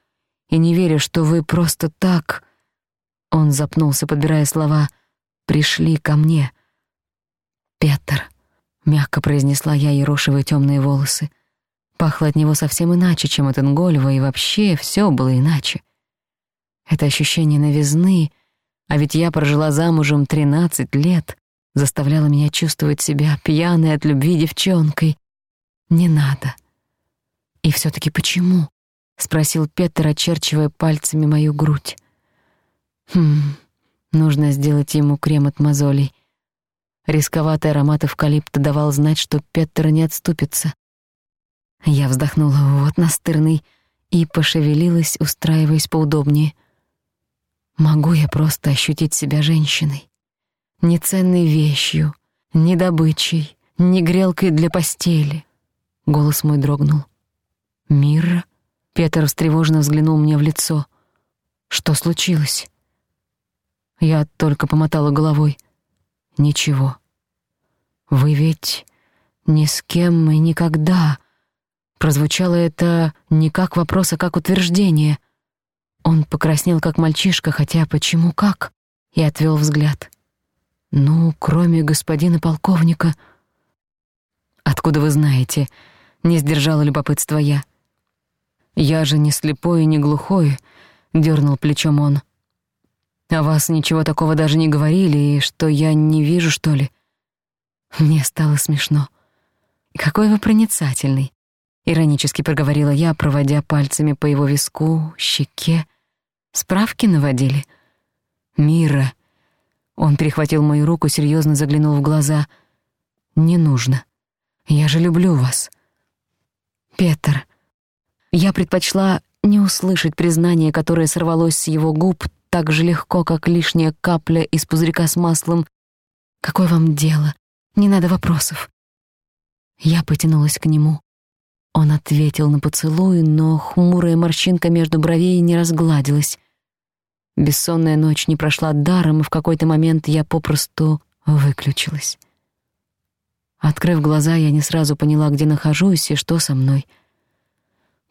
и не верю, что вы просто так...» Он запнулся, подбирая слова «пришли ко мне». «Петр», — мягко произнесла я, ерошивая темные волосы. Пахло от него совсем иначе, чем от Ингольва, и вообще все было иначе. Это ощущение новизны, а ведь я прожила замужем 13 лет, заставляло меня чувствовать себя пьяной от любви девчонкой. Не надо. И все таки почему? спросил Петр, очерчивая пальцами мою грудь. Хм. Нужно сделать ему крем от мозолей. Рисковатый аромат эвкалипта давал знать, что Петр не отступится. Я вздохнула, вот настырный, и пошевелилась, устраиваясь поудобнее. Могу я просто ощутить себя женщиной. Не ценной вещью, не добычей, не грелкой для постели. Голос мой дрогнул. «Мира?» Петр встревоженно взглянул мне в лицо. «Что случилось?» Я только помотала головой. «Ничего. Вы ведь ни с кем и никогда...» Прозвучало это не как вопрос, а как утверждение. Он покраснел, как мальчишка, хотя почему как? И отвел взгляд. «Ну, кроме господина полковника...» «Откуда вы знаете?» — не сдержала любопытства я. «Я же не слепой и не глухой», — дернул плечом он. «О вас ничего такого даже не говорили, и что я не вижу, что ли?» Мне стало смешно. «Какой вы проницательный!» — иронически проговорила я, проводя пальцами по его виску, щеке, Справки наводили? Мира. Он перехватил мою руку, серьёзно заглянул в глаза. Не нужно. Я же люблю вас. Петр. Я предпочла не услышать признание, которое сорвалось с его губ так же легко, как лишняя капля из пузырька с маслом. Какое вам дело? Не надо вопросов. Я потянулась к нему. Он ответил на поцелуй, но хмурая морщинка между бровей не разгладилась. Бессонная ночь не прошла даром, и в какой-то момент я попросту выключилась. Открыв глаза, я не сразу поняла, где нахожусь и что со мной.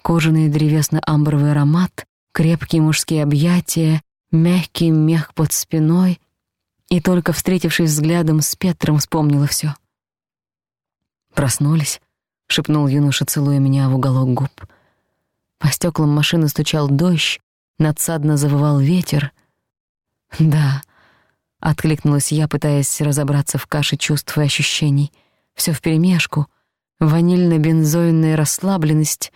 Кожаный древесно-амбровый аромат, крепкие мужские объятия, мягкий мех под спиной, и только встретившись взглядом с Петром, вспомнила всё. «Проснулись», — шепнул юноша, целуя меня в уголок губ. По стёклам машины стучал дождь, надсадно завывал ветер. «Да», — откликнулась я, пытаясь разобраться в каше чувств и ощущений. «Всё вперемешку. Ванильно-бензойная расслабленность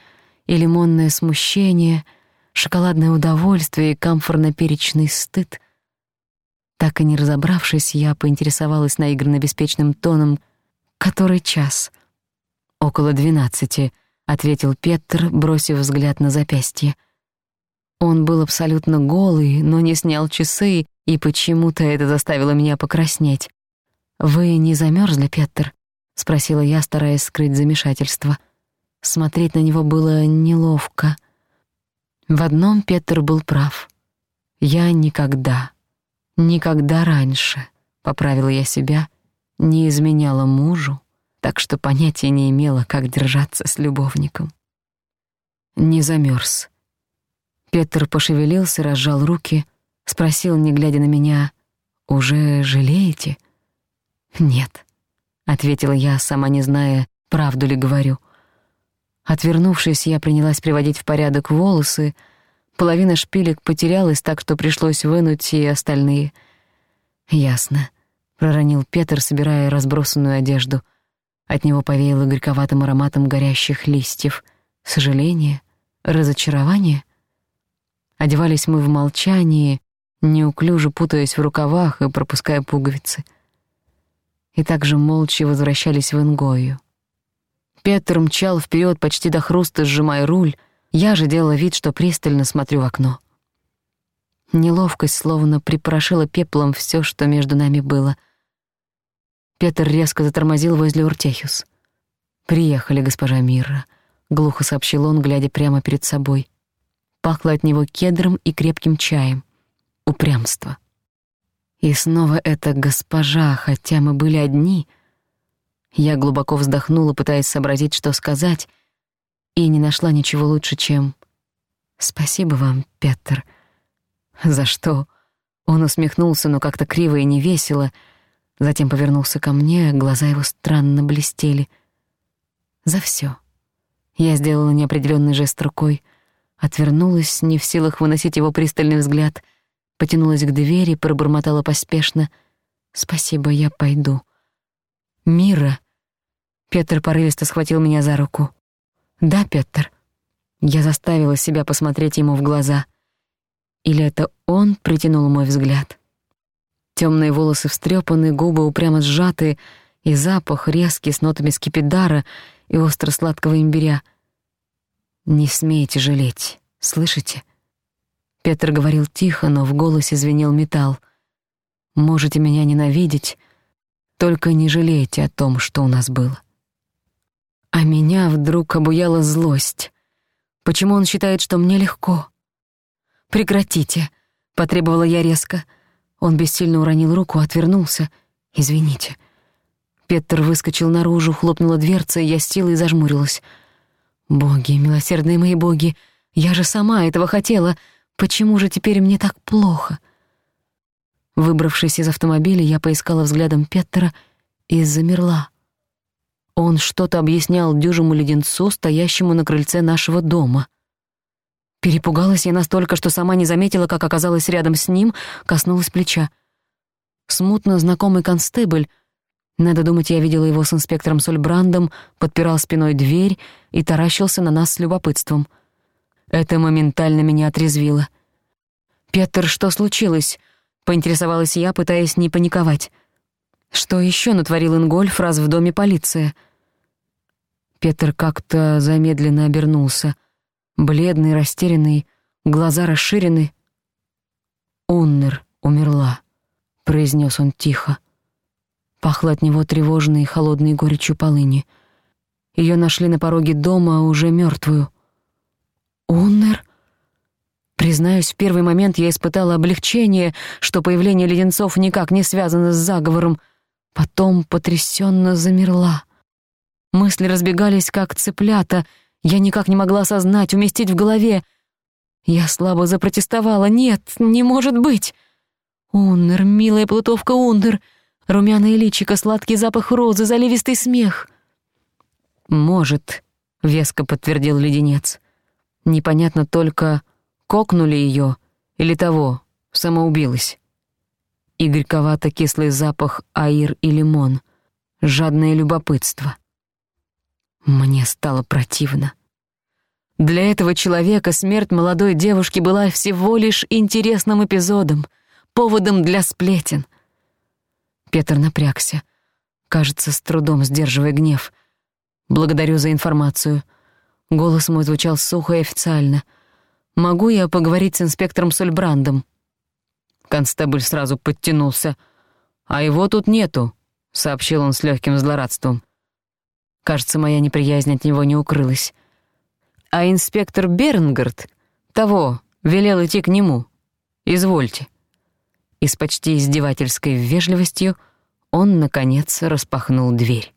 и лимонное смущение, шоколадное удовольствие и камфорно-перечный стыд». Так и не разобравшись, я поинтересовалась наигранно-беспечным тоном, «Который час?» «Около двенадцати», — ответил Петр, бросив взгляд на запястье. Он был абсолютно голый, но не снял часы, и почему-то это заставило меня покраснеть. «Вы не замерзли, Петр? спросила я, стараясь скрыть замешательство. Смотреть на него было неловко. В одном Петр был прав. «Я никогда, никогда раньше», — поправила я себя, — «не изменяла мужу, так что понятия не имела, как держаться с любовником». «Не замерз», Петр пошевелился, разжал руки, спросил, не глядя на меня, «Уже жалеете?» «Нет», — ответила я, сама не зная, правду ли говорю. Отвернувшись, я принялась приводить в порядок волосы, половина шпилек потерялась, так что пришлось вынуть и остальные. «Ясно», — проронил Петр, собирая разбросанную одежду. От него повеяло горьковатым ароматом горящих листьев. «Сожаление? Разочарование?» Одевались мы в молчании, неуклюже путаясь в рукавах и пропуская пуговицы. И также молча возвращались в Ингою. Петр мчал вперед почти до хруста, сжимая руль, я же делала вид, что пристально смотрю в окно. Неловкость словно припорошила пеплом все, что между нами было. Петр резко затормозил возле Уртехюс. «Приехали, госпожа Мира. глухо сообщил он, глядя прямо перед собой пахло от него кедром и крепким чаем. Упрямство. И снова эта госпожа, хотя мы были одни. Я глубоко вздохнула, пытаясь сообразить, что сказать, и не нашла ничего лучше, чем «Спасибо вам, Петер». «За что?» Он усмехнулся, но как-то криво и невесело, затем повернулся ко мне, глаза его странно блестели. «За всё». Я сделала неопределённый жест рукой — отвернулась, не в силах выносить его пристальный взгляд, потянулась к двери, пробормотала поспешно. «Спасибо, я пойду». «Мира!» Петр порывисто схватил меня за руку. «Да, Петр?» Я заставила себя посмотреть ему в глаза. Или это он притянул мой взгляд? Темные волосы встрепаны, губы упрямо сжаты, и запах резкий с нотами скипидара и остро-сладкого имбиря — не смейте жалеть, слышите? Петр говорил тихо, но в голосе звенел металл. Можете меня ненавидеть, только не жалейте о том, что у нас было. А меня вдруг обуяла злость. Почему он считает, что мне легко? Прекратите, потребовала я резко. Он бессильно уронил руку, отвернулся. Извините. Петр выскочил наружу, хлопнула дверца, и я с силой зажмурилась. Боги, милосердные мои боги, я же сама этого хотела. Почему же теперь мне так плохо? Выбравшись из автомобиля, я поискала взглядом Петтера и замерла. Он что-то объяснял дюжему леденцу, стоящему на крыльце нашего дома. Перепугалась я настолько, что сама не заметила, как оказалась рядом с ним, коснулась плеча. Смутно знакомый констебль надо думать, я видела его с инспектором Сульбрандом, подпирал спиной дверь и таращился на нас с любопытством. Это моментально меня отрезвило. «Петер, что случилось?» — поинтересовалась я, пытаясь не паниковать. «Что ещё натворил Ингольф раз в доме полиция?» Петер как-то замедленно обернулся. Бледный, растерянный, глаза расширены. «Оннер умерла», — произнёс он тихо пахло от него тревожной, и холодной горечью полыни. Её нашли на пороге дома, а уже мёртвую. «Уннер?» Признаюсь, в первый момент я испытала облегчение, что появление леденцов никак не связано с заговором. Потом потрясённо замерла. Мысли разбегались, как цыплята. Я никак не могла осознать, уместить в голове. Я слабо запротестовала. «Нет, не может быть!» «Уннер, милая плутовка Уннер!» румяное личико, сладкий запах розы, заливистый смех. «Может», — веско подтвердил леденец. «Непонятно только, кокнули ее или того, самоубилась». И кислый запах аир и лимон, жадное любопытство. Мне стало противно. Для этого человека смерть молодой девушки была всего лишь интересным эпизодом, поводом для сплетен — Петр напрягся, кажется, с трудом сдерживая гнев. «Благодарю за информацию». Голос мой звучал сухо и официально. «Могу я поговорить с инспектором Сольбрандом?» Констебль сразу подтянулся. «А его тут нету», — сообщил он с легким злорадством. Кажется, моя неприязнь от него не укрылась. «А инспектор Бернгард, того, велел идти к нему. Извольте». И с почти издевательской вежливостью он, наконец, распахнул дверь.